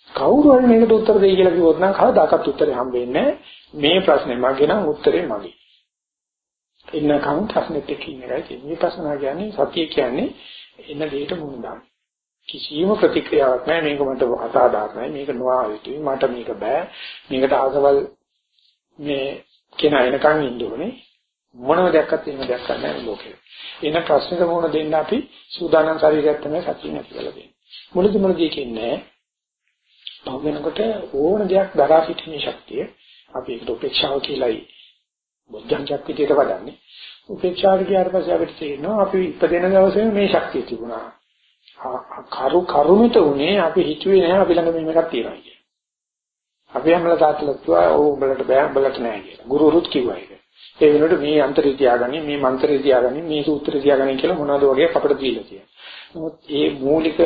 කවුරු හරි මේකට උත්තර දෙයි කියලා කිව්වොත් නම් කවදාකවත් උත්තරේ හම්බෙන්නේ මේ ප්‍රශ්නේ මගේ නම් උත්තරේ මගේ. එන්නකම් ප්‍රශ්නෙත් එක්ක ඉන්න එකයි තියෙන්නේ. මේ ප්‍රශ්න කියන්නේ සතිය කියන්නේ එන දෙයට මුහුණ දාන්න. කිසියම් ප්‍රතික්‍රියාවක් නැහැ මේක මට අසාධාරණයි මේක නොආ යුතුයි මට මේක බෑ මේකට ආසවල් මේ කෙනා එනකන් ඉන්න ඕනේ මොනම දෙයක්වත් එහෙම දෙයක් නැහැ ලෝකේ. එන ප්‍රශ්නෙට මොන දෙන්න අපි සූදානම් ශරීරයක් තමයි සතිය නැති කරලා දෙන්නේ. මුලදි මුලදි කියන්නේ පහු වෙනකොට ඕන දෙයක් දරා සිටින ශක්තිය අපි ඒකට උපේක්ෂාව කියලායි බොද්ධංගයක් විදියට වඩන්නේ. උපේක්ෂාවට ගියාට පස්සේ අපිට තේරෙනවා අපි ඉපදෙන දවසේ මේ ශක්තිය තිබුණා. කරු කරුණිත උනේ අපි හිතුවේ නෑ අපි ළඟ මේකක් තියෙනවා කියලා. අපි හැමලා තාත්තලා කිව්වා ඕ උඹලට බෑ උඹලට නෑ කියලා. ගුරුරුත් කිව්වා ඒක. ඒ වෙනකොට මේ අන්තරය තියාගන්නේ මේ මන්ත්‍රය තියාගන්නේ මේ සූත්‍රය තියාගන්නේ කියලා මොනවද වගේ අපිට දීලා තියෙනවා. නමුත් මේ මූලික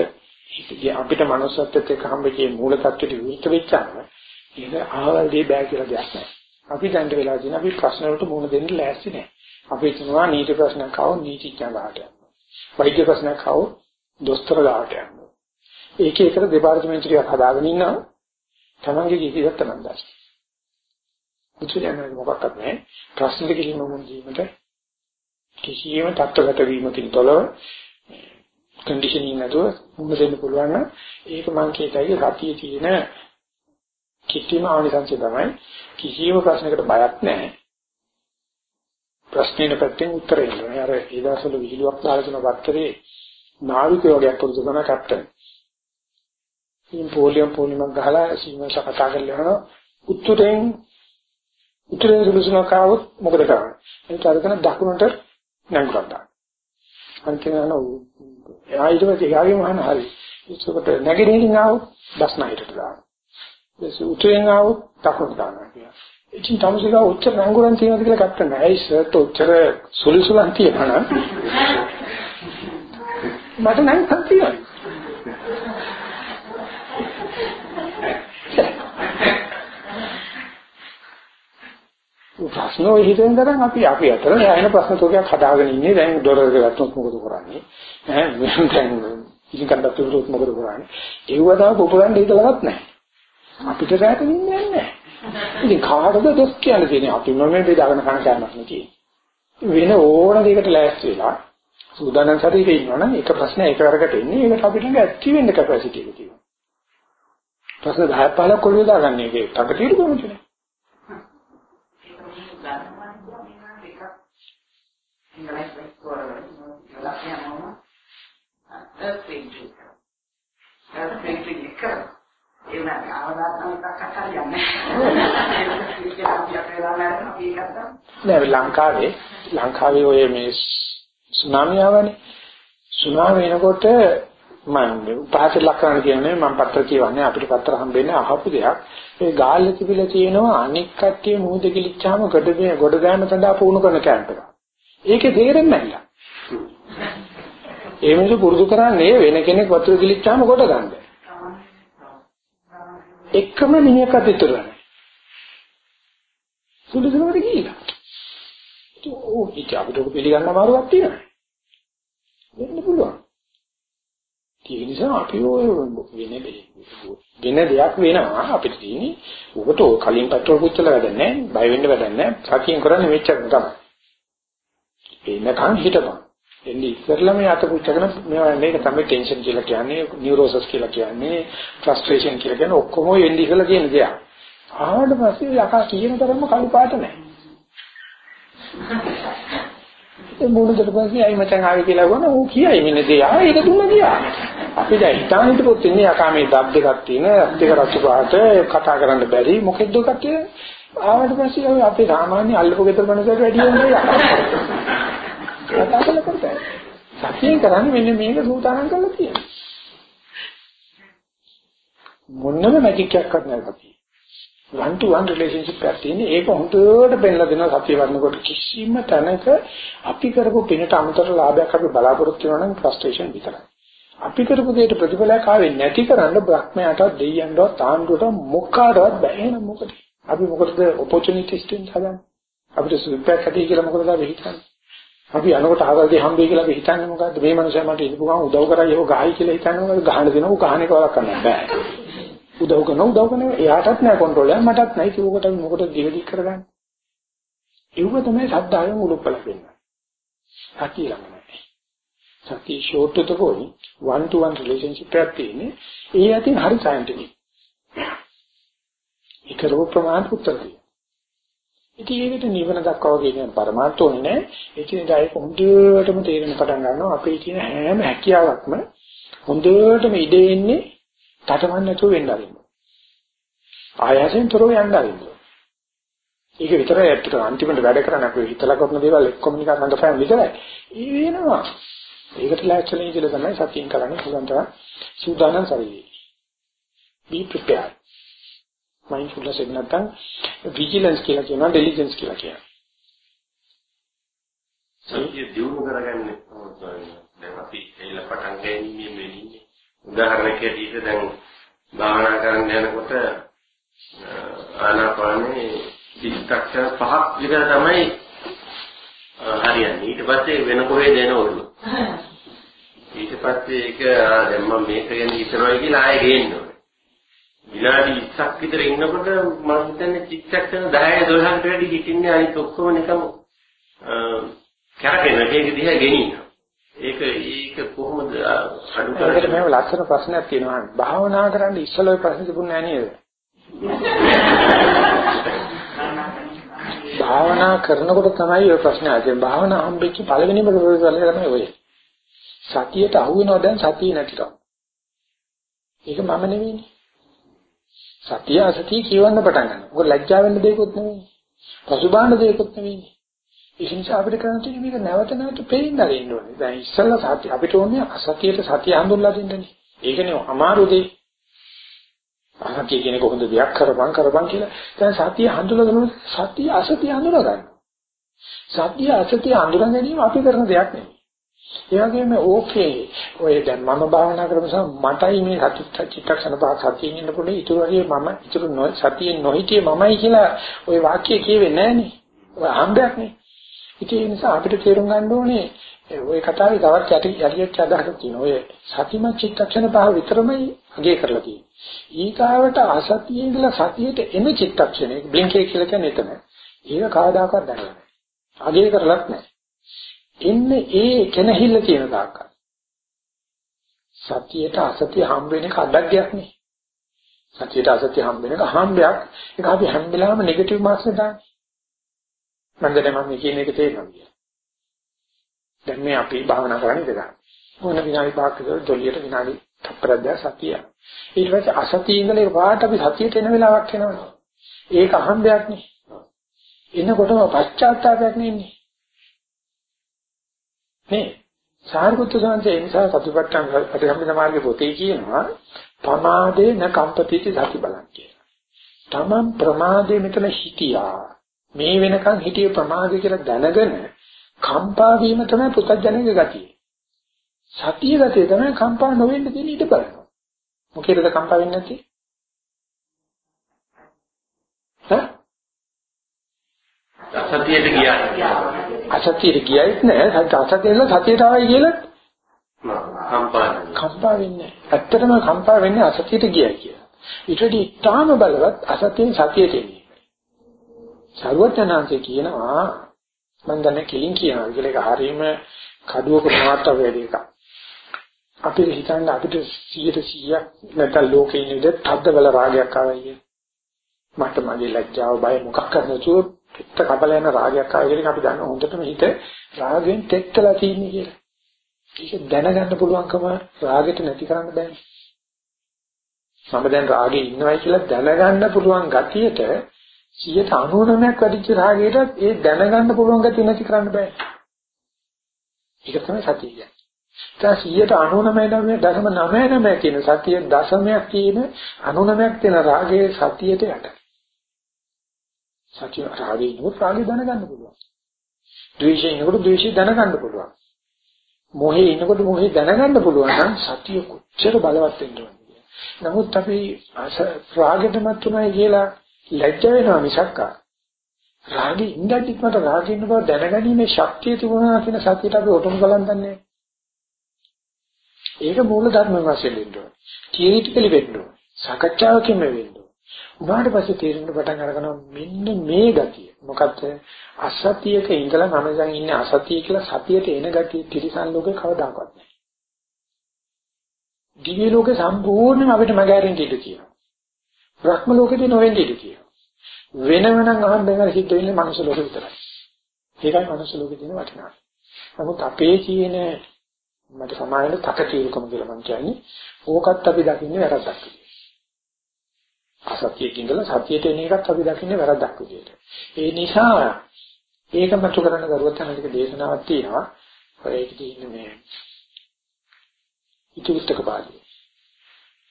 අපිට manussත්වයට එක්ක හම්බෙච්ච මූල தත්ත්වෙට විරුද්ධ වෙච්චාම ඒක අහවල් දෙය බෑ කියලා දෙයක් නෑ. අපි දැන් වෙලා තියෙන අපි ප්‍රශ්න වලට මුහුණ දෙන්න ලෑස්ති නෑ. අපි හිතනවා නීති ප්‍රශ්නයක් ආවොත් නීතිඥ ගාට යනවා. වෛද්‍ය ප්‍රශ්නයක් ආවොත් දොස්තර ගාට යනවා. ඒක එකට දෙපාර්තමේන්තු ටිකක් හදාගෙන ඉන්නවා. තමන්ගේ ජීවිතය තමයි දැස්. මුචුලන්නේ මොකක්වත් නැහැ. ප්‍රශ්නෙට කිසිම මුහුණ දීමට කිසියම් තත්ත්වගත වීමකින් තොරව කන්ඩිෂනින් නැතුව මුහුණ දෙන්න පුළුවන් නම් ඒක මං කියතයි සතියේ තියෙන කිසිම ආනිසංශය තමයි කිසියම් ප්‍රශ්නයකට බයක් නැහැ. ප්‍රශ්නෙට පැත්තෙන් උත්තර එන්නේ. අර ඒ දවස්වල විහිළුවක් දාලා තියෙන වත්තරේ නාවිකයෝ වගේ පුරුදු කරන කැප්ටන්. ඉන් පොලියම් පොලිමක් ගහලා සීමස කතා කරලා යනවා. උත්තරෙන් උත්තරේ සුළුසුලක් ආවොත් මොකද කරන්නේ? ඒක අරගෙන දකුණට නැංගුරක් දාන්න. අන්තිමන එයා ඊට පස්සේ එයාගේ මහාන හරි. ඒකට නැගෙනහිරින් ආවොත් බස්නාහිරට දාන්න. ඒ උත්තරෙන් ආවොත් දකුණට දානවා කියලා. ඉතින් තමසික උච්චර නැංගුරන් තියනද කියලා ගත්තා නෑ. ඒ සර්ට් උච්චර සුළුසුලන් තියනවා නම් මට නම් තියෙනවා. ප්‍රශ්න ඔය හිතෙන් තරම් අපි අපි අතර යන ප්‍රශ්න තෝකයක් හදාගෙන ඉන්නේ. දැන් ඩොලර් එක ගත්තොත් මොකද කරන්නේ? ඈ මම දැන් ඉතින් කන්දත් උරුත් මොකද කරන්නේ? ඒව තමයි පොපුරන්න හිතලවත් නැහැ. අපිට රැට වෙන්නේ නැහැ. ඉතින් කාටද දොස් කියන්නේ තියෙන්නේ? අපි මොනේ බෙදාගෙන කන කෑමක් නෙකී වෙන ඕන දෙයකට ලෑස්ති වෙලා සූදානම් ශරීරේ ඉන්නවනම් එක ප්‍රශ්න එක කරකට එන්නේ. ඒකට අපිට ඇක්ටිව් වෙන්න කැපැසිටි එක තියෙනවා. ප්‍රශ්න 10 15 කොළුව දාගන්න එකේ. තකතිරු කොහොමද ඉංග්‍රීසි වල ලක්ෂණම අත්පෙන්ටි. අත්පෙන්ටි එක ඒ වගේ අවදානම් එකක් හරියන්නේ නෑ ලංකාවේ ලංකාවේ ඔය මේ සුනාමිය ආවනේ සුනාමිය එනකොට මම උපහාසෙ ලක්කන කියන්නේ මම පත්‍ර කියවන්නේ අපිට පත්‍ර හම්බෙන්නේ අහපු දෙයක් ඒ ගාල්ල තිබිලා තියෙනවා අනික් කට්ටිය මුහුද කිලිච්චාම ගොඩ ගොඩ ගෑම සඳහා පුහුණු කරන කැම්ප් එකක් ඒකේ තේරෙන්නේ නැහැ. ඒ මිනිස්සු පුරුදු කරන්නේ වෙන කෙනෙක් වතුර ගිලිච්චාම කොට ගන්න. එකම මිනිහකට ඉතුරු නැහැ. සුදු සුදුවට ගිහිලා. ඕ ඉත අපිට පිළිගන්න අමාරුවක් තියෙනවා. වෙන්න පුළුවන්. ඒ නිසා අපි ඔය වෙන වෙන දෙයක් වෙනවා අපිට තියෙන්නේ. ඔබට කලින් පෙට්‍රල් පුච්චලා වැඩක් නැහැ. බය වෙන්න වැඩක් නැහැ. සතියෙන් කරන්නේ මෙච්චර තමයි. එනකන් හිටපන්. එන්නේ ඉස්සෙල්ලාම යට පුච්චගෙන මේවා මේක තමයි ටෙන්ෂන් කියලා කියන්නේ නියුරෝසස් කියලා කියන්නේ ෆ්‍රස්ට්‍රේෂන් කියලා කියන්නේ ඔක්කොම එන්නේ ඉස්සෙල්ලා කියන දේ. ආවට පස්සේ යකා කියන තරම්ම කළු පාට නැහැ. ඒ මොනකට පස්සේ අයි මචං ආවේ කියලා ගොන ඌ කියයි මෙන්න දේ ආ ඒක දුන්න ගියා. අපි දැන් හිතාන හිටපොත් ඉන්නේ යකා මේ දබ් දෙකක් තියෙන දෙක රතු පාට කතා කරන්න බැරි මොකෙද්ද එකක් කියලා ආවට පස්සේ අපි සාමාන්‍ය අල්ලපු ගෙදර මනසට වැඩි වෙන්නේ යකා. කතා කරලා කරතයි. සතියෙන් කරන්නේ මෙන්න මේක සූදානම් කරලා තියෙනවා. මොන්නම මැජික් එකක්වත් නැහැ සතිය. one to one relationship එකක් තියෙන්නේ ඒක හොඳට බෙන්ලා දෙන සතිය වඩනකොට කිසිම තැනක අපි කරපු පිනට අමතර ලාභයක් අපි බලාපොරොත්තු වෙනවා නම් ෆ්‍රස්ට්‍රේෂන් විතරයි. අපි කරපු දෙයට ප්‍රතිඵලයක් ආවේ නැති කරන්න බ්‍රහ්මයාට දෙයියන්වත් ආන්දුවට මොකාටවත් බෑ නේද මොකද? අපි මොකටද opportunities දෙන්න හදන්නේ? අපිට සුපයක් ඇති කියලා මොකටද අපි හිතන්නේ? අපි යනකොට ආවල්දී හම්බෙයි කියලා අපි හිතන්නේ මොකද්ද? මේ මනුස්සයා මට ඉදපු ගමන් උදව් කරයි ඒක ගහයි කියලා හිතන්නේ මොකද? ගහන දෙනව ගහන එක වලක් කරන්න බෑ. උදව් කරන උදව් කරන එයාටත් නෑ කන්ට්‍රෝල් එක මටත් නෑ කිව්වකට අපි මොකටද දිවදි කරගන්නේ? ඒව තමයි සද්දායෙන් උලුප්පල වෙන්නේ. සතිය ළඟ නැහැ. සතිය short to the point one to one relationship එකක් තියෙන්නේ. ඒ ඇතින් හරි සයන්ටිෆික්. ඒක රූප ප්‍රමාණ උත්තර තියෙනවා. ඉතින් ඒකට නිවන දක්වා කියන පරමාර්ථ ඕනේ නෑ. ඉතින් ඒක හොඳටම තේරෙන පටන් ගන්නවා අපේ තියෙන හැම හැකියාවක්ම හොඳටම ඉඩේ ඉන්නේ තටමන් නැතුව වෙන්න ආරින්න. ආයාසෙන් තොරව යන්න ආරින්න. ඒක විතරයි ඇත්තට අන්තිමට වැඩ කරන්නේ අපි හිතලා කරන දේවල් එක්කම නිකන් රංගපෑම් විතරයි. ඒ වෙනවා. ඒකට ලෑස්තිලා ඉඳලා තමයි සතියෙන් කරන්නේ පුළුවන් තරම් සූදානම් ශරීරය. be prepared. මයින්ඩ්ෆුල්නස් එක නැත්නම් විජිලන්ස් කියලා කියනවා ඩෙලිජන්ස් කියලා කියනවා. සතිය දියුණු කරගන්නේ දැන් අපි එල පටන් ගැනීම මෙන්නේ උදාහරණයක් ඇටියට දැන් භාවනා කරන්න යනකොට ආනාපානේ චිත්තක්ෂණ පහක් විතර තමයි හරියන්නේ ඊට පස්සේ වෙන කොහෙද එනවලු ඊට පස්සේ ඒක දැන් මම මේක ගැන හිතනවා කියලා ආයෙ ගේන්න විනාඩි 20ක් විතර ඉන්නකොට මම හිතන්නේ චිත්තක්ෂණ 10 12කට වැඩි හිටින්නේ අනිත් ඔක්කොම නිකම් කරගෙන ඒක දිහා ගෙනියන. ඒක ඒක කොහොමද අඩු කරන්නේ? ඒකට මේ ලස්සන ප්‍රශ්නයක් තියෙනවා. භාවනා කරන්න ඉස්සෙල්ලා ඔය ප්‍රශ්න තිබුණේ නැහැ නේද? භාවනා කරනකොට තමයි ඔය ප්‍රශ්නේ ආවේ. භාවනා හම්බෙච්ච පළවෙනිම ප්‍රතිඵලය තමයි ඔය. සතියට අහු වෙනවා දැන් සතිය නැතිනම්. ඒක මම නෙවෙයිනේ. සතිය අසතිය කියවන්න පටන් ගන්නවා. මොකද ලැජ්ජා වෙන්න දෙයක්වත් නෙවෙයි. පසුබාහන දෙයක්වත් නෙවෙයි. ඒ නිසා අපිට කරන්න තියෙන්නේ මේක නැවත නැවත පේන්න දෙන්න ඕනේ. දැන් ඉස්සල්ලා සතිය අපිට ඕනේ අසතියට සතිය හඳුන්ලා දෙන්නනේ. ඒකනේ අමාරු දෙය. අසතිය කියන්නේ කොහොමද දෙයක් කරපන් කරපන් කියලා. දැන් සතිය හඳුනලා දෙනොත් සතිය අසතිය හඳුනා ගන්න. සතිය අසතිය හඳුනා ගැනීම අපි කරන දෙයක් නෙවෙයි. ඒ වගේම ඕකේ ඔය දැන් මම භාවනා කරන නිසා මටයි මේ සතුට චිත්තක්ෂණ පහ සතියින් ඉන්න පුළුවන් ඊටු වගේ මම ඊටු සතියෙන් නොහිටියේ මමයි කියලා ওই වාක්‍ය කියවෙන්නේ නැහනේ. ඔය ආම්බයක් නේ. ඉතින් ඒ නිසා අපිට තේරුම් ගන්න ඕනේ ওই කතාවේ තවත් යටි යටියට අදහසක් තියෙනවා. ඔය සතිමත් චිත්තක්ෂණ පහ විතරමයි අගේ කරලා තියෙන්නේ. ඊගාවට අසතියේ ඉඳලා සතියට එන චිත්තක්ෂණය බ්ලින්කේ කියලා කියන්නේ එතන. ඒක කවදාකවත් දැනගන්න. අගේ කරලත් නැහැ. එන්නේ ඒ කෙනහිල්ල තියෙන තාක්කල්. සතියට අසතිය හම්බ වෙන එක අඩග්ගයක් නේ. සතියට අසතිය හම්බ වෙන එක හම්බයක්. ඒක අපි හැම වෙලාවෙම නෙගටිව් මාක්ස් නේ දාන්නේ. මම දැන් මම කියන එක තේරෙනවා කියන්නේ. දැන් මේ අපි භාවනා කරන්නේ දෙක. මොන විනාඩි පහක් විතර දෙලියට විනාඩි තප්පරයක් සතිය. ඊට පස්සේ අසතිය ඉඳලා ඒ වාට අපි සතියට එන වෙලාවක් එනවා. ඒක අහම්බයක් නේ. එනකොටම පශ්චාත්තාවයක් නෙන්නේ. මේ සාරිපුත්‍ර සංසය ඒ නිසා සතිපට්ඨාන පරිසම්පද මාර්ගයේ පොතේ කියනවා ප්‍රමාදේ න කම්පතිති සති බලං කියලා. තමන් ප්‍රමාදේ මෙතන හිටියා. මේ වෙනකන් හිටියේ ප්‍රමාදේ කියලා දැනගෙන කම්පා වීම තමයි පුතඥයේ ගතිය. සතිය ගතිය තමයි කම්පා නොවෙන්න තියෙන ඊට බලනවා. මොකේද කම්පා වෙන්නේ නැති? ඈ? සතියට ගියා. අසතියට ගියයිත් නෑ. අසතියෙන්ල සතියට ආවයි කියලා කම්පා කම්පා වෙන්නේ ඇත්තටම කම්පා වෙන්නේ අසතියට ගියයි කියලා. ඊටදී ඊටාම බලවත් අසතියෙන් සතියට එන්නේ. සර්වඥාන්සේ කියනවා මම දැන් කෙලින් කියනවා කියලා ඒක හරීම කඩුවක නවත්ත වැඩි එකක්. අපි හිතන්නේ අපිට 100% නැත්නම් ලෝකේ ඉන්න විදිහට තද්ද බල රාගයක් ආවයි. මට මගේ ලැජ්ජාව බය මොකක් කරන්නතුව පිට කපල යන රාගයක් ආවයි කියන එක අපි දන්න හොඳටම හිත රාගයෙන් තෙත්තලා තියෙන්නේ කියලා. ඒක දැනගන්න පුළුවන්කම රාගෙට නැති කරන්න බෑනේ. මම දැන් රාගේ ඉන්නවයි කියලා දැනගන්න පුළුවන් ගතියට 199ක් වැඩිච්ච රාගයටත් ඒ දැනගන්න පුළුවන් ගතිය නැති කරන්න බෑ. ඒක තමයි සතිය කියන්නේ. දැන් 199.99 කියන සතිය දශමයක් කියන 99ක් තියෙන රාගයේ සතියට යට. සතිය රාගේ නෝ රාගේ දැනගන්න පුළුවන්. ද්වේෂයෙන් නකොට ද්වේෂය දැනගන්න පුළුවන්. මොහේ ඉන්නකොට මොහේ දැනගන්න පුළුවන් නම් සතිය කොච්චර බලවත් වෙන්න ඕනද. නමුත් අපි රාගෙටමත් උනායි කියලා ලැජ්ජ වෙනවා මිසක් රාගේ ඉඳද්දිත් මට රාගේ ඉන්න බව දැනගැනීමේ ශක්තිය තිබුණා කියන සතියට අපි ඔටුම් බලන් දන්නේ ඒක මූල ධර්ම වශයෙන් වෙන්න ඕන. තියරිටිකලි වෙන්න ඕන. සාකච්ඡාවකින් වෙන්න ඕන. උනාට පස්සේ තේරෙන්න පටන් අරගනවා මෙන්න මේ ගතිය. මොකද අසතියක ඉඳලා මම දැන් ඉන්නේ අසතිය කියලා සතියට එන ගතිය තිරිසන් ලෝකේ කවදාකවත් නැහැ. දිව්‍ය ලෝකේ සම්පූර්ණයෙන්ම අපිට මගහැරෙන්න ඉඩ තියෙනවා. බ්‍රහ්ම ලෝකෙදී නොවෙන්න ඉඩ තියෙනවා. වෙනම නම් අහන්න බැහැ සිද්ධ වෙන්නේ මනුස්ස ලෝකෙ විතරයි. ඒකයි මනුස්ස ලෝකෙ තියෙන වටිනාකම. නමුත් අපේ කියන මට සමාවෙන්න තකතිරකම කියලා මම කියන්නේ ඕකත් අපි දකින්නේ වැරද්දක් විදියට. අසත්‍යයේ ඉඳලා සත්‍යයට එන එකත් අපි දකින්නේ වැරද්දක් විදියට. ඒ නිසා ඒක මතු කරන්න දරුවත් අනික දේශනාවක් තියෙනවා. ඒකදී ඉන්නේ මේ ඉතිවිස්තක පාළිය.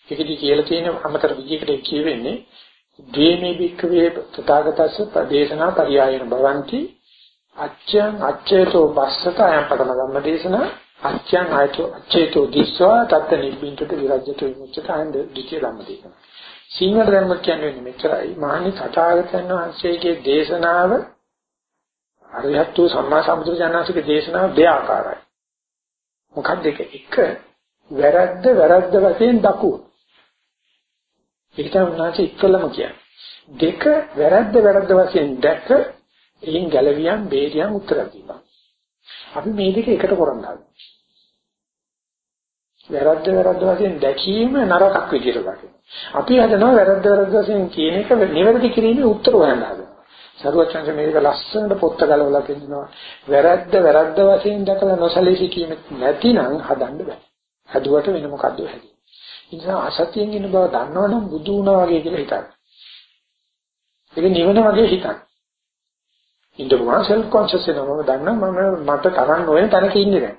ඒකදී කියලා තියෙන අමතර විදියකට කියවෙන්නේ ද්වේමේ භික්ඛවේ තථාගතස්ස ප්‍රදේශනා පරියායන භවಂತಿ අච්ඡං අච්ඡේතෝ පස්සත අයම් පදම ධම්ම දේශනා අච්ඡං ආයතෝ අච්ඡේතෝ දිස්වා තත් නිබ්බින්තට විරජ්‍යතු විමුක්ත ආනන්ද ද්විතීය ධම්ම දේශනා සිංහල ධර්ම කියන්නේ මෙච්චරයි මහනි තථාගතයන් වහන්සේගේ දේශනාව අරිහත් වූ සම්මා සම්බුදුරජාණන්සේගේ දේශනාව දෙආකාරයි මොකක්ද එක එක වැරද්ද වැරද්ද වශයෙන් දකුව ඒක තමයි උන්වහන්සේ ඉක්කලම කියන්නේ. දෙක වැරද්ද වැරද්ද වශයෙන් දැක එයින් ගැලවියන් බේරියන් උත්තර දීපන්. අපි මේ දෙක එකට කරන් ගන්නවා. වැරද්ද වැරද්ද වශයෙන් දැකීම නරකක් විදියට දකිනවා. අපි හදනවා වැරද්ද වැරද්ද වශයෙන් කියන එක නිවැරදි කිරීමේ උත්තර හොයන්න හදනවා. සරුවචන්ද මේක ලස්සනට පොත්ත ගලවලා පෙන්නනවා. වැරද්ද වැරද්ද වශයෙන් දැකලා නොසලී සිටීම නැතිනම් හදන්න බෑ. හදුවට වෙන මොකද්ද හැදෙන්නේ? නිසා අසතියෙන් ඉන්න බව දන්නවනම් බුදු වුණා වගේ කියලා හිතන්න. ඒක නිවන වගේ හිතන්න. ඉන්දපුවා සෙල්ෆ් කොන්ෂස් වෙනවා මම දන්නවා මම මට තරම් නොවන තැනක ඉන්නේ දැන්.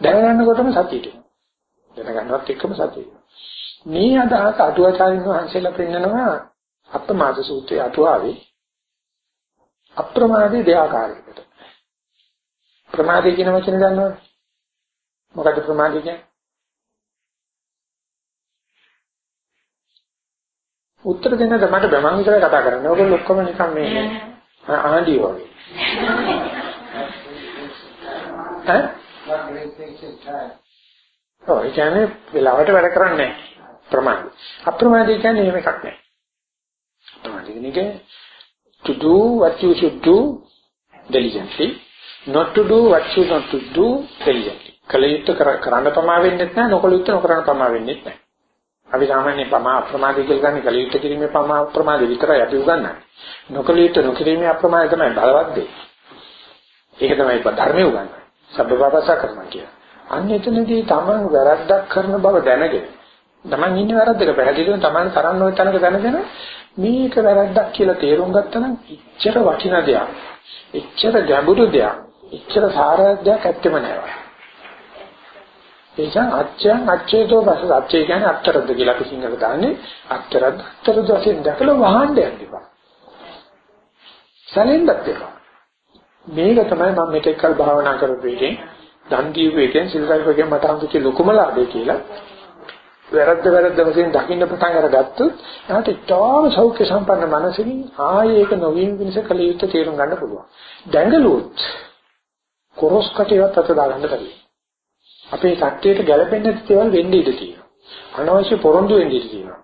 දැනගන්නකොටම සතියට. දැනගන්නවත් එක්කම සතිය. මේ අදහස අටුවාචාරින් වහන්සේලා පෙන්නනවා අප්‍රමාද සූත්‍රයේ අටුවාවේ අප්‍රමාදී දෙආකාරයකට. ප්‍රමාදේ කියන වචනේ දන්නවද? මොකද ප්‍රමාදේ කියන්නේ? උත්තර දෙන්නද මට බෑ මම විතරයි කතා කරන්නේ. ඔයගොල්ලෝ ඔක්කොම නිකන් මේ ආණ්ඩිය වගේ. ඈ? ඔව් ඒ කියන්නේ වෙලාවට වැඩ කරන්නේ ප්‍රමාද. අප්‍රමාදී කියන්නේ එහෙම එකක් නෑ. අප්‍රමාදී කියන්නේ to do what you should do diligently not to do what you not to do diligently. කලියුත් කරන්න පමා වෙන්නේ නැහැ නොකලියුත් නොකරන්න පමා වෙන්නේ නැහැ. අපි සාමාන්‍ය පමා අප්‍රමාදී කියලා ගන්න කලියුත් කිරීමේ පමා අප්‍රමාදී විතරයි අපි උගන්වන්නේ. නොකලියුත් නොකිරීමේ අප්‍රමාදී තමයි බලවත් දෙය. ඒක තමයි ධර්මයේ උගන්වන්නේ. සබ්බපාපසා කරනවා කියන්නේ. අන්න එතනදී තමන් වැරද්දක් කරන බව දැනගෙන තමන් ඉන්නේ වැරද්දක පැහැදිලිව තමන් තරන්න ওই තැනක දැනගෙන මේක වැරද්දක් කියලා තේරුම් ගත්තනම් එච්චර වටිනා දෙයක්. එච්චර ගැඹුරු දෙයක්. එච්චර සාරවත් දෙයක් ඇත්තෙම නෑ. එනිසා අච්චයන් අච්චේතෝ පස්ස අච්චේ කියන්නේ අත්තරද කියලා අපි සිංහල දාන්නේ අත්තරද අත්තරද වශයෙන් දැකලා වහන්න යන්න එපා. සැලෙන්නත් එපා. මේක තමයි මම මෙතෙක් කල් භාවනා කරපු එකෙන් දන් දීපු එකෙන් සිල් රැකපුවකින් මට හම්බුච්ච ලොකුම ලාභය කියලා වැරද්ද වැරද්ද වශයෙන් දකින්න පටන් අරගත්තොත් එයාට ඉතාම සෞඛ්‍ය සම්පන්න මනසකින් ආයේ ඒක නොවීම වෙනස කල යුත්තේ තේරුම් ගන්න පුළුවන්. දැඟලුවොත් කොරස් කටේවත් අත දාගන්න බැහැ. අපේ සත්‍යයට ගැළපෙන්නේ නැති දේවල් වෙන්න ඉඩ තියෙනවා. අනවශ්‍ය පොරොන්දු වෙන්න ඉඩ තියෙනවා.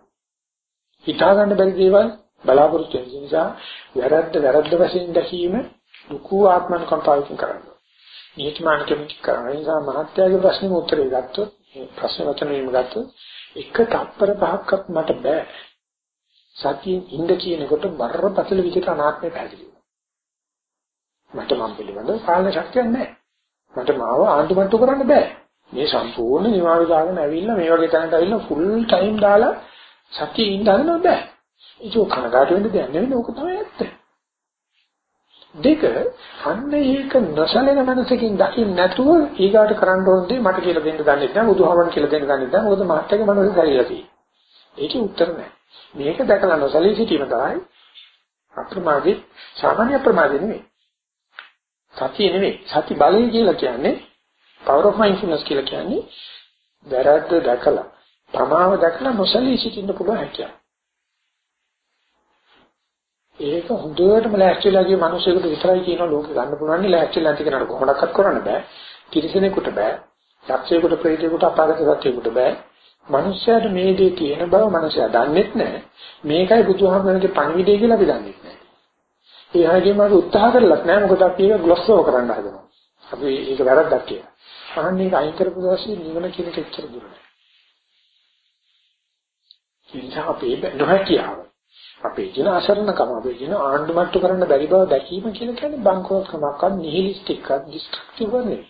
හිතා ගන්න බැරි දේවල් බලාපොරොත්තු වෙන නිසා වැරද්ද වැරද්ද වශයෙන් දැකීම දුකු ආත්මන කම්පාවකින් කරනවා. නියතමාන කෙනෙක් කරන නිසා මහත්යාගේ ප්‍රශ්නෙම උත්තරේ ගත්තොත් ප්‍රශ්න වචන වීම ගත්තොත් එක තප්පර පහක්වත් මට බෑ. සතියෙන් ඉඳ කියනකොට බරපතල විදිහට අනාත්මය පැහැදිලි මට මම පිළිබඳව පාලන ශක්තියක් නැහැ මට මාව ආන්දුමට්ටු කරන්න බෑ. මේ සම්පූර්ණ නිවාඩු දාගෙන ඇවිල්ලා මේ වගේ තැනකට ඇවිල්ලා ෆුල් ටයිම් දාලා සතියේ ඉඳ හදන්න බෑ. ඒක කනගාටු වෙන්න දෙයක් නෙවෙයි. ඕක තමයි ඇත්ත. දෙක අන්න ඒක නොසලෙන මනසකින් දකින්න නැතුව ඊගාට කරන්න ඕන දේ මට කියලා දෙන්න දන්නේ නැහැ බුදුහාමන් කියලා දෙන්න දන්නේ නැහැ. මොකද මාත්‍යගේ මනස සැරිලා තියෙන්නේ. ඒකේ උත්තර නැහැ. මේක දැකලා නොසලී සිටීම තමයි අප්‍රමාදී සාමාන්‍ය අප්‍රමාදී නෙවෙයි සතිය නෙවෙයි සති බලය කියලා කියන්නේ power of mindfulness කියලා කියන්නේ වැරද්ද දැකලා ප්‍රමාව දැකලා නොසලී සිටින්න පුළුවන් හැකියාව. ඒක හොඳටම ලෑස්තිලා ගිය මිනිසෙකුට විතරයි කියන ලෝකේ ගන්න පුළුවන් නේ ලෑස්තිලා නැති කෙනාට කොහොමඩක්වත් කරන්න බෑ. කිරිසෙනෙකුට බෑ. යක්ෂයෙකුට ප්‍රේතයෙකුට අපාගත සත්‍යයෙකුට බෑ. මිනිස්යාට මේ දේ තියෙන බව මිනිසයා දන්නෙත් නෑ. මේකයි බුදුහාමරගේ පණිවිඩය කියලා අපි දන්නෙත් නෑ. ඒ හැගෙම අපි උත්සාහ කරලත් නෑ මොකද අපි ඒක ග්ලොස් ඕවර් කරන්න හදනවා. අපි ඒක වැරද්දක් කියලා. අහන්නේ ඒක අයින් කරපු දවසේ නිවන කියන එක එච්චර දුර නෑ. ඒ නිසා අපි නොහැකියාව අපේ ජීන අසරණකම අපේ ජීන ආණ්ඩු මට්ටු කරන්න බැරි බව දැකීම කියලා කියන්නේ බංකොලොත්කමක්වත් නිහිලිස්ටික්වත් ඩිස්ට්‍රක්ටිව් නෙවෙයි.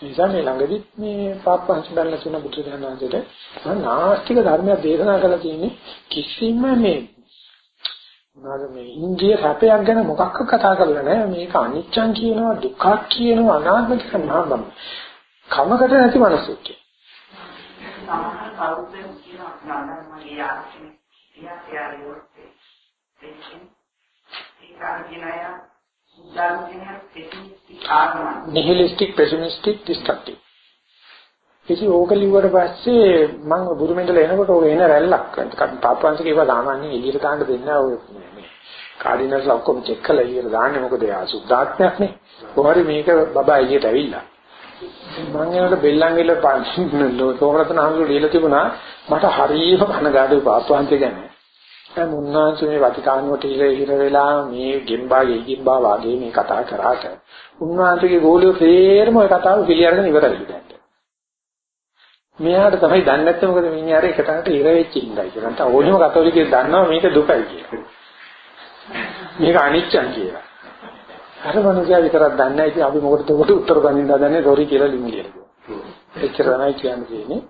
නිසා මේ ළඟදිත් මේ පාපංශ බැලලා තියෙන බුදුරජාණන්සේට නාස්තික ධර්මයක් දේශනා කරලා තියෙන්නේ කිසිම මේ මොනවාද මේ ඉන්ද්‍රිය සැපයක් ගැන මොකක්ක කතා කරලා නැහැ. මේක අනිච්චං කියනවා දුක්ඛ කියනවා අනාත්ම කියනවා නම් කමකට නැති මිනිස්සුත් කියනවා සමහර කවුරුද කියනවා නෑ මගේ යාළුවෙක් එයා එයා nihilistic pessimistic destructive. ඉතින් ඕක ලිව්වට පස්සේ මම බුරුමෙන්දල එනකොට ඕක එන රැල්ලක් තාප්පංශක ඒවා සාමාන්‍යයෙන් එළියට දාන්න දෙන්නේ නැහැ ඔය මේ කාඩිනල්ස් ඔක්කොම චෙක් කරලා එළියට දාන්නේ මොකද එයා සුද්ධාත්මයක් නේ. කොහරි මේක බබා එළියට ඇවිල්ලා. මම එනකොට බෙල්ලන් ගිල තෝමරතන හම්සු දීලා තිබුණා. මට හරියම කනගාටු පාප්පංශය ගැන. දැන් උන්වහන්සේ මේ වතිකානුවට ඉර ඉර වෙලා මේ ගෙම්බා ගෙම්බා වාගේ මේ කතා කරාට උන්වහන්සේගේ ගෝලියෝ තේරම ওই කතාව පිළිඅරගෙන ඉවරයි දැන්. මෙයාට තමයි දන්නේ නැත්නම් මොකද මිනිහාර එකටකට ඉර වෙච්ච ඉඳයි කියලා. නැත්නම් ඕනෙම කතෝලිකයෙක් දන්නවා මේක දුකයි කියලා. මේක අනිච්චයි කියලා. අර මනුස්සයා විතරක් දන්නේ නැහැ ඉතින් අපි මොකටද උකට උත්තර දෙන්න හදන්නේ සෝරි කියලා ලිමු කියලා. එච්චර තමයි කියන්නේ.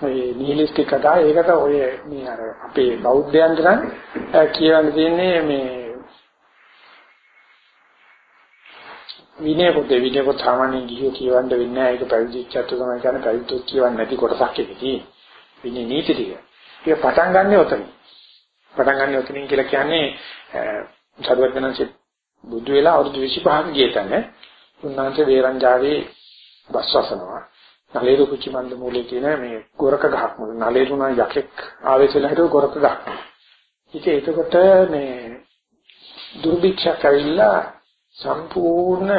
ඒ නිහිලිස්ටික් කතා ඒකට ඔය මේ අර අපේ බෞද්ධයන්ට නම් කියන්න තියෙන්නේ මේ විනය පොතේ විනය පොත සාමාන්‍යයෙන් ගිහියෝ කියවන්න වෙන්නේ නැහැ ඒක පැවිදිච්චත් තමයි කියන්නේ පැවිද්දොත් කියවන්නේ නැති කොටසක් එකදී විනය නීති ටික. ඒක පටන් ගන්න ඔතන. පටන් ගන්න ඔතනින් කියලා කියන්නේ සරුවචනන්සේ බුදු වෙලා අවුරුදු 25ක ගිය තැන උන්වහන්සේ වේරංජාවේ බස්වසනවා නලේරු කුචිමන්ද මූලයේ තියෙන මේ ගොරක ගහක් මොකද නලේරු නම් යකෙක් ආවේශලා හිටව ගොරක ගහක්. ඉතින් එතකොට මේ දුර්භික්ෂක් ඇවිල්ලා සම්පූර්ණ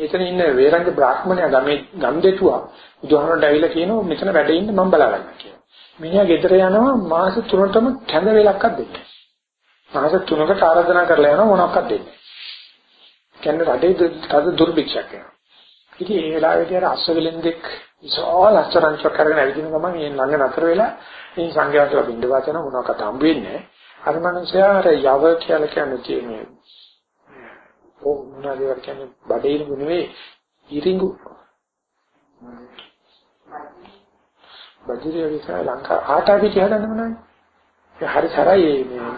එතන ඉන්න වේරංග බ්‍රාහ්මණයා ගමේ ගම් දෙතුවා බුදුහාමරට ඇවිල්ලා කියනවා මෙතන වැඩ ඉන්න මම බලා ගන්න කියලා. මිනිහා ගෙදර යනවා මාස 3කටම කැඳ වේලක්වත් දෙන්නේ. මාස 3කට ආරාධනා කරලා යනවා මොනක්වත් දෙන්නේ. කියන්නේ රටේ තද දුර්භික්ෂයක් වෙනවා. ඉතින් ඒ වෙලාවේදී අර අස්සවලින්දෙක් විශාල අස්තරංචක් කරගෙන ඇවිදින ගමන් ඒ ළඟ නතර වෙලා මේ සංඝයාසලා බින්ද වාචන මොනවාකට හම්බ වෙන්නේ. අර මනුස්සයා අර යව කියලා කියන්නේ තියෙන්නේ ඕ මොනවාද ඒවා කියන්නේ බඩේිනු නෙවෙයි ඉරිඟු. බඩේරිය විසා ලංකා ආටා පිටි හදන්න මොනවද? ඒ හරි සරයි මේ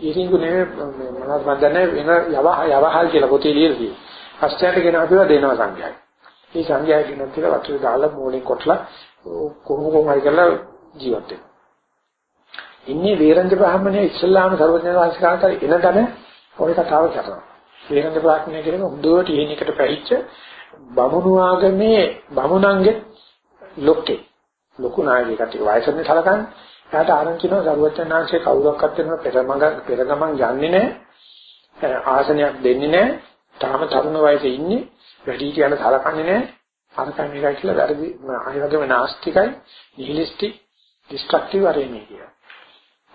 ඉරිඟු නෙවෙයි මොනවද මන් දන්නේ වෙන යව යවහල් කියලා පොතේ ලියලා තියෙනවා අස්තයට ගෙන අපිව දෙනවා සංඝයාට මේ සංඝයා කියනත් එක වතුර දාලා මූලෙන් කොටලා කොහොම කොහොමයි කරලා ජීවත් වෙනවා. ඉන්නේ වේරංජ බ්‍රාහ්මණය ඉස්ලාම සර්වඥ වාසිකාට එන දන ඔය කතාව කරනවා. වේරංජ බ්‍රාහ්මණය කියන්නේ හොඳට ඉහෙනකට පැහිච්ච බමුණු ආගමේ බමුණන්ගේ ලොක්කේ. ලොකු නායකයෙක් වයසන්නේ සලකන්නේ. එයාට ආරංචිනවා සර්වඥාන්සේ කවුරක්වත් වෙන පෙරමඟ පෙරගමන් යන්නේ නැහැ. ආසනයක් දෙන්නේ නැහැ. තාම තරුණ වයසේ ඉන්නේ වැඩි කියන සලකන්නේ නැහැ. අරකන් එකයි කියලා වැරදි අය වගේම නාස්තිකයි, නිහිලිස්ටික්, ඩිස්ට්‍රක්ටිව් ආරේ මේ කියනවා.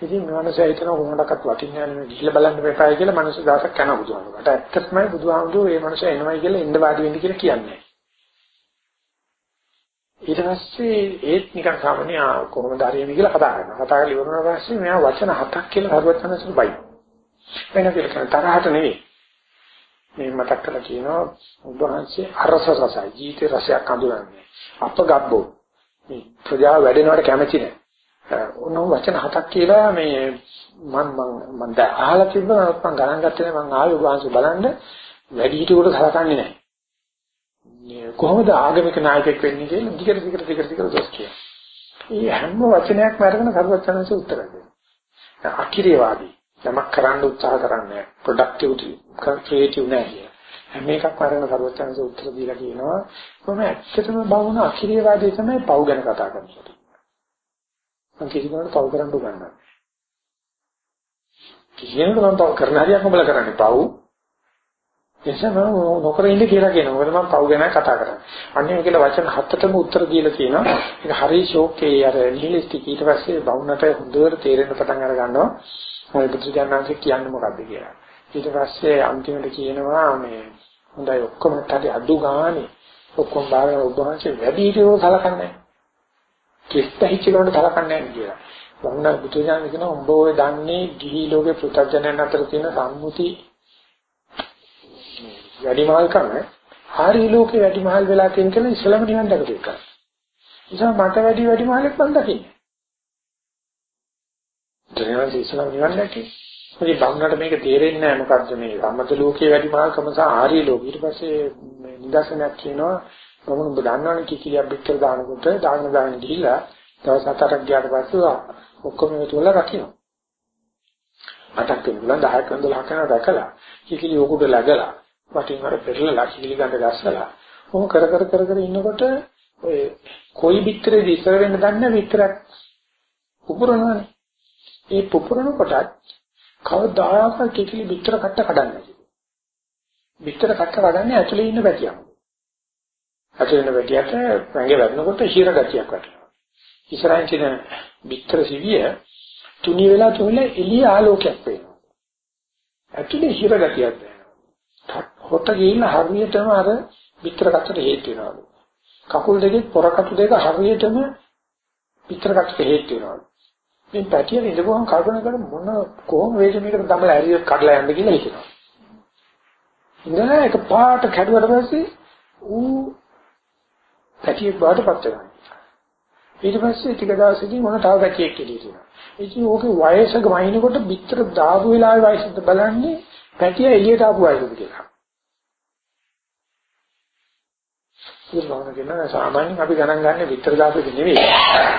ඉතින් මනස හිතන කොහොමඩක්වත් වටින්නේ නැහැ නේ ගිහිල්ලා බලන්න මෙපායි කියලා මනස දාසක් යනවා බුදුහාමුදුරුවෝ. ඇත්ත තමයි බුදුහාමුදුරුවෝ මේ මනස එනවයි කියලා එන්න වාඩි වෙන්න කියලා කියන්නේ. ඊට පස්සේ ඒත් නිකන් සාමාන්‍ය කොහොමද හරියන්නේ කියලා කතා කරනවා. කතා කරලා ඉවරනවා පස්සේ මෙයා වචන හතක් කියලා හරුවචනසු බයි. වෙන කියලා තරහට නෙවෙයි. මේ මතක් කරලා කියනවා උන්වහන්සේ අරස රසයි ජීවිත රසයක් අඳුරන්නේ. අපගබ්බෝ මේ ප්‍රජාව වැඩෙනවට කැමති නැහැ. උණු වචන හතක් කියලා මේ මම මම මම දැන් අහලා තිබුණා මම ගණන් ගත්තේ මම ආවේ වහන්සේ බලන්න වැඩි හිටියෙකුට සලකන්නේ නැහැ. මේ කොහොමද ආගමික නායකයෙක් වෙන්නේ කියලා දිගට දිගට දිගට දිගට දොස් කියනවා. මේ හැම වචනයක්ම අරගෙන කරුවචනන්සේ උත්තර දෙනවා. අකිරේවාදී යමක් කරන්න උත්සාහ කරන්නේ ප්‍රොඩක්ටිවිටි ක්‍රියේටිව් නැහැ. හැම එකක්ම අරගෙන කරුවචනන්සේ උත්තර දීලා කියනවා කොහොම ඇත්තටම බවුන අකිරේවාදී තමයි පව් ගැන කතා කරන්නේ. මම කිසි කෙනෙකුට පව් කරන්න උගන්වන්නේ. කිසි කෙනෙකුට මම පව් කරන හරියක් උඹලා කරන්නේ පව්. එනිසා මම නොකර ඉන්න කියලා කියනවා. මොකද මම පව් ගැන කතා කරන්නේ. අන්න ඒ කියලා වචන හතටම උත්තර දීලා කියනවා. ඒක හරි ෂෝක්කේ අර නිහිලිස්ටික් ඊට පස්සේ බවුන්නට හොඳට තේරෙන්න පටන් අර ගන්නවා. මොකද බුදුජානනාංශ කියන්නේ මොකද්ද කියලා. ඊට පස්සේ අන්තිමට කියනවා මේ හොඳයි ඔක්කොම තරි අඩු ගානේ ඔක්කොම බාරන ඔබ වහන්සේ වැඩි හිටියෝ සලකන්නේ නැහැ. කෙස්තහිච්ච කෙනෙකුට කලකන්නේ නැහැ කියලා. වුණා බුදුජානක කියන උඹ ඔය දන්නේ ගිහි ලෝකේ පෘථග්ජනයන් අතර තියෙන සම්මුති වැඩිමහල් කරන හරි ලෝකේ වැඩිමහල් වෙලා තියෙන කෙනා ඉස්ලාම නිවන් දැකපු එක. නිසා මට වැඩි වැඩිමහලෙක් මම දකින්නේ. දැනවත් ඉස්ලාම නිවන් දැකේ. මොකද බංගකට මේක තේරෙන්නේ නැහැ මොකද්ද මේ සම්මත ලෝකයේ වැඩිමහල්කම සහ ආර්ය ලෝකෙ. ඊට පස්සේ නිදර්ශනයක් කියනවා මොකද ඔබ දන්නවනේ කිකිලියක් පිටර දානකොට දාන දාන ගිහිලා දවස් හතරක් ගියාට පස්සේ ඔක්කොම එකතු වෙලා රකින්න. අටක් වෙනවා 10ක් වෙනවා 12ක් වෙනවා දැකලා කිකිලි උකුඩ läගලා වටින් අර පෙරලලා කිකිලි ගඳ ගස්සලා ඔහොම කර කර කර කර ඉන්නකොට ඔය කොයි පිටරේදී ඉස්සර වෙන්න දන්නේ පිටරක් පුපුරනවානේ. ඒ පුපුරන කොටත් කවදාකවත් කිකිලි පිටර කට්ට කඩන්නේ නැහැ. පිටර කට්ට කඩන්නේ ඇතුලේ ඉන්න පැතියක්. ඇති වෙන වැටියට ඇඟ වැටෙනකොට හිර ගතියක් වැටෙනවා. ඉස්සරහින් තියෙන පිටර සිවිය තුනි වෙලා තුනේ එළිය ආලෝකයක් වෙනවා. ඇතුලේ හිර ගතියක් දැනෙනවා. හොත ගිහින් හරියටම අර පිටර කටට හේතු වෙනවා. කකුල් දෙකේ පොරකටු දෙක හරියටම පිටර කටට හේතු වෙනවා. මේ පැටිය ඉඳපුවම කල්පනා කර මොන කොහොම වේද මේකට තමයි ඇරියොත් කඩලා යන්න කියලා හිතෙනවා. ඉඳලා එක පාට කැඩුවට පස්සේ ඌ පැටියෙක් බවට පත් වෙනවා. ඊට පස්සේ ටික දවසකින් මොන තව පැටියෙක් එළියට එනවා. ඉතින් ඕකේ වයසක වහිනකොට පිටර දාපු වෙලාවේ වයසට බලන්නේ පැටිය එළියට ආපු වයසද කියලා. ඉතින් කියන සාමාන්‍යයෙන් අපි ගණන් ගන්න පිටර දාපු එක නෙවෙයි.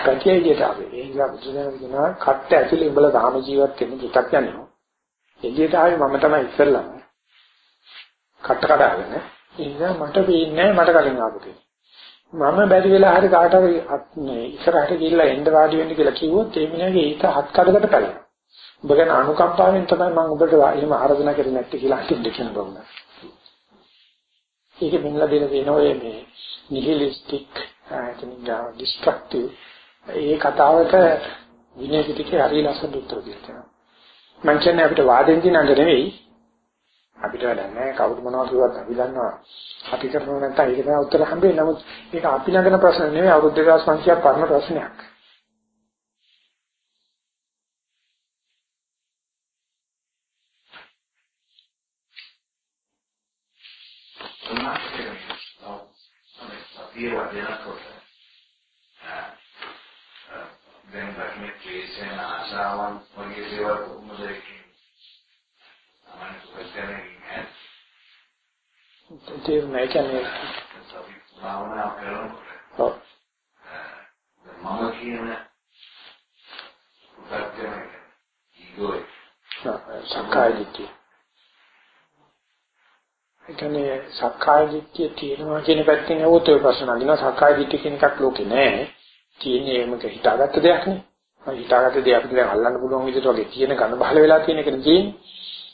පැටිය එළියට ආවේ. ඒ නිසා බුදුදහම කියනවා කට්ට ඇතුලේ උඹලා ධාම ජීවත් වෙන දුකක් යනවා. එළියට ආවේ මම තමයි ඉස්සෙල්ලම. කට්ට කඩාගෙන. ඒ නිසා මට පේන්නේ මට කලින් ආපු කෙනෙක්. මම බැරි වෙලා හරි කාට හරි මේ ඉස්සරහට ගිහිල්ලා එන්න වාඩි වෙන්න කියලා කිව්වොත් ඒ මිනිහගේ හිත හත් කඩකට පැලෙනවා. ඔබ ගැන අනුකම්පාවෙන් තමයි මම ඔබට එහෙම ආරාධනා කරන්නේ නැත්තේ කියලා හිතෙන්න කියන බවුන. ඒක මෙන්නලා දෙන දෙන ඔය මේ නිහිලිස්ටික් ආතනින්ගා ඩිස්ට්‍රක්ටිව් ඒ කතාවට විනය පිටකේ හරි ලස්සන උත්තර දෙනවා. මං කියන්නේ අපිට වාදෙන් දිනන්න නෙවෙයි. අපිට වැඩක් නැහැ. කවුරු මොනවා කිව්වත් අපි දන්නවා. අපි කරනව නැත්නම් ඒක තමයි උත්තර හම්බෙන්නේ. නමුත් මේක අපි ළඟන ප්‍රශ්න නෙවෙයි. අවුරුදු 2500ක් පරණ ප්‍රශ්නයක්. දැන් ධර්මයේ ක්ලේශයන් ආශාවන් වගේ දේවල් කොහොමද සාමාන්‍ය සුපස්කරණය තේරුණා ඒ කියන්නේ භාවනා කරනකොට මම කියන උපක්‍රමය ඊගොයි සක්කාය දිට්ඨිය ඒ කියන්නේ සක්කාය දිට්ඨිය තියෙනවා කියන පැත්තෙන් આવුත් ඔය ප්‍රශ්න අදිනවා. සක්කාය දිට්ඨිය කියන එකක් ලෝකේ නැහැ. තියෙන්නේ මේක හිතාගත්ත දෙයක් නේ. හිතාගත්ත දේ අපිට දැන් අල්ලන්න පුළුවන් විදිහට වගේ තියෙන ඝන බහල වෙලා තියෙන එක නෙන්නේ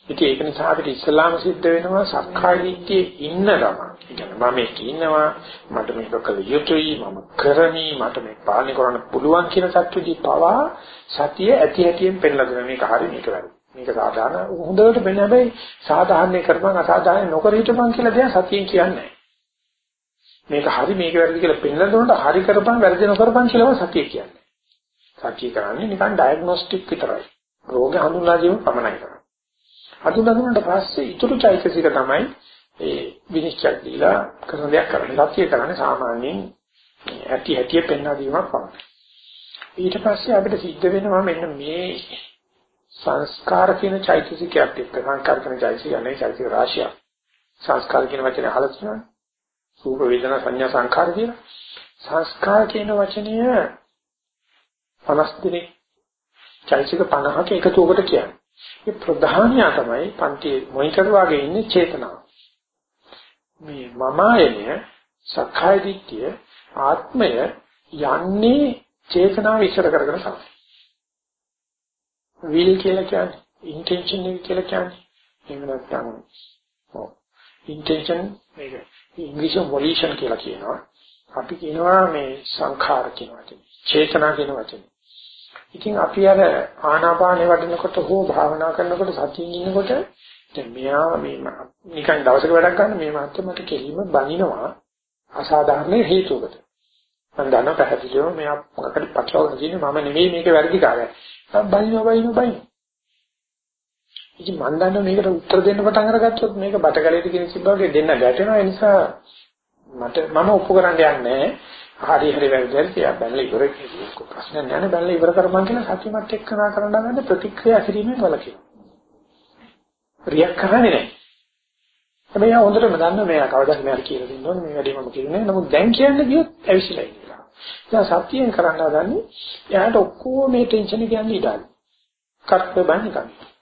ඉතින් ඒක නිසා අපිට ඉස්ලාම සිද්ධ වෙනවා සක්කාය දිට්ඨියේ ඉන්න ගම. ඒ කියන්නේ මම මේක ඉන්නවා මට මේක කළ යුතුයි මම කරමි මට මේක පාලනය කරන්න පුළුවන් කියන සත්‍යෙදි පවා සතිය ඇති ඇතියෙන් පෙන්නලා දෙන මේක හරි මේක වැරදි. මේක සාධාරණ හොඳට වෙන හැබැයි සාධාරණ කරපන් අසාධාරණ නොකර හිටපන් කියලා දෙයක් සතියෙන් කියන්නේ මේක හරි මේක වැරදි කියලා පෙන්නලා දුන්නට හරි කරපන් වැරදි නොකරපන් කියලාම සතිය කියන්නේ. සතිය කරන්නේ නිකන් ඩයග්නොස්ටික් විතරයි. රෝග හඳුන්වා දීම පමණයි කරන්නේ. හඳුන්වා දුන්නාට පස්සේ ඊටු චෛතසික තමයි ඒ විනිශ්චය දීලා කරන දෙයක් කරන්නේ. සතිය කරන්නේ සාමාන්‍යයෙන් ඇති ඇති පෙන්වා දීමක් පමණයි. ඊට පස්සේ අපිට සිද්ධ වෙනවා මෙන්න මේ සංස්කාර කියන චෛතසිකයක් එක්ක සංස්කාර කියන චෛතසිකය නේ චෛතසික රාශිය. සංස්කාර කියන වචනේ අහලා තියෙනවනේ. රූප වේදනා සංඥා සංඛාර කියලා. සංස්කාර කියන වචනය 50 දිනේ චෛතසික 50ක එකතුවකට කියන්නේ. මේ ප්‍රධානියා තමයි පන්ති මොනිටර් වාගේ ඉන්නේ චේතනාව. මේ මමයය සක්කාය දිට්ඨිය ආත්මය යන්නේ චේතනාව ඉස්සර කරගෙන තමයි. Will කියලා කියන්නේ intention එක කියලා කියන්නේ. එහෙම නැත්නම් ඔව් intention මේක ඉංග්‍රීසියෙන් volition කියලා කියනවා. අපි කියනවා මේ සංඛාර කියන වචනේ. චේතනා කියන වචනේ. ඉතින් අපි අර ආනාපානෙ වඩනකොට හෝ භාවනා කරනකොට සතියින් ඉන්නකොට දැන් මෙයා මේ නිකන් දවසක වැඩක් ගන්න මේ මාත්‍ය මට කෙලිම බනිනවා අසාධාරණ හේතුවකට. මම දන්නවා පැහැදිලිවම මෙයා මොකකට පටලවගෙන තියෙන්නේ මම නෙවෙයි මේක වැරදි කාර්යය. බනිනවා බනිනවා බනිනවා. ඉතින් මම දන්නවා මේකට උත්තර දෙන්න පටන් අරගත්තොත් මේක බටකලෙට කියන සිබ්බාගේ දෙන්න ගැටෙනවා ඒ නිසා මට මම ඔප්පු කරන්න යන්නේ හරි හරි වැරදි කියලා බැලලා ඉවර කියලා ප්‍රශ්න නැහැ බැලලා ඉවර කරපන් කියලා සත්‍යමත් එක්කනා කරන්න ගන්න ප්‍රතික්‍රියා කිරීමෙන් වලකිනවා. රියැක්ට් කරන්නේ නැහැ. හැබැයි හොඳටම දන්න මෙයා කවදාද මෙයාට කියලා දෙන්න ඕනේ මේ වැඩේ මම කියන්නේ. නමුත් දැන් කියන්න ගියොත් ඇවිසිලා ඉන්නවා. දැන් සත්‍යයෙන් කරන්න හදන්නේ එයාට ඔක්කොම මේ ටෙන්ෂන් එක යන්නේ ඉඩාලු. කර්තව්‍ය බන්නේ කන්නේ.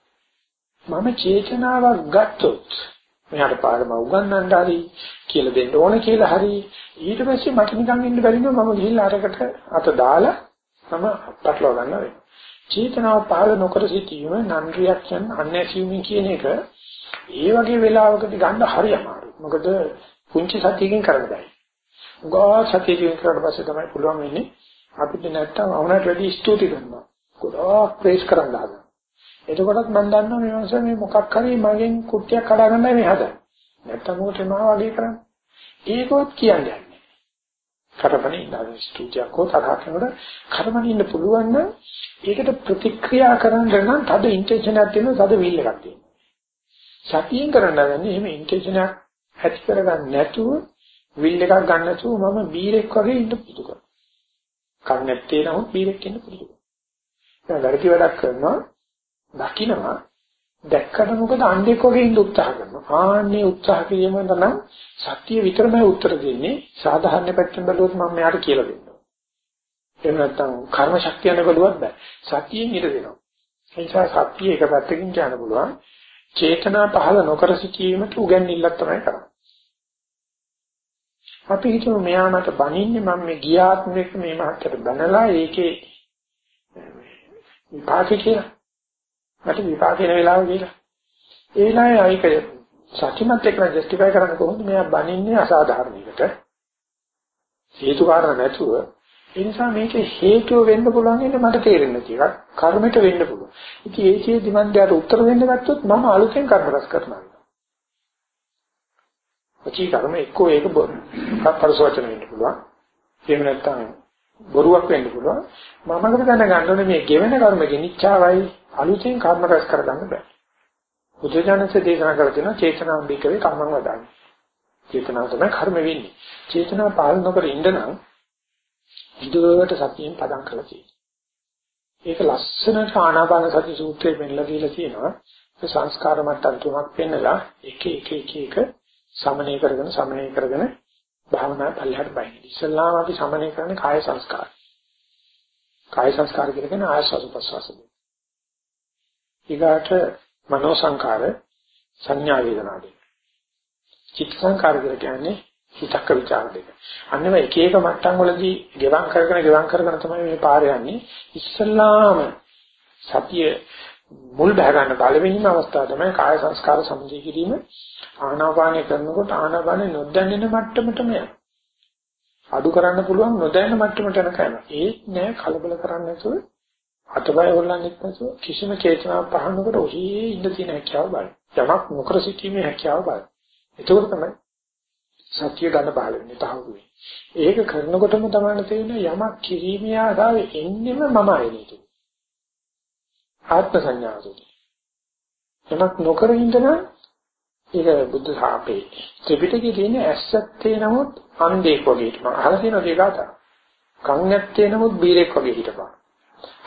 මම චේතනාවක් ගත්තොත් මෙයාට පාඩම උගන්වන්න හරි කියලා දෙන්න ඕන කියලා හරි ඊට පස්සේ මට නිකන් ඉන්න බැරි නෝ මම ගිහිල්ලා අරකට අත දාලා මම පටලවා ගන්නවා වෙනවා. චේතනාව පහළ නොකර සිටීම non reaction unassuming කියන එක ඒ වගේ වෙලාවකදී ගන්න හරි අමාරුයි. මොකද පුංචි සතියකින් කරන්න බෑ. ගා සතියකින් කරලා පස්සේ තමයි පුළුවන් වෙන්නේ අපිට නැත්තම් වුණාට වැඩි ස්තුති කරනවා. ගොඩාක් ප්‍රේස් කරන්න හදනවා. එතකොටත් මම දන්නවා මේ මාස මේ මොකක් හරි මගෙන් කුට්ටියක් කඩා ගන්නයි මේ හදන්නේ. නැත්තම් මොකද මම වගේ කරන්නේ. ඒකවත් කියන්නේ නැහැ. කරපණි ඉඳලා ස්තුතියක් හෝ තරහක් නේද කරපණි ඉන්න පුළුවන් නම් ඒකට ප්‍රතික්‍රියා කරන්න නම් තද ඉන්ටෙන්ෂන් එකක් තියෙනවා තද විල් එකක් තියෙනවා. සතියෙන් කරන්න ගන්නේ එහෙම ඉන්ටෙන්ෂන් එකක් ඇති කරගන්න නැතුව විල් එකක් ගන්න නැතුව මම බීරෙක් වගේ ඉන්න පුරුදු කරනවා. කන්නැත්තේ නමුත් බීරෙක් ඉන්න පුරුදු කරනවා. දැන් වැඩි වැඩක් කරනවා දකින්නවා දැක්කට මොකද අන්ධෙක් වගේ ඉන්න උත්සාහ කරනවා. ආන්නේ උත්සාහ කිරීම නම් සත්‍ය විතරමයි උත්තර දෙන්නේ. සාධාරණ පැත්තෙන් බැලුවොත් මම මෙයාට කියලා දෙන්නවා. එහෙම නැත්නම් කර්ම ශක්තියන බැලුවත් බෑ. සතියෙන් ඉර දෙනවා. ඒ නිසා සත්‍ය එක පැත්තකින් කියන්න පුළුවන්. චේතනා පහළ නොකර සිටීමට උගන්විල්ලක් තමයි කරන්නේ. අපි හිතමු මෙයා මට බනින්නේ මම මේ ගියාත්මෙක මේ මහත්තයට බනලා ඒකේ විපාකේ කියලා. මට විපාක වෙන වෙලාව කියලා. ඒ වෙලාවේ අයික සත්‍යමත් එක්ක ජස්ටිෆයි කරන්න කොහොමද මෙයා බනින්නේ අසාධාරණයකට. හේතු කාරණා නැතුව ඒ නිසා මේක හේතුව වෙන්න පුළුවන් ඉන්නේ මට තේරෙන්නේ නැති එකක්. කර්මයට වෙන්න පුළුවන්. ඉතින් ඒකේ දිමන්ඩයට උත්තර දෙන්න ගත්තොත් මම අලුතෙන් කර්ම රැස් කරනවා. ඔචී කර්ම එක්කෝ ඒක පරසවචන වෙන්න පුළුවන්. එහෙම නැත්නම් බොරුවක් වෙන්න පුළුවන්. මමකට දැනගන්න ඕනේ මේ ගෙවෙන කර්ම ගෙනිච්චාවයි අලුතෙන් කර්ම රැස් කරගන්න බෑ. බුදුජානක දේශනා කර තියෙනවා චේතනාම් බිකවේ කර්මං වදාන්නේ. චේතනාව තමයි කර්ම වෙන්නේ. චේතනාව පාලන නොකර ඉන්න නම් ඉදිරියට සතියෙන් පදම් කළා තියෙනවා. ඒක ලස්සනට ආනාපාන සති සූත්‍රයේ පෙන්නලා දීලා තියෙනවා. ඒ සංස්කාර මට්ටම් තුනක් පෙන්නලා එක එක එක එක සමනය කරගෙන සමනය කරගෙන භාවනා පල්ලෙහාට බයින්න. ඉස්සල්ලාම අපි සමනය කරන්නේ කාය සංස්කාර. කාය සංස්කාර කියන්නේ ආයසස ප්‍රසවාස. ඊගාට මනෝ සංකාර සංඥා වේදනා දෙක. චිත්ත සංකාර කියන්නේ හිතක ਵਿਚාර දෙක. අන්නව එක එක මට්ටම් වලදී ගෙවම් කරගෙන ගෙවම් කරගෙන තමයි මේ පාර යන්නේ. ඉස්සල්ලාම සතිය මුල් බහ ගන්න පළවෙනිම අවස්ථාව තමයි කාය සංස්කාර සමුදය කිරීම. ආනාපානය කරනකොට ආනාපානෙ නොදැන්නෙන මට්ටමටම යනවා. අඩු කරන්න පුළුවන් නොදැන්න මට්ටමට යනකම්. ඒත් නෑ කලබල කරන්නේ නැතුව අතබය හොල්ලන්නෙත් නැතුව කිසිම චේතනාවක් පහන්නකොට ඔහේ ඉන්න තියෙන හැකියාව බලන්න. යමක් නොකර සිටීමේ හැකියාව බලන්න. ඒක තමයි සත්‍ය ගන්න බහල වෙන්නේ තහවුරු වෙන්නේ. ඒක කරනකොටම තමයි තේරෙන්නේ යමක් කිරීමේ ආසාව එන්නෙම මම ආයෙන්නේ. ආත්ම සංඥාවද. යමක් නොකර ඉඳන ඒක බුද්ධ ශාපේ. ත්‍රිපිටකයේ තියෙන ඇස්සත්තේ නමුත් අන්ධෙක් වගේ හිටපන්. අහලා තියෙන දේ ගාත. කන් ඇත්තේ නමුත් බීරෙක් වගේ හිටපන්.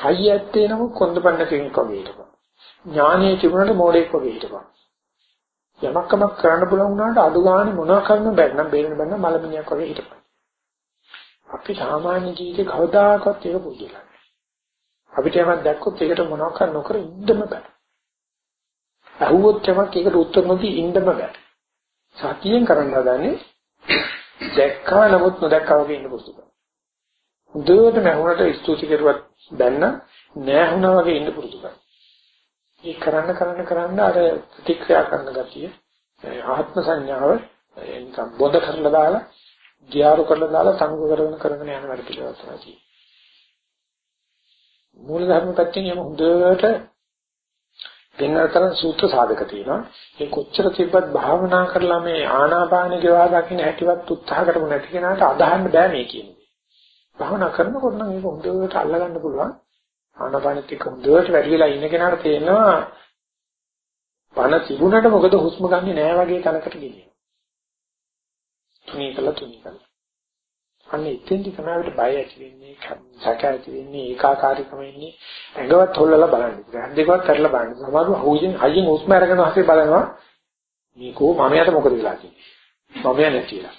හයිය ඇත්තේ නමුත් කොන්දපන්න කෙනෙක් වගේ හිටපන්. ඥානයේ තිබුණාට මෝඩෙක් වගේ හිටපන්. යමක්කමක් කරන්න පුළුවන් වුණාට අඩු ගානේ මොනවා කරන්න බැරි නම් බේරෙන්න බෑ මලමිණියක් වගේ හිටපන්. අපි සාමාන්‍ය ජීවිතේ කවදාකවත් ඒක පුදුලන්නේ. අපිට යමක් දැක්කොත් ඒකට මොනවක් නොකර ඉන්නම බෑ. අහුවොත් යමක් ඒකට උත්තර නොදී ඉන්නම බෑ. සතියෙන් කරන්න හදන්නේ දැක්කා නමුත් නොදැක්කා වගේ ඉන්න පුරුදු කරනවා. හොඳට මහුණට ස්තුති කරුවත් දැන්න නෑ වුණා වගේ ඉන්න පුරුදු කරනවා. මේ කරන්න කරන්න කරන්න අර ප්‍රතික්‍රියා කරන ගතිය ආත්ම සංඥාව නිකන් බොඳ කරලා දාලා ගියාරු කරලා දාලා සංග කරගෙන කරගෙන යන වැඩ පිළිවෙලක් තමයි. මූල ධර්ම පැත්තෙන් යම හොඳට වෙනතර සූත්‍ර සාධක තියෙනවා. ඒ කොච්චර තිබ්බත් භාවනා කරලා මේ ආනාපාන ගෙවා දකින්න හැටිවත් උත්සාහ කරමු නැති කෙනාට අදහන්න බෑ මේ කියන්නේ. භාවනා කරනකොට නම් ඒක හොඳට අල්ලගන්න පුළුවන්. ආනාපානෙත් එක්ක හොඳට වැඩි වෙලා ඉන්න කෙනාට තේරෙනවා පණ තිබුණට මොකද හුස්ම ගන්නෙ නෑ වගේ තැනකට ගෙනියනවා. තුනී කළා තුනී කළා. අන්න එතෙන්දි තමයි බය ඇති වෙන්නේ, සැක ඇති වෙන්නේ, ඒකාකාරීකම ඉන්නේ. ඇඟවත් හොල්ලලා බලන්න. දෙකවත් කරලා බලන්න. සමහරව හුයින් හයියෙන් හුස්ම අරගෙන හස්සේ බලනවා. මේකෝ මමයට මොකද වෙලා තියෙන්නේ? මම නැතිලා.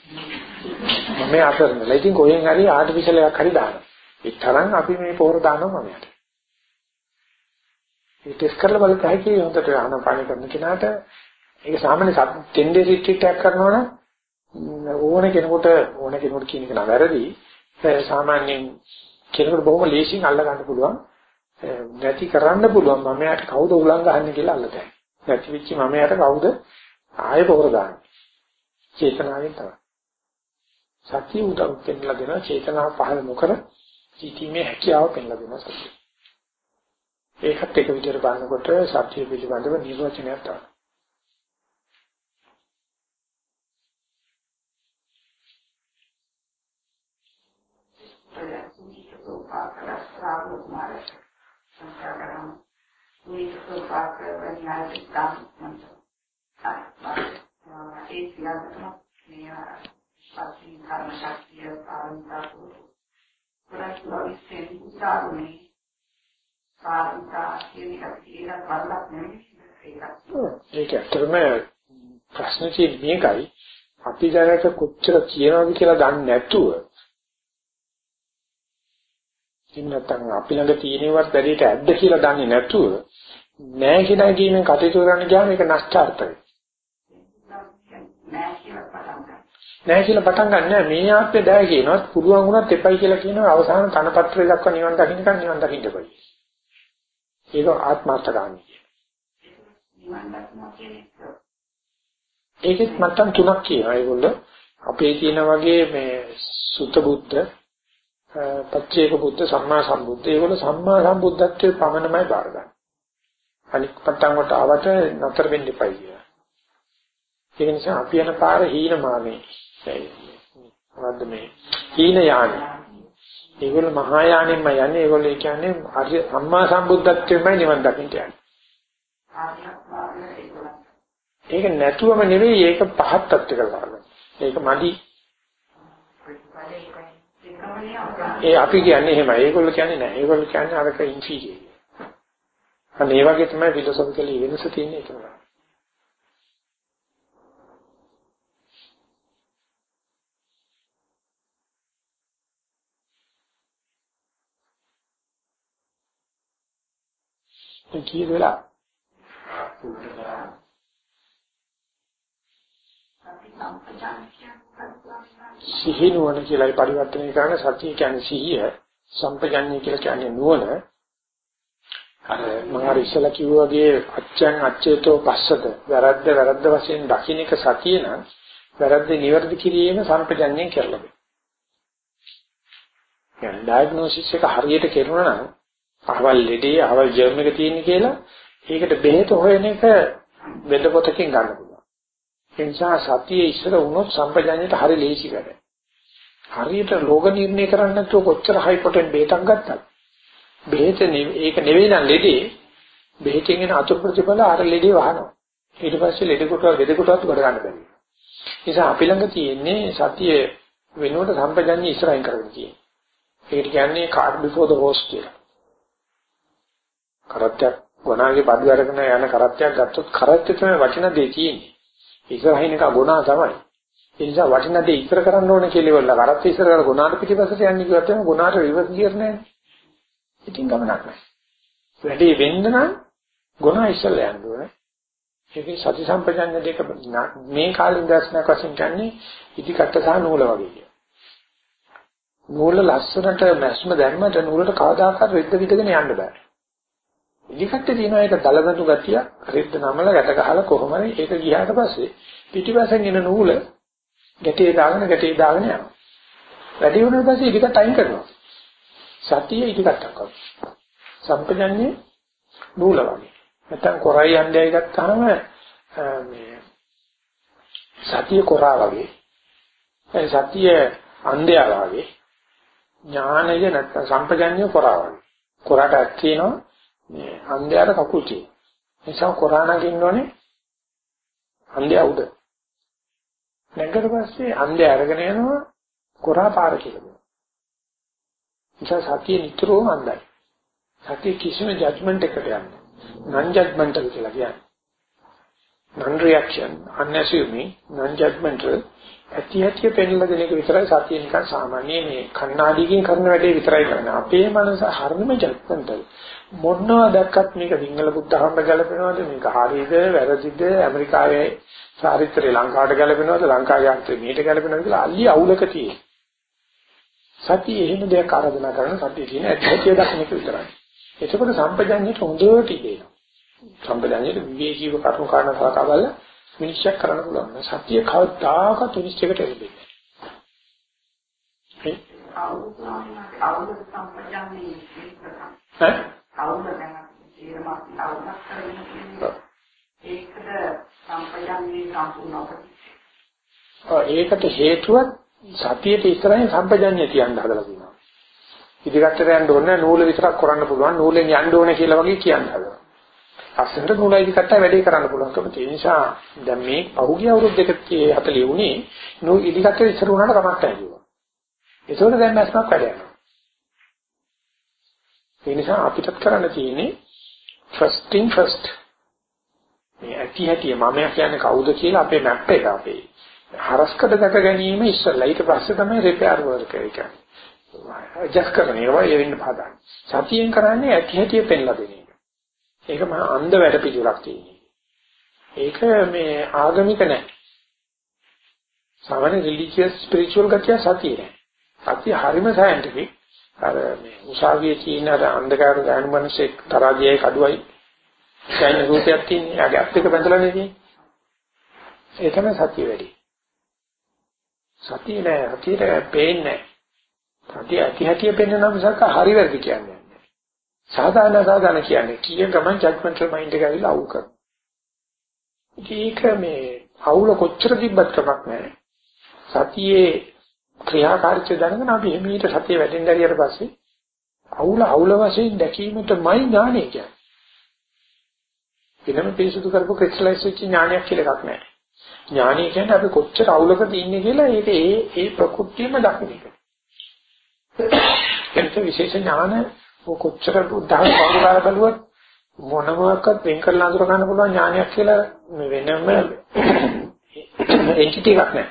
මම අතරනේ. ඉතින් කොහෙන් හරි ආටිෆිෂල් එකක් හරි දානවා. ඒ තරම් අපි මේ පොර දානවා මමයට. ඒ ටෙස්ට් කරලා බලන්න හැකි හොඳට ආනපාන කරන කෙනාට ඒක සාමාන්‍ය ටෙන්ඩරි ට්‍රීට් එකක් කරනවා නම් ඕන කෙනෙකුට ඕන කෙනෙකුට කියන එක නෑ වැරදි. සාමාන්‍යයෙන් කෙනෙකුට බොහොම ලේසියෙන් අල්ල ගන්න පුළුවන්. නැති කරන්න පුළුවන් මම යාට කවුද උලංග ගහන්නේ කියලා අල්ලතයි. නැති වෙච්ච මම යාට කවුද ආයෙ පොර දාන්නේ. චේතනාවෙන් තමයි. සත්‍ය උදව් පෙන්ලා දෙන චේතනාව පහළ නොකර සිටීමේ හැකියාව පෙන්ලා දෙන සත්‍ය. ඒකත් එක විදිහට බලනකොට සත්‍ය පිළිබඳව නිර්වචනයක් තමයි. Raul Kumara Sankaram මේ සෝපාක වෙනාලි ගන්නත් ඒ සියල්ලම මේ පස්සේ කර්ම ශක්තිය පාරමිතාපු ප්‍රශ්නවිසෙන් උසාරුනේ පාරමිතා කියන එක කියලා බලලක් නෙමෙයි ඒක ඇත්තටම ප්‍රශ්න තියෙන්නේ මේකයි අපි දැනට කොච්චර කියනවද කියලා දන්නේ නැතුව එහෙම නැත්නම් අපි ළඟ තියෙනවත් වැඩිට ඇද්ද කියලා දන්නේ නැතුව නෑ කියලා කියමින් කටයුතු කරන්න ගියාම ඒක නැස්චාර්ථයි. නෑ කියලා පටන් ගන්න නෑ මේ ආත්මේ බෑ කියනවත් පුළුවන් වුණත් එපයි කියලා කියනවා අවසාන තනපත්‍රය දක්වා නිවන් දකින්න කන් නිවන් දකින්න බයි. ඒක ආත්මාර්ථකාමී. ඒකෙත් මට්ටම් තුනක් කියනවා ඒගොල්ලෝ අපේ තියෙන වගේ මේ සුද්ධ බුද්ධ පච්චේක බුද්ධ සම්මා සම්බුද්ධ ඒගොල්ල සම්මා සම්බුද්ධත්වයේ පමණමයි බාර ගන්න. අනික් පටන් කොට ආවට නතර වෙන්න එපා කියලා. ඒක නිසා අපි යන පාර හීනමානේ. මොකද්ද මේ? හීන යානේ. ඒගොල්ල මහා යානෙන්ම යන්නේ ඒගොල්ලෝ කියන්නේ ආර්ය සම්මා සම්බුද්ධත්වයෙන්මයි නිවන් දකින්න යන්නේ. ඒක නැතුවම නෙවෙයි ඒක පහත් තත්ත්වයකට ගන්න. ඒක මදි ඒ අපි කියන්නේ එහෙමයි. ඒගොල්ලෝ කියන්නේ නැහැ. ඒගොල්ලෝ කියන්නේ අරක ඉන්ෆීරියර්. අන්න ඒ වගේ තමයි ෆිලොසොෆිකලි වෙනස තියෙන්නේ ඒක නෑ. ඒ කීයද වෙලා? අපි සම්පජාන්‍ය සිහි නුවණ කියලායි පරිවර්තනය කරන සතිය කියන්නේ සිහිය සම්පජඤ්ඤය කියලා කියන්නේ නුවණ අර මම අර ඉස්සලා කිව්වා වගේ අච්ඡං අච්ඡේතෝ පස්සත වැරද්ද වැරද්ද වශයෙන් දකින්න එක සතිය නම් වැරද්ද නිවැරදි කිරීම සම්පජන්යෙන් කරලා බෑ. يعني ඩයග්නොසිස් එක හරියට කෙරුණා නම් අහවල් ලෙඩේ අහවල් ජර්ම් එක තියෙන කියලා ඒකට බෙහෙත හොයන එක වෙද පොතකින් ගන්න පුළුවන්. ඒ නිසා සතියේ ඉස්සර වුණොත් සම්පජන්යට හරි ලේසි වැඩ. හරියට රෝග නිర్ణය කරන්න නැතුව කොච්චර හයි පොටෙන් බේතක් ගත්තත් බෙහෙත ඒක නෙවෙයි නම් ලෙඩේ බෙහෙතෙන් එන අතුරු ප්‍රතිඵල අර ලෙඩේ වහනවා. ඊට පස්සේ ලෙඩ කොට ලෙඩ කොටවත් ගොඩ ගන්න බැහැ. නිසා අපි ළඟ තියෙන්නේ සතිය වෙනුවට සම්පජන්‍ය ඉස්සරහින් කරගෙන තියෙන්නේ. ඒකට කියන්නේ cart before the horse කියලා. කරත්තයක් ගුණාගේ බඩු අරගෙන යන කරත්තයක් ගත්තොත් කරත්තේ තමයි වටින දේ තියෙන්නේ. ඉස්සරහින් එක ගුණා තමයි. ඒ නිසා වටින දේ ඉස්සර කරන්න ඕනේ කියලා ඉවරලා කරත්ත ඉස්සර කරලා ගුණාට පිටිපස්සට යන්නේ කිව්වොත් එහම ගුණාට රිවර්ස් ගියර් නැහැ. ඉතින් ගමනක් නැහැ. වැඩි වෙන්න නම් ගුණා ඉස්සරලා යන්න ඕනේ. ඒකේ සති සම්පජන්‍ය දෙක මේ කාලින් දර්ශනයක් වශයෙන් කියන්නේ ඉදිකට සහ නූල වගේ. නූල ලස්සනට මැස්ම දැම්මට නූලට කවදාකවත් රෙද්ද විදගෙන යන්න බෑ. ඉදිකට තියෙන එක දලබඳු ගතිය රෙද්ද නමල ගැට ගහලා කොහොම හරි ඒක ගියාට පස්සේ පිටිපස්සෙන් එන නූල ගැටේ දාගෙන ගැටේ දාගෙන යනවා. වැඩි වුණාට පස්සේ ඉදිකට අයින් කරනවා. සතිය ඉදිකටක් වගේ. සම්පජන්‍ය නූල වගේ. නැත්නම් කොරයි යන්නේ ගත්තාම මේ සතිය කොරා වගේ. ඒ සතිය අන්ධයා වගේ. ඥානය නැත්නම් සම්පජන්‍ය කොරා වගේ. කොරාට ඇක්කිනවා මේ අන්ධයාට කකුල් තියෙනවා. නිසා කොරාණක් ඉන්නෝනේ අන්ධයා උඩ. නැගකට පස්සේ අන්ධයා අරගෙන යනවා කොරා පාර කියලා. නිසා සතිය නිතරම අන්ධයි. සතිය කිසිම ජජ්මන්ට් එකකට යන්නේ. non judgmental කියලා කියන්නේ. Non reaction, unassuming, non judgmental ඇති ඇති පෙන්ලා දෙන එක විතරයි සතිය නිකන් සාමාන්‍ය මේ කණ්ණාඩියකින් කරන වැඩේ විතරයි කරන්නේ. අපේ මනස හරිම ජඩ්මන්ටල්. මොනවා දැක්කත් මේක සිංහල බුද්ධහමර ගැලපෙනවද මේක හරියද වැරදිද ඇමරිකාවේ චාරිත්‍රය ලංකාවට ගැලපෙනවද ලංකාවේ යාත්‍රේ මේට ගැලපෙනවද කියලා අල්ලි අවුලක තියෙන. සතිය එහෙම දෙයක් ආරාධනා කරන සතිය කියන ඇත්තටිය දක්න එක විතරයි. එතකොට සම්පජන්යට හොඳට ඉදෙනවා. සම්පජන්යට විවේකීව කරුණු කාරණා සලකා බලලා විනිශ්චය කරන්න පුළුවන්. සතිය කවදාකවත් විනිශ්චයකට එන්නේ නැහැ. ඈ තේරමත් අවුලක් කරගෙන ඒකද සම්පජන්යේ සම්පූර්ණ ඒකට හේතුව සතියේ ඉස්සරහින් සම්පජන්‍ය තියන්න හදලා තියෙනවා. ඉදිරියට යන්න ඕනේ නූල විතරක් කරන්න පුළුවන් නූලෙන් යන්න ඕනේ කියලා වගේ කියන්න හදලා. අස්සකට නූලයි ඉදිකට වැඩේ කරන්න පුළුවන්කම තියෙන නිසා දැන් මේ පහුගිය අවුරුදු දෙක 40 උනේ නූ ඉදිකට ඉස්සර වුණාට කමක් නැහැ කිව්වා. ඒකෝට දැන් මැස්මක් වැඩ යනවා. ඒ නිසා අපිටත් කරන්න තියෙන්නේ first thing first. මේ ඇති හැටි මම කියන්නේ කවුද කියලා අපේ මැප් එක අපේ හරස්කඩ දැක ගැනීම ඉස්සෙල්ලා ඊට පස්සේ තමයි රිපෙයාර් වර්ක් එක කියන්නේ. ජස් කරන ඒවා ඒ වෙන්න පාදන්න. සතියෙන් කරන්නේ ඇති හැටි පෙන්ලා දෙන එක. ඒක මහා අන්ධ වැඩ පිළිවෙලක් තියෙනවා. ඒක මේ ආගමික නැහැ. සාමාන්‍ය රිලිජියස් ස්පිරිචුවල් ගතිය සතිය නෑ. සතිය හරිම සයන්ටිෆික්. අර මේ උසාවියේ තියෙන අර අන්ධකාර ගානු මිනිස්සෙක් තරාදියයි කඩුවයි සයින් රූපයක් තියෙන. එයාගේ අත් එක බඳලා නේ තියෙන්නේ. ඒ තමයි සතිය වැඩි. සතිය නෑ සතියට පේන්නේ නෑ. සතිය ඇති හැටිය පෙන්වන මිසක් හරි වැරදි කියන්නේ නෑ. සාධාරණ සාධාරණ කියන්නේ කීය ගමන් ජජ්මන්ටල් මයින්ඩ් එක ඇවිල්ලා අවු කරනවා. ඒක මේ අවුල කොච්චර තිබ්බත් කමක් නෑ. සතියේ ක්‍රියාකාරීත්වය දැනගෙන අපි එමෙහිට සතිය වැඩෙන්න ඇරියට පස්සේ අවුල අවුල වශයෙන් දැකීමටමයි ඥානය කියන්නේ. වෙනම පිරිසුදු කරපු ක්‍රිස්ටලයිස් වෙච්ච ඥානයක් කියලා එකක් නෑ. ඥානය කියන්නේ අපි කොච්චර අවුලකද ඉන්නේ කියලා ඒක ඒ ඒ ප්‍රകൃතියම දකින්න එක. එතන විශේෂ ඥාන කොච්චර උදාහරණ පාඩුකාර බලුවත් මොනවාක්වත් වෙන් කරලා අඳුර ගන්න පුළුවන් ඥානයක් කියලා වෙනම එන්ටිටි එකක් නෑ.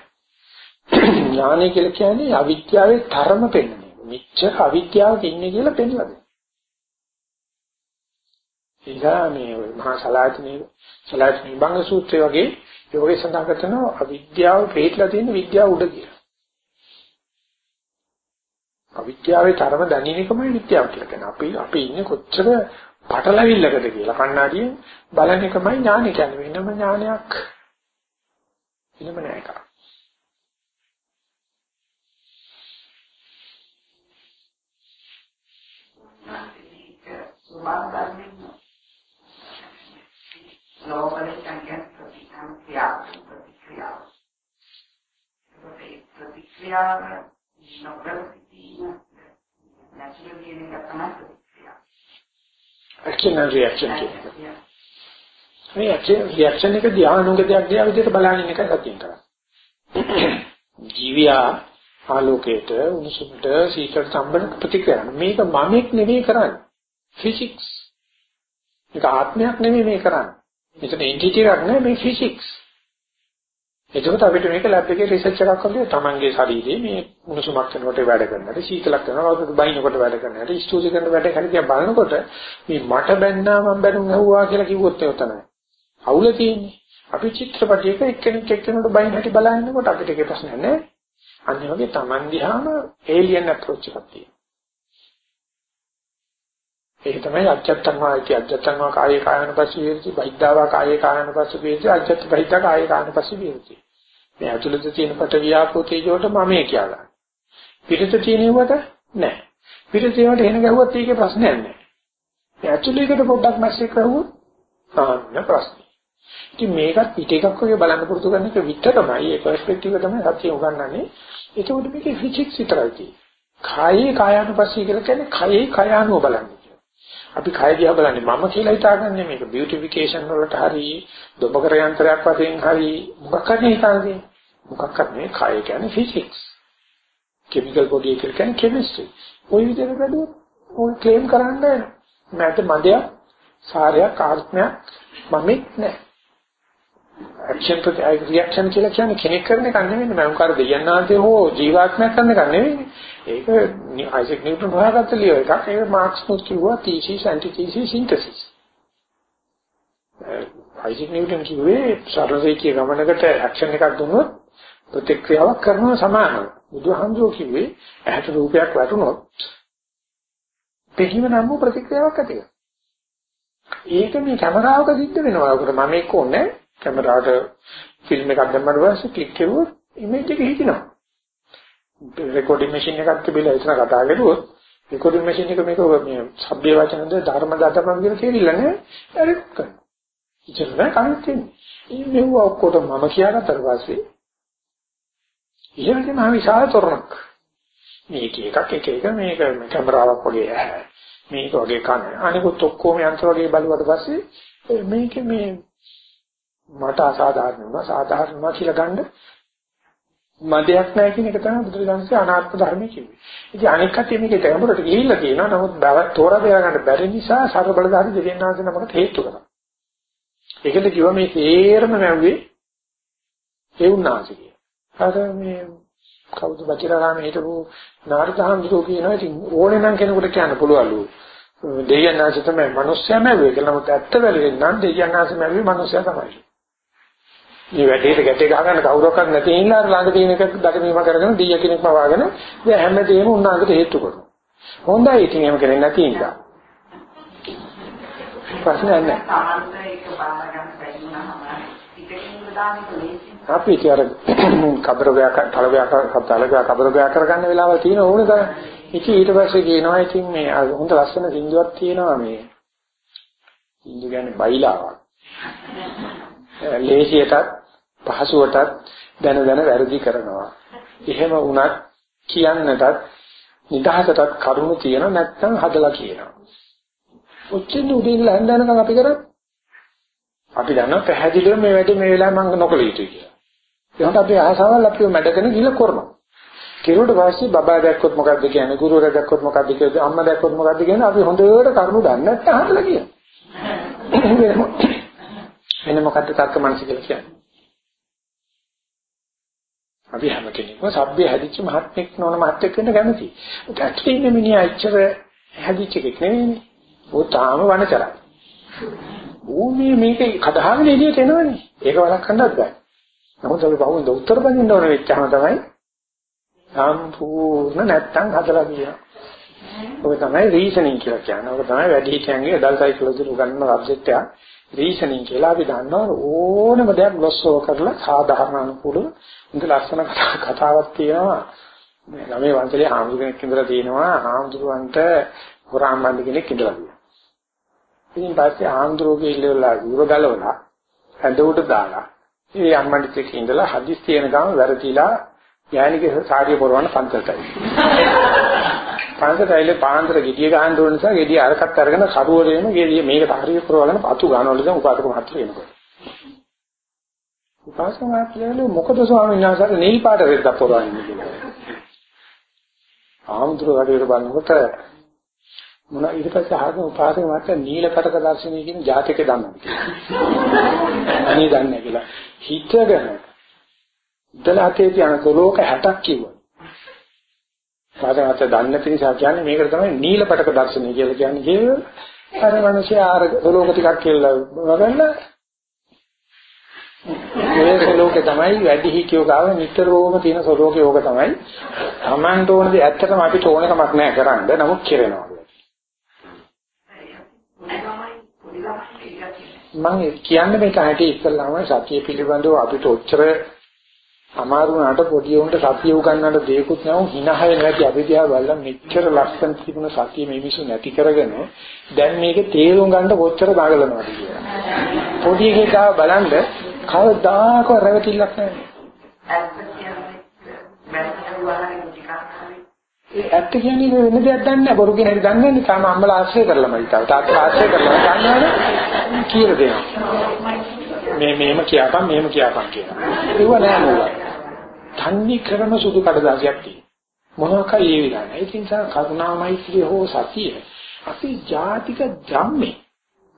ඥානය කියලා කියන්නේ අවිද්‍යාවේ තරම පෙන්වන එක. මෙච්චර අවිද්‍යාවක ඉන්නේ කියලා පෙන්වලා දෙනවා. ඒගා මේ මහා සලායතනේ සලායතනේ බංග සූත්‍රය වගේ යෝගේ සඳහන් කරනවා අවිද්‍යාව පිටලා තියෙන විද්‍යාව උඩ කියලා. අවිද්‍යාවේ තරම දැනීම එකමයි විද්‍යාව කියලා කියන්නේ. අපි අපි ඉන්නේ කොච්චර පටලවිල්ලකට කියලා. කණ්ණාඩියෙන් බලන එකමයි ඥානය කියන්නේ. වෙනම ඥානයක් වෙනම නෑ එකක් සුභාන් ධර්මයෙන් ලෝකලේ සංකේත ප්‍රතික්‍රියා ප්‍රතික්‍රියාව ප්‍රතික්‍රියාව නොකරතින නැචරල් කියන එක. තමයි ප්‍රතික්‍රියාව action and reaction කියන්නේ මේ action reaction එක ධානුක දෙයක් දිහා විදිහට බලන එක සතියෙන් කරන්නේ. ජීවියා ආලෝකයට උණුසුමට සීතල සම්බන්ධ ප්‍රතික්‍රියා මේක මමෙක් නෙවෙයි කරන්නේ. ෆිසික්ස් මේක ආත්මයක් නෙවෙයි මේ කරන්නේ. මෙතන එන්ටිටි එකක් නෙවෙයි මේ ෆිසික්ස් එතකොට අපිට මේක ලැබ් එකේ රිසර්ච් එකක් කරලා තමන්ගේ ශරීරයේ මේ උණුසුමක් වෙනකොට වැඩ කරනකොට සීතලක් වෙනකොට බයිනකොට වැඩ කරනකොට ස්ටූඩියෝ කරන වැඩ හැලිය බලනකොට මේ මට බැන්නා මම බැනුම් ඇහුවා කියලා කිව්වොත් ඒක තමයි. අවුල තියෙන්නේ. අපි චිත්‍රපටයක එක්කෙනෙක් එක්කෙනෙකුට බයින් හැටි බලනකොට අපිට ඒක ප්‍රශ්නයක් නෑ. අනිත් වගේ තමන් දිහාම ඒලියන් අප්‍රෝච් එකක් තියෙනවා. ඒක තමයි අජත්තං වායිති. අජත්තං වා කායේ කායන පස්සේ විරති බහිද්ධාවා කායේ කායන පස්සේ විරති අජත්ත බහිද්ධා කායේ කායන පස්සේ විරති. මේ ඇතුළත තියෙන පට වියාපෝ තේජෝට මමේ කියලා. පිටත තියෙනවට නෑ. පිටත ඒවට එන ගැහුවත් ඒකේ ප්‍රශ්නයක් නෑ. මේ ඇතුළේකට පොඩ්ඩක් මැස්සෙක් ගහුවොත් ආන්න ප්‍රශ්න. ඉතින් මේකත් පිට එකක් වගේ බලන්න පුරුදු කරන එක විතරමයි. ඒ පර්ස්පෙක්ටිව් එක තමයි සත්‍ය උගන්වන්නේ. ඒකෝට මේකේ ෆිසික්ස් විතරයි තියෙන්නේ. කායේ කායानुපස්සී කියලා කියන්නේ කයේ කයානුව බලන්නේ. අපි කය දිහා බලන්නේ මම කියලා හිතාගන්නේ මේක බියුටිෆිකේෂන් වලට හරි දොඹකර යන්ත්‍රයක් වශයෙන් හරි මොකක්ද හිතන්නේ මොකක්වත් මේ කය කියන්නේ ෆිසික්ස් කිමිකල් බොඩි කියන්නේ කෙමිස්ට්‍රි ওই විදිහට බැලුවොත් ඕල් ක්ලේම් කරන්න නැත මදයක් සාරයක් ආත්මයක් මමෙක් නැහැ. ඇක්ෂන් ප්‍රති රියැක්ෂන් කියලා කියන්නේ කෙනෙක් කරන එක නෙවෙයි මම කාර දෙයන්නාන්තේ හෝ ජීවාත්මයක් කරන එක නෙවෙයි ඒක අයිසෙක් නිව්ටන් හොයාගත්ත ලියෝ එකක්. ඒක මාක්ස් මුත් කිව්වා thesis antithesis synthesis. Isaac Newton කිව්වේ සරලීකී ගමනකට ඇක්ෂන් එකක් දුන්නොත් ප්‍රතික්‍රියාවක් කරනවා සමානයි බුදුහාමුදුරුවෝ කිව්වේ ඇහැට රූපයක් වැටුනොත් දෙහිම නම් ප්‍රතික්‍රියාවක් ඇති ඒක මේ කැමරාවක සිද්ධ වෙනවා. ඒකට මම එක්ක ඕනේ කැමරාවට ෆිල්ම් එකක් දැම්මම පස්සේ ක්ලික් කරුවොත් ඉමේජ් එක හිටිනවා. රෙකෝඩින් මැෂින් එකක් තිබිලා එතන කතා කරුවොත් රෙකෝඩින් මැෂින් එක මේක මේ සભ્ય වචනද ධර්ම දතම කියන තේරිල්ල නෑ ඒක කරනවා. ඉතින් නෑ කන්නේ තියෙන්නේ. මේ මෙව ඔක්කොට මම කියාගත්තට පස්සේ ඉහෙලදී මහ විශාල තොරණක්. මේක එකක් එක එක මේක කැමරාවක් වගේ ඇහැ. මේක වගේ කන. අනිකුත් ඔක්කොම යන්ත්‍ර වගේ බලුවට පස්සේ මේක මේ මට අසාධාරණ වුණා සාධාරණ වුණා කියලා ගන්න මදයක් නැහැ කියන එක තමයි බුදුරජාණන්සේ අනාත්ම ධර්මයේ කිව්වේ. ඉතින් අනෙක් කතිය මේකේ ගැඹුරට ගිහිල්ලා තියෙනවා. නමුත් තෝරා බේර ගන්න බැරි නිසා සර්ව බලධාරී දෙවියන්වහන්සේ නමකට හේතු කරා. ඒකද කිව්වා මේ තේරම නැව්වේ ඒ උන්වහන්සේ කියලා. අර මේ කවුද වචිරාරාමේ හිටපු නාරදහඳුරෝ කියනවා ඉතින් ඕනේ නම් කෙනෙකුට කියන්න පුළුවන්ලු. දෙවියන්වහන්සේ තමයි මිනිස්සයා මැව්වේ කියලා. නමුත් ඇත්ත වෙලෙන් නම් දෙවියන්වහන්සේ මැව්වේ මිනිස්සයා තමයි. මේ වැඩේට ගැටේ ගහගන්න කවුරක්වත් නැති ඉන්නා ළඟ තියෙන එක දඩමීම කරගෙන දීය කෙනෙක්ම වාගෙන දැන් හැමදේම උන්නාකට හේතු කරනවා. හොඳයි ඉතින් එහෙම කෙනෙක් නැති ඉඳා. ප්‍රශ්නයක් නැහැ. අපි ඉතින් කබරගයක් තලගයක් තලගයක් කබරගයක් කරගන්න වෙලාවල් තියෙන ඕනේ තමයි. ඉතින් ඊට පස්සේ කියනවා ඉතින් මේ හොඳ ලස්සන සින්දුවක් තියෙනවා මේ. සින්දු කියන්නේ බයිලාවක්. [laughs] ලේසියටත් පහසුවටත් දැන දැන වැරදි කරනවා. එහෙම වුණත් කියන්නටත් නිදහසටත් කරුණු තියෙන නැත්නම් හදලා කියනවා. ඔච්චර උදේින් ලැන්දනකම් අපි කරත් අපි දන්නවා පැහැදිලිව මේ වැඩේ මේ වෙලාවේ මම නොකළ යුතුයි කියලා. ඒකට අපි ආසාවල් අපිව මැඩගෙන ගිල කරනවා. කෙරුවට පස්සේ බබා දැක්කොත් මොකද්ද කියන්නේ ගුරුවරයා දැක්කොත් මොකද්ද කියන්නේ අම්මා දැක්කොත් මොකද්ද කියන්නේ අපි හොඳට කරුණු දන්නේ නැත්නම් හදලා කියනවා. වෙන මොකද්ද තර්ක මනස කියලා කියන්නේ? අපි හැම කෙනෙක්ම සබ්බය හැදිච්ච මහත්ෙක් නොවන මහත්ෙක් වෙන්න කැමතියි. ඒත් ඇත්තටම මිනිහා ඉච්චර හැදිච්ච එකෙක් නෙවෙයිනේ. ඌ තාම වනචරයි. ඌ මේ මේක කඩහාගෙන එළියට එනවනේ. ඒක වළක්වන්නත් බෑ. නමුත් අපි බහුවෙන්ද උත්තර බඳින්න ඕන වෙච්චාම තමයි සම්පූර්ණ නැත්තම් හදලා කියනවා. ඔක තමයි රීසනින් කියලා කියන්නේ. ඔක තමයි වැඩි හිටියන්ගේ adult psychology උගන්වන subject එකක්. රීසනින් කියලා අපි දන්නවා ඕනම දෙයක් ග්ලොස් ඕවර් කරලා සාධාරණ අනුකූලව ඉඳ ලස්සන කතාවක් තියෙනවා. මේ ළමේ වංශලේ හාමුදුර කෙනෙක් ඉඳලා තියෙනවා. හාමුදුරුවන්ට හොරාම් බන්ද කෙනෙක් ඉඳලා තියෙනවා. ඉතින් පස්සේ හාමුදුරුවෝගේ ඉල්ලවලා යුර ගලවලා ඇඳ උඩ දාලා ඒ අම්මන්ට එක්ක ඉඳලා හදිස් තියෙන ගම වැරදිලා යෑනිගේ සාරිය පොරවන්න පන්සලටයි. පන්සලටයිලේ පාන්දර ගෙඩිය ගහන්න ඕන නිසා ගෙඩිය අරකට අරගෙන කරුවරේම ගෙඩිය මේක හරිය පොරවගෙන පතු ගන්නවලු දැන් උපාසක මහත්තයා එනකොට. උපාසක මහත්තයා මොකද ස්වාමීන් වහන්සේ නිල් පාට රෙද්දක් පොරවන්නේ කියලා. ආම්තුරු වැඩේට බලනකොට මොන ඊට පස්සේ අහගෙන උපාසක මහත්තයා නීලපතක දර්ශනය කියන ජාතකේ දන්නවද කියලා. අනේ දන්නේ කියලා. හිතගෙන දලහතේ තියන සලෝක 60ක් කිව්වා. පාසකත් දන්නේ නැති නිසා කියන්නේ මේකට තමයි නීලපතක දර්ශනය කියලා කියන්නේ. ඒ අර මිනිස්සේ ආර සලෝක ටිකක් කියලා වගන්න මේ සලෝකේ තමයි වැඩි හිතියෝ ගාව නිතරම තියෙන සලෝකේ ඕක තමයි. Tamanට ඕන දේ ඇත්තටම අපිට ඕන කමක් නැහැ කරන්න. නමුත් කෙරෙනවා. මම කියන්නේ මේක ඇටි ඉස්සල්ලාම සතිය පිළිබඳව අපිට ඔච්චර අමාරු වුණාට පොඩි උන්ට සතිය උගන්නන්න දෙයක්වත් නැව හිනහය නැති අවිද්‍යාව බලලා මෙච්චර ලස්සන තිබුණ සතිය මේ මිනිස්සු නැති කරගෙන දැන් මේක තේරුම් ගන්න කොච්චර දඟලනවද කියලා. පොඩි එකේ ගාව බලන්න කවදාකවත් රැවටිල්ලක් නැහැ. ඒ ඇත්ත කියන්නේ වෙන දෙයක් දන්නේ නැහැ. බොරු කියන හැටි දන්නේ නැහැ තාම අම්මලා ආශ්‍රය කරලාමයි තාම. තාත්තා ආශ්‍රය කරලා දන්නවනේ. කියලා දෙනවා. මේ මේම කියපන් මේම කියපන් කියලා. ඒව නෑ නෝලා තන්නේ කරන සුදු කඩදාසියක් තියෙනවා. මොනවාකයි ඒ විදිහට ඒ නිසා කරුණාමයිත්‍රිය හෝ සතිය අපි ජාතික ධම්මේ.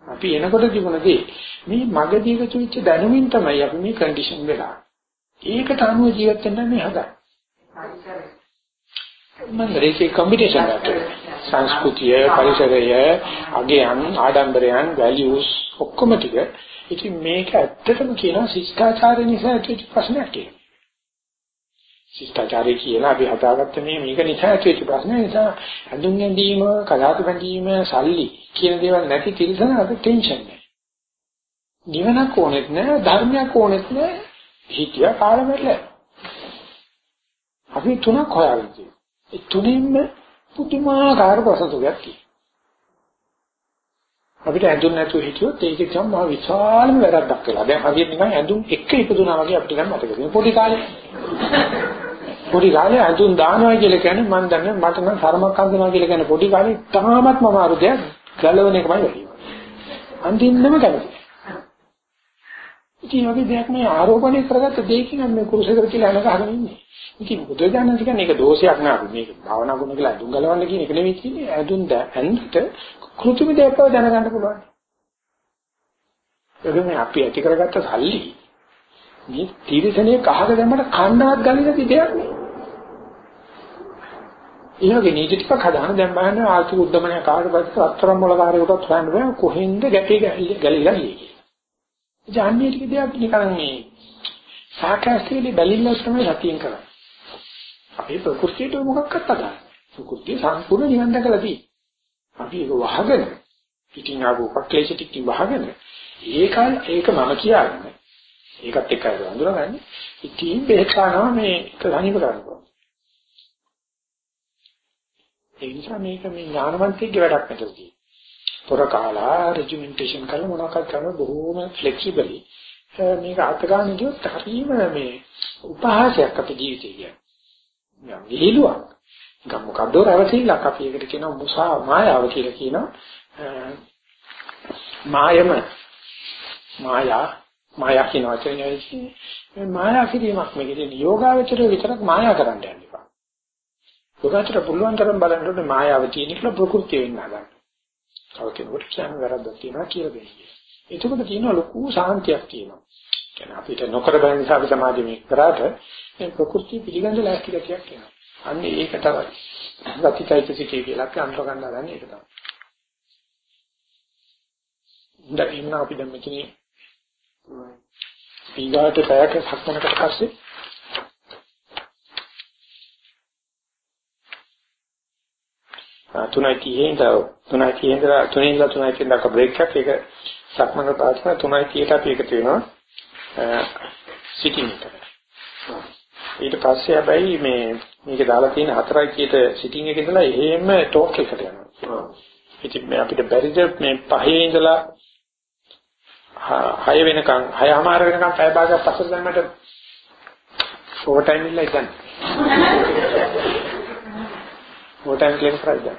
අපි එනකොට තිබුණදී මේ මගදී එකතු වෙච්ච දැනුමින් තමයි අපි මේ කන්ඩිෂන් වෙලා. ඒකට අනුව ජීවත් වෙන්න මේ හදන්නේ. මම රේකේ කොම්බිනේෂන් එකක් සංස්කෘතිය පරිසරය අගයන් ආඩම්බරයන් වැලියුස් ඔක්කොම ටික. ඉතින් මේක ඇත්තටම කියනවා ශිෂ්ටාචාරය නිසා ඇතිවෙච්ච ප්‍රශ්නයක් කියලා. ශිෂ්ටාචාරය කියලා අපි හදාගත්ත මේ මේක නිසා ඇතිවෙච්ච ප්‍රශ්න නිසා හඳුන් ගැනීම, කලාතු බැඳීම, සල්ලි කියන දේවල් නැති තිරසන අද ටෙන්ෂන් නැහැ. නිවනක් ඕනෙත් නැහැ, ධර්මයක් ඕනෙත් නැහැ. හිතිය කාලෙමල. අපි තුනක් හොයාගෙන තියෙනවා. ඒ තුනින්ම පුදුමාකාර ප්‍රසතුයක් තියෙනවා. අපිට ඇඳුම් නැතුව හිටියොත් ඒක තමයි මහ විශාලම වැරද්දක් වෙලා. දැන් හරියට නිකන් ඇඳුම් එක ඉපදුනා වගේ අපිට ගන්න මතක තියෙනවා. පොඩි කාලේ පොඩි කාලේ ඇඳුම් දානවා කියලා කියන්නේ මම දන්නේ මට නම් සරමක් අඳිනවා කියලා කියන්නේ පොඩි කාලේ තාමත්ම අමාරු දෙයක් ගලවන එකමයි වෙන්නේ. අඳින්නම කැමති. ඉතින් වගේ දෙයක් මේ ආරෝපණය කරගත්ත දෙයකින් මේ කුරුසෙකට කියලා අනග හගෙන ඉන්නේ. ඉතින් බුදුදහම කියන්නේ ඒක දෝෂයක් නෑ අපි මේක භාවනා කරන කියලා අඳුන් ගලවන්න කියන එක නෙවෙයි කියන්නේ අඳුන් ඇඳට කෘත්‍රිම දෙයක් බව දැනගන්න පුළුවන්. ඒක මේ අපි ඇති කරගත්ත සල්ලි මේ තීරසනේ කහක දැම්මට කණ්ඩාවක් ගන්න නැති දෙයක් නේ. ඊළඟ නීති ටිකක් හදාන දැන් බලන්න ආර්ථික උද්දමනය කාට පස්සේ අත්තරම් මොලකාරයකටත් හොයන්න බෑ කොහෙන්ද ගැටේ ගැලිලා ගියේ. ජාන්නේ ටික දෙයක් නිකන් මේ සාකච්ඡාවේදී බැලිල්ල තමයි සතියෙන් කරන්නේ. අපේ ප්‍රകൃතියට මොකක්වත් අදාළ. ප්‍රകൃතිය සම්පූර්ණ නිවන් දැකලා තියෙන්නේ. අපි ඒක වහගෙන පිටින් ආපු උපක්ලේශ ටික වහගෙන ඒකල් ඒක මම කියන්නේ. ඒකත් එක්ක අඳුරගන්නේ. ඉතින් බෙහෙතනවා මේ එක සනීප කරනවා. ඒ නිසා මේක මේ ඥානවන්තයෙක්ගේ වැඩක් නෙවෙයි. පොර කාලා රෙජිමෙන්ටේෂන් කරලා මොනවක්ද කරන බොහෝම ෆ්ලෙක්සිබලි මේක අත ගන්න ගියොත් හරියම මේ උපහාසයක් අපේ ජීවිතේ කියන්නේ. විහිළුවක්. නිකන් මොකද්ද රැවටිල්ලක් අපි ඒකට කියනවා මුසා මායාව කියලා කියනවා. මායම මායා මායා කියන වචනේ මේ මායා කිරීමක් මේකේ යෝගාවචරය විතරක් මායා කරන්න යන්න එපා. යෝගාචර පුළුවන් තරම් බලන්න ඕනේ මායාව තියෙන කියලා ප්‍රകൃතිය වෙන්න ගන්න. තව කෙනෙකුට කියන්න වැරද්දක් තියෙනවා කියලා දෙන්නේ. එතකොට තියෙනවා ලොකු සාන්තියක් තියෙනවා. කියන්නේ අපිට නොකර බැරි නිසා අපි සමාජෙ මේ කරාට මේ ප්‍රകൃති පිළිගන්න ලෑස්ති ගතියක් එනවා. අන්න ඒක තමයි. ගතිචෛතසිකය කියලා අපි අන්ත ගන්න ගන්නේ ඒක තමයි. දැන් ඉන්න අපි දැන් මෙතන ඊගාට පැයක සක්මනකට පස්සේ 3:30 ඉඳලා 3:30 ඉඳලා 3 ඉඳලා 3:30 දක්වා බ්‍රේක් එකක් ඒක සක්මන පාස් කරන 3:30ට අපි එකතු වෙනවා සිටින් එකට. ඊට පස්සේ හැබැයි මේ මේක දාලා තියෙන 4:30ට සිටින් එක ඉඳලා එහෙම ටෝක් එකට යනවා. ඉතින් මේ අපිට බැරිද මේ පහේ ඉඳලා 6 වෙනකන් 6:00මාර වෙනකන් පැය භාගයක් පස්සට දැම්මට ඕවර් ටයිම් ඉල්ල ඉතින්. ඕවර් ටයිම් ක්ලේම් කරා ඉතින්.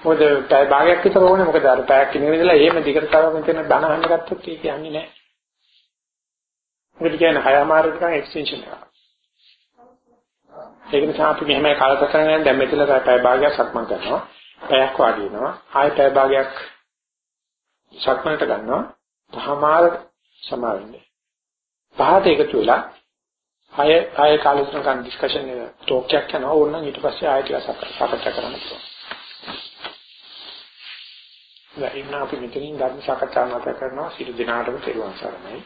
මොකද පැය භාගයක් විතර ඕනේ මොකද අර පැයක් ඉන්න විදිහලා එහෙම දිගට තව මෙතන බණ අහන්න ගත්තොත් ඒක යන්නේ නැහැ. මොකද කියන්නේ හයමාර නිකන් එක්ස්ටෙන්ෂන් එකක්. ඒක නිසා අපි මෙහෙම කාලසටහන යන දැන් මෙතන පැය භාගයක් සක්මන් කරනවා. පැයක් වාඩි වෙනවා. ආයෙ පැය භාගයක් සක්මනට ගන්නවා. පහමාර සමාවෙන්නේ. පහට එකතු වෙලා ආයෙ ආයෙ කාලසටහන ඩිස්කෂන් එක ටෝක් එකක් කරනවා. ඕනනම් ඊට පස්සේ ආයෙ ටිකක් සාකච්ඡා කරන්න පුළුවන්. දැන් අපි මෙතනින් ධර්ම සාකච්ඡා කරනවා සියලු දිනාටම තෙරුවන් සරණයි.